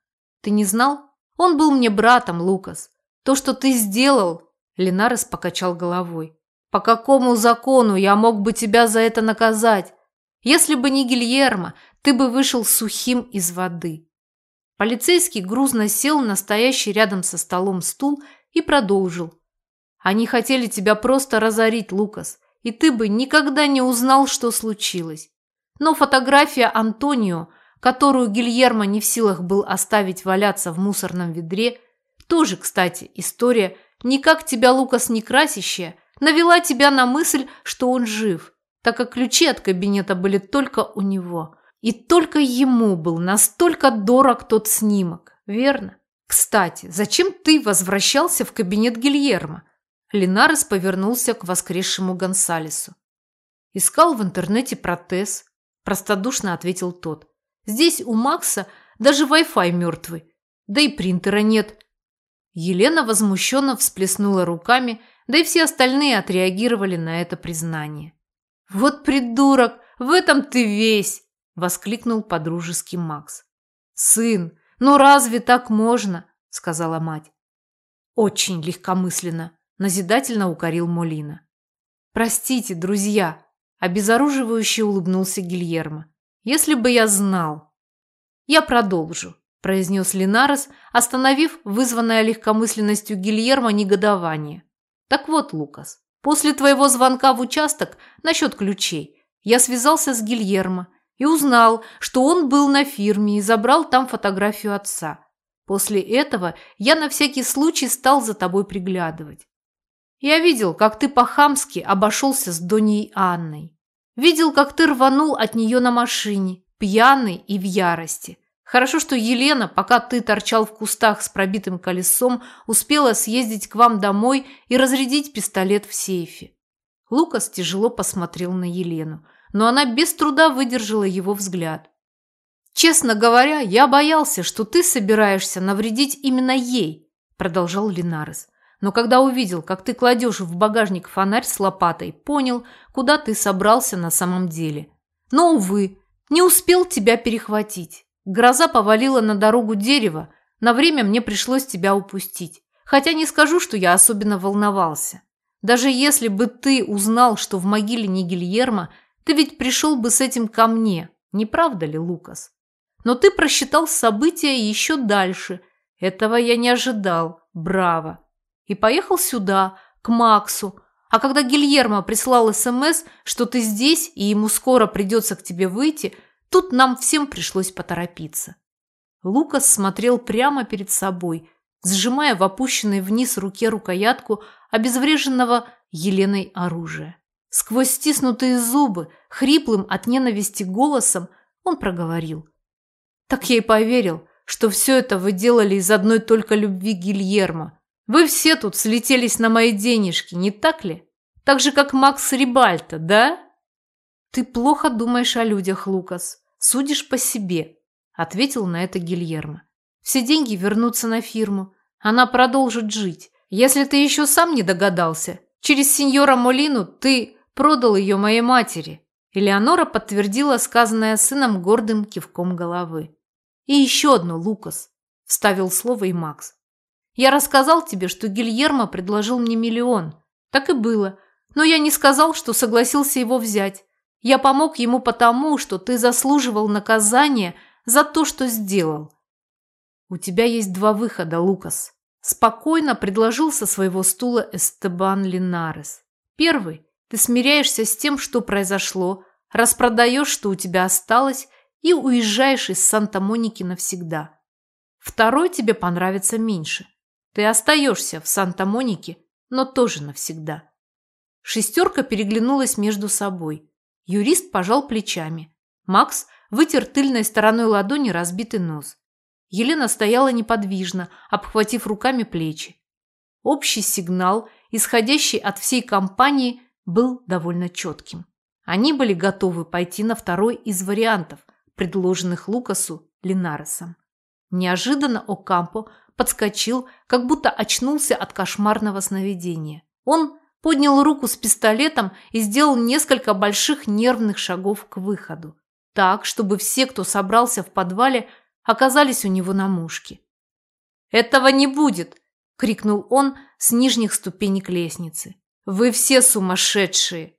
Ты не знал? Он был мне братом, Лукас. То, что ты сделал...» Линарес покачал головой. «По какому закону я мог бы тебя за это наказать? Если бы не Гильермо, ты бы вышел сухим из воды». Полицейский грузно сел на стоящий рядом со столом стул и продолжил. «Они хотели тебя просто разорить, Лукас, и ты бы никогда не узнал, что случилось. Но фотография Антонио, которую Гильермо не в силах был оставить валяться в мусорном ведре, тоже, кстати, история, никак тебя, Лукас, не красящая, навела тебя на мысль, что он жив, так как ключи от кабинета были только у него. И только ему был настолько дорог тот снимок, верно? «Кстати, зачем ты возвращался в кабинет Гильермо?» Линарес повернулся к воскресшему Гонсалесу. «Искал в интернете протез», – простодушно ответил тот. «Здесь у Макса даже Wi-Fi мертвый, да и принтера нет». Елена возмущенно всплеснула руками, да и все остальные отреагировали на это признание. «Вот придурок, в этом ты весь!» – воскликнул подружеский Макс. «Сын, «Ну разве так можно?» – сказала мать. «Очень легкомысленно», – назидательно укорил Молина. «Простите, друзья», – обезоруживающе улыбнулся Гильермо. «Если бы я знал». «Я продолжу», – произнес Линарес, остановив вызванное легкомысленностью Гильермо негодование. «Так вот, Лукас, после твоего звонка в участок насчет ключей я связался с Гильермо и узнал, что он был на фирме и забрал там фотографию отца. После этого я на всякий случай стал за тобой приглядывать. Я видел, как ты по-хамски обошелся с Доней Анной. Видел, как ты рванул от нее на машине, пьяный и в ярости. Хорошо, что Елена, пока ты торчал в кустах с пробитым колесом, успела съездить к вам домой и разрядить пистолет в сейфе. Лукас тяжело посмотрел на Елену но она без труда выдержала его взгляд. «Честно говоря, я боялся, что ты собираешься навредить именно ей», продолжал Линарес. «Но когда увидел, как ты кладешь в багажник фонарь с лопатой, понял, куда ты собрался на самом деле. Но, увы, не успел тебя перехватить. Гроза повалила на дорогу дерево, на время мне пришлось тебя упустить. Хотя не скажу, что я особенно волновался. Даже если бы ты узнал, что в могиле не Гильермо, ты ведь пришел бы с этим ко мне, не правда ли, Лукас? Но ты просчитал события еще дальше. Этого я не ожидал. Браво. И поехал сюда, к Максу. А когда Гильермо прислал СМС, что ты здесь и ему скоро придется к тебе выйти, тут нам всем пришлось поторопиться. Лукас смотрел прямо перед собой, сжимая в опущенной вниз руке рукоятку обезвреженного Еленой оружия. Сквозь стиснутые зубы, хриплым от ненависти голосом, он проговорил. Так я и поверил, что все это вы делали из одной только любви Гильермо. Вы все тут слетелись на мои денежки, не так ли? Так же, как Макс Рибальто, да? Ты плохо думаешь о людях, Лукас. Судишь по себе, ответил на это Гильермо. Все деньги вернутся на фирму. Она продолжит жить. Если ты еще сам не догадался, через сеньора Молину ты продал ее моей матери. Элеонора подтвердила сказанное сыном гордым кивком головы. И еще одно, Лукас, вставил слово и Макс. Я рассказал тебе, что Гильермо предложил мне миллион. Так и было. Но я не сказал, что согласился его взять. Я помог ему потому, что ты заслуживал наказания за то, что сделал. У тебя есть два выхода, Лукас. Спокойно предложил со своего стула Эстебан Линарес. Первый. Ты смиряешься с тем, что произошло, распродаешь, что у тебя осталось, и уезжаешь из Санта-Моники навсегда. Второй тебе понравится меньше. Ты остаешься в Санта-Монике, но тоже навсегда. Шестерка переглянулась между собой. Юрист пожал плечами. Макс вытер тыльной стороной ладони разбитый нос. Елена стояла неподвижно, обхватив руками плечи. Общий сигнал, исходящий от всей компании, был довольно четким. Они были готовы пойти на второй из вариантов, предложенных Лукасу Линаресом. Неожиданно Окампо подскочил, как будто очнулся от кошмарного сновидения. Он поднял руку с пистолетом и сделал несколько больших нервных шагов к выходу, так, чтобы все, кто собрался в подвале, оказались у него на мушке. «Этого не будет!» – крикнул он с нижних ступенек лестницы. «Вы все сумасшедшие!»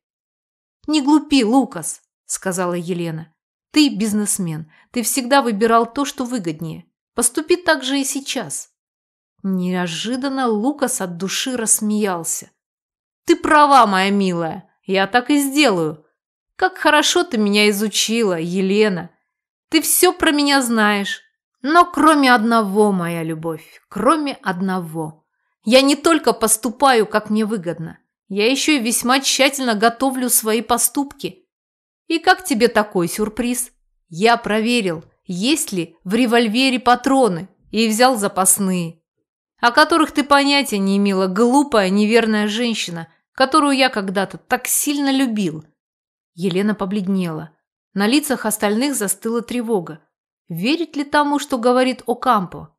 «Не глупи, Лукас!» – сказала Елена. «Ты бизнесмен. Ты всегда выбирал то, что выгоднее. Поступи так же и сейчас». Неожиданно Лукас от души рассмеялся. «Ты права, моя милая. Я так и сделаю. Как хорошо ты меня изучила, Елена. Ты все про меня знаешь. Но кроме одного, моя любовь, кроме одного. Я не только поступаю, как мне выгодно. Я еще и весьма тщательно готовлю свои поступки. И как тебе такой сюрприз? Я проверил, есть ли в револьвере патроны, и взял запасные, о которых ты понятия не имела, глупая, неверная женщина, которую я когда-то так сильно любил. Елена побледнела. На лицах остальных застыла тревога. Верит ли тому, что говорит Окампо?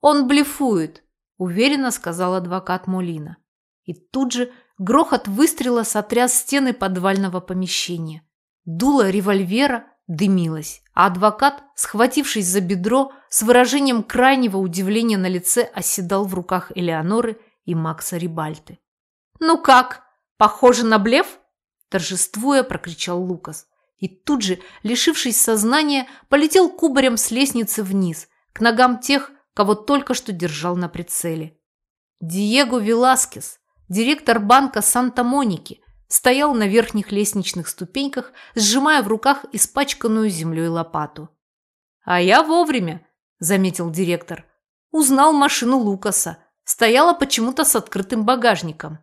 Он блефует, уверенно сказал адвокат Молина. И тут же грохот выстрела сотряс стены подвального помещения. Дуло револьвера дымилось, а адвокат, схватившись за бедро, с выражением крайнего удивления на лице оседал в руках Элеоноры и Макса Рибальты. «Ну как? Похоже на блеф?» Торжествуя, прокричал Лукас. И тут же, лишившись сознания, полетел кубарем с лестницы вниз, к ногам тех, кого только что держал на прицеле. Диего Веласкес, директор банка Санта-Моники, стоял на верхних лестничных ступеньках, сжимая в руках испачканную землей лопату. «А я вовремя», – заметил директор. Узнал машину Лукаса. Стояла почему-то с открытым багажником.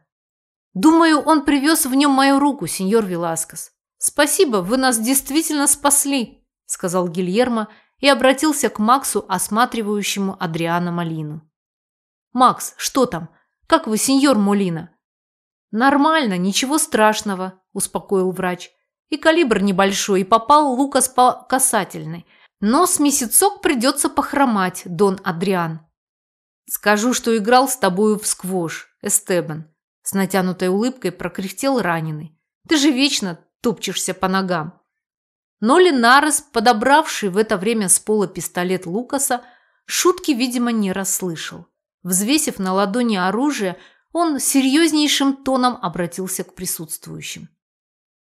«Думаю, он привез в нем мою руку, сеньор Веласкес. Спасибо, вы нас действительно спасли», – сказал Гильермо и обратился к Максу, осматривающему Адриана Малину. «Макс, что там? Как вы, сеньор Молина?» «Нормально, ничего страшного», – успокоил врач. «И калибр небольшой, и попал Лукас по касательной. Но с месяцок придется похромать, Дон Адриан». «Скажу, что играл с тобою в сквош, Эстебан», – с натянутой улыбкой прокряхтел раненый. «Ты же вечно топчешься по ногам». Но Ленарес, подобравший в это время с пола пистолет Лукаса, шутки, видимо, не расслышал. Взвесив на ладони оружие, он серьезнейшим тоном обратился к присутствующим.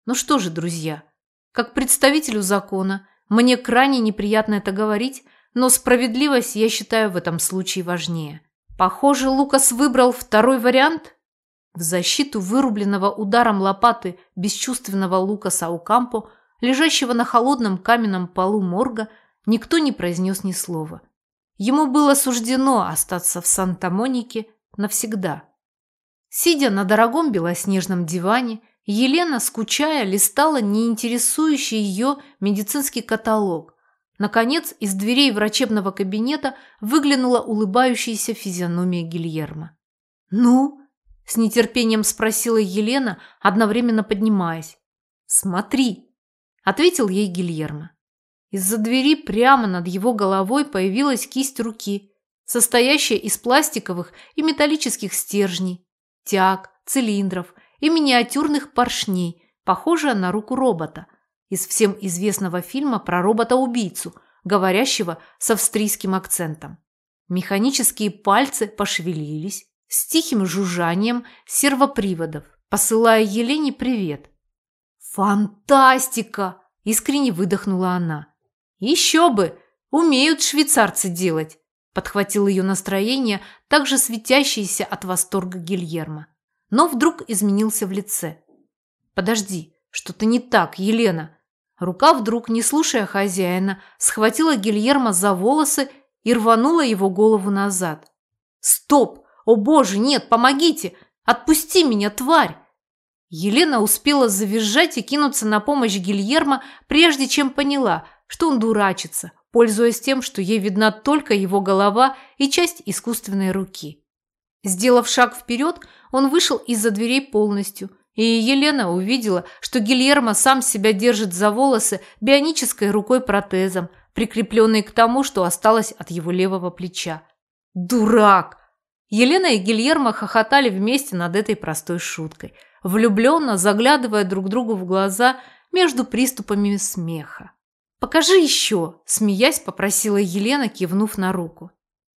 «Ну что же, друзья, как представителю закона, мне крайне неприятно это говорить, но справедливость я считаю в этом случае важнее. Похоже, Лукас выбрал второй вариант?» В защиту вырубленного ударом лопаты бесчувственного Лукаса Укампо, лежащего на холодном каменном полу морга, никто не произнес ни слова. Ему было суждено остаться в Санта-Монике навсегда. Сидя на дорогом белоснежном диване, Елена, скучая, листала неинтересующий ее медицинский каталог. Наконец, из дверей врачебного кабинета выглянула улыбающаяся физиономия Гильермо. «Ну?» – с нетерпением спросила Елена, одновременно поднимаясь. «Смотри!» – ответил ей Гильермо. Из-за двери прямо над его головой появилась кисть руки, состоящая из пластиковых и металлических стержней, тяг, цилиндров и миниатюрных поршней, похожая на руку робота, из всем известного фильма про робота-убийцу, говорящего с австрийским акцентом. Механические пальцы пошевелились с тихим жужжанием сервоприводов, посылая Елене привет. «Фантастика!» – искренне выдохнула она. «Еще бы! Умеют швейцарцы делать!» – подхватил ее настроение, также светящееся от восторга Гильермо. Но вдруг изменился в лице. «Подожди, что-то не так, Елена!» Рука вдруг, не слушая хозяина, схватила Гильермо за волосы и рванула его голову назад. «Стоп! О боже, нет, помогите! Отпусти меня, тварь!» Елена успела завизжать и кинуться на помощь Гильермо, прежде чем поняла, что он дурачится, пользуясь тем, что ей видна только его голова и часть искусственной руки. Сделав шаг вперед, он вышел из-за дверей полностью, и Елена увидела, что Гильермо сам себя держит за волосы бионической рукой-протезом, прикрепленной к тому, что осталось от его левого плеча. «Дурак!» Елена и Гильермо хохотали вместе над этой простой шуткой, влюбленно заглядывая друг другу в глаза между приступами смеха. «Покажи еще!» – смеясь попросила Елена, кивнув на руку.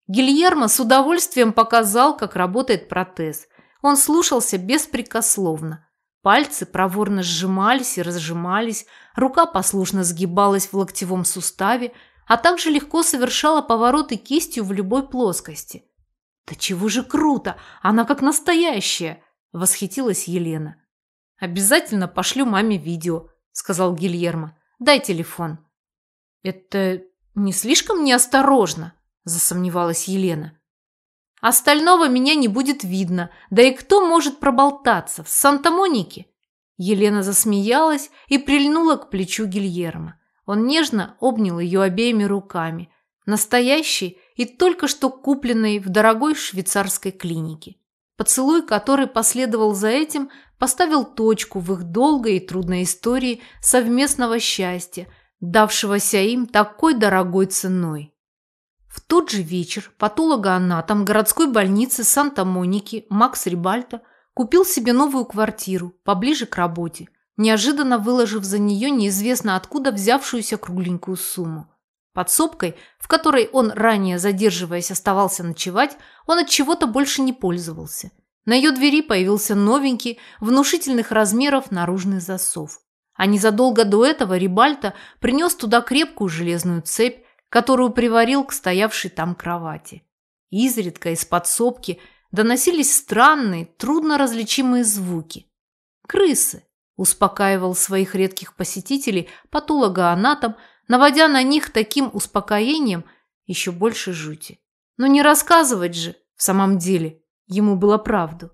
Гильермо с удовольствием показал, как работает протез. Он слушался беспрекословно. Пальцы проворно сжимались и разжимались, рука послушно сгибалась в локтевом суставе, а также легко совершала повороты кистью в любой плоскости. «Да чего же круто! Она как настоящая!» – восхитилась Елена. «Обязательно пошлю маме видео», – сказал Гильермо. «Дай телефон». «Это не слишком неосторожно?» – засомневалась Елена. «Остального меня не будет видно, да и кто может проболтаться в Санта-Монике?» Елена засмеялась и прильнула к плечу Гильермо. Он нежно обнял ее обеими руками, настоящей и только что купленной в дорогой швейцарской клинике. Поцелуй, который последовал за этим, поставил точку в их долгой и трудной истории совместного счастья, давшегося им такой дорогой ценой. В тот же вечер патологоанатом городской больницы Санта-Моники Макс Рибальто купил себе новую квартиру поближе к работе, неожиданно выложив за нее неизвестно откуда взявшуюся кругленькую сумму. Подсобкой, в которой он, ранее задерживаясь, оставался ночевать, он от чего-то больше не пользовался. На ее двери появился новенький, внушительных размеров наружный засов. А незадолго до этого Рибальто принес туда крепкую железную цепь, которую приварил к стоявшей там кровати. Изредка из подсобки доносились странные, трудно различимые звуки. «Крысы!» – успокаивал своих редких посетителей патологоанатом, наводя на них таким успокоением еще больше жути. Но не рассказывать же, в самом деле, ему было правду.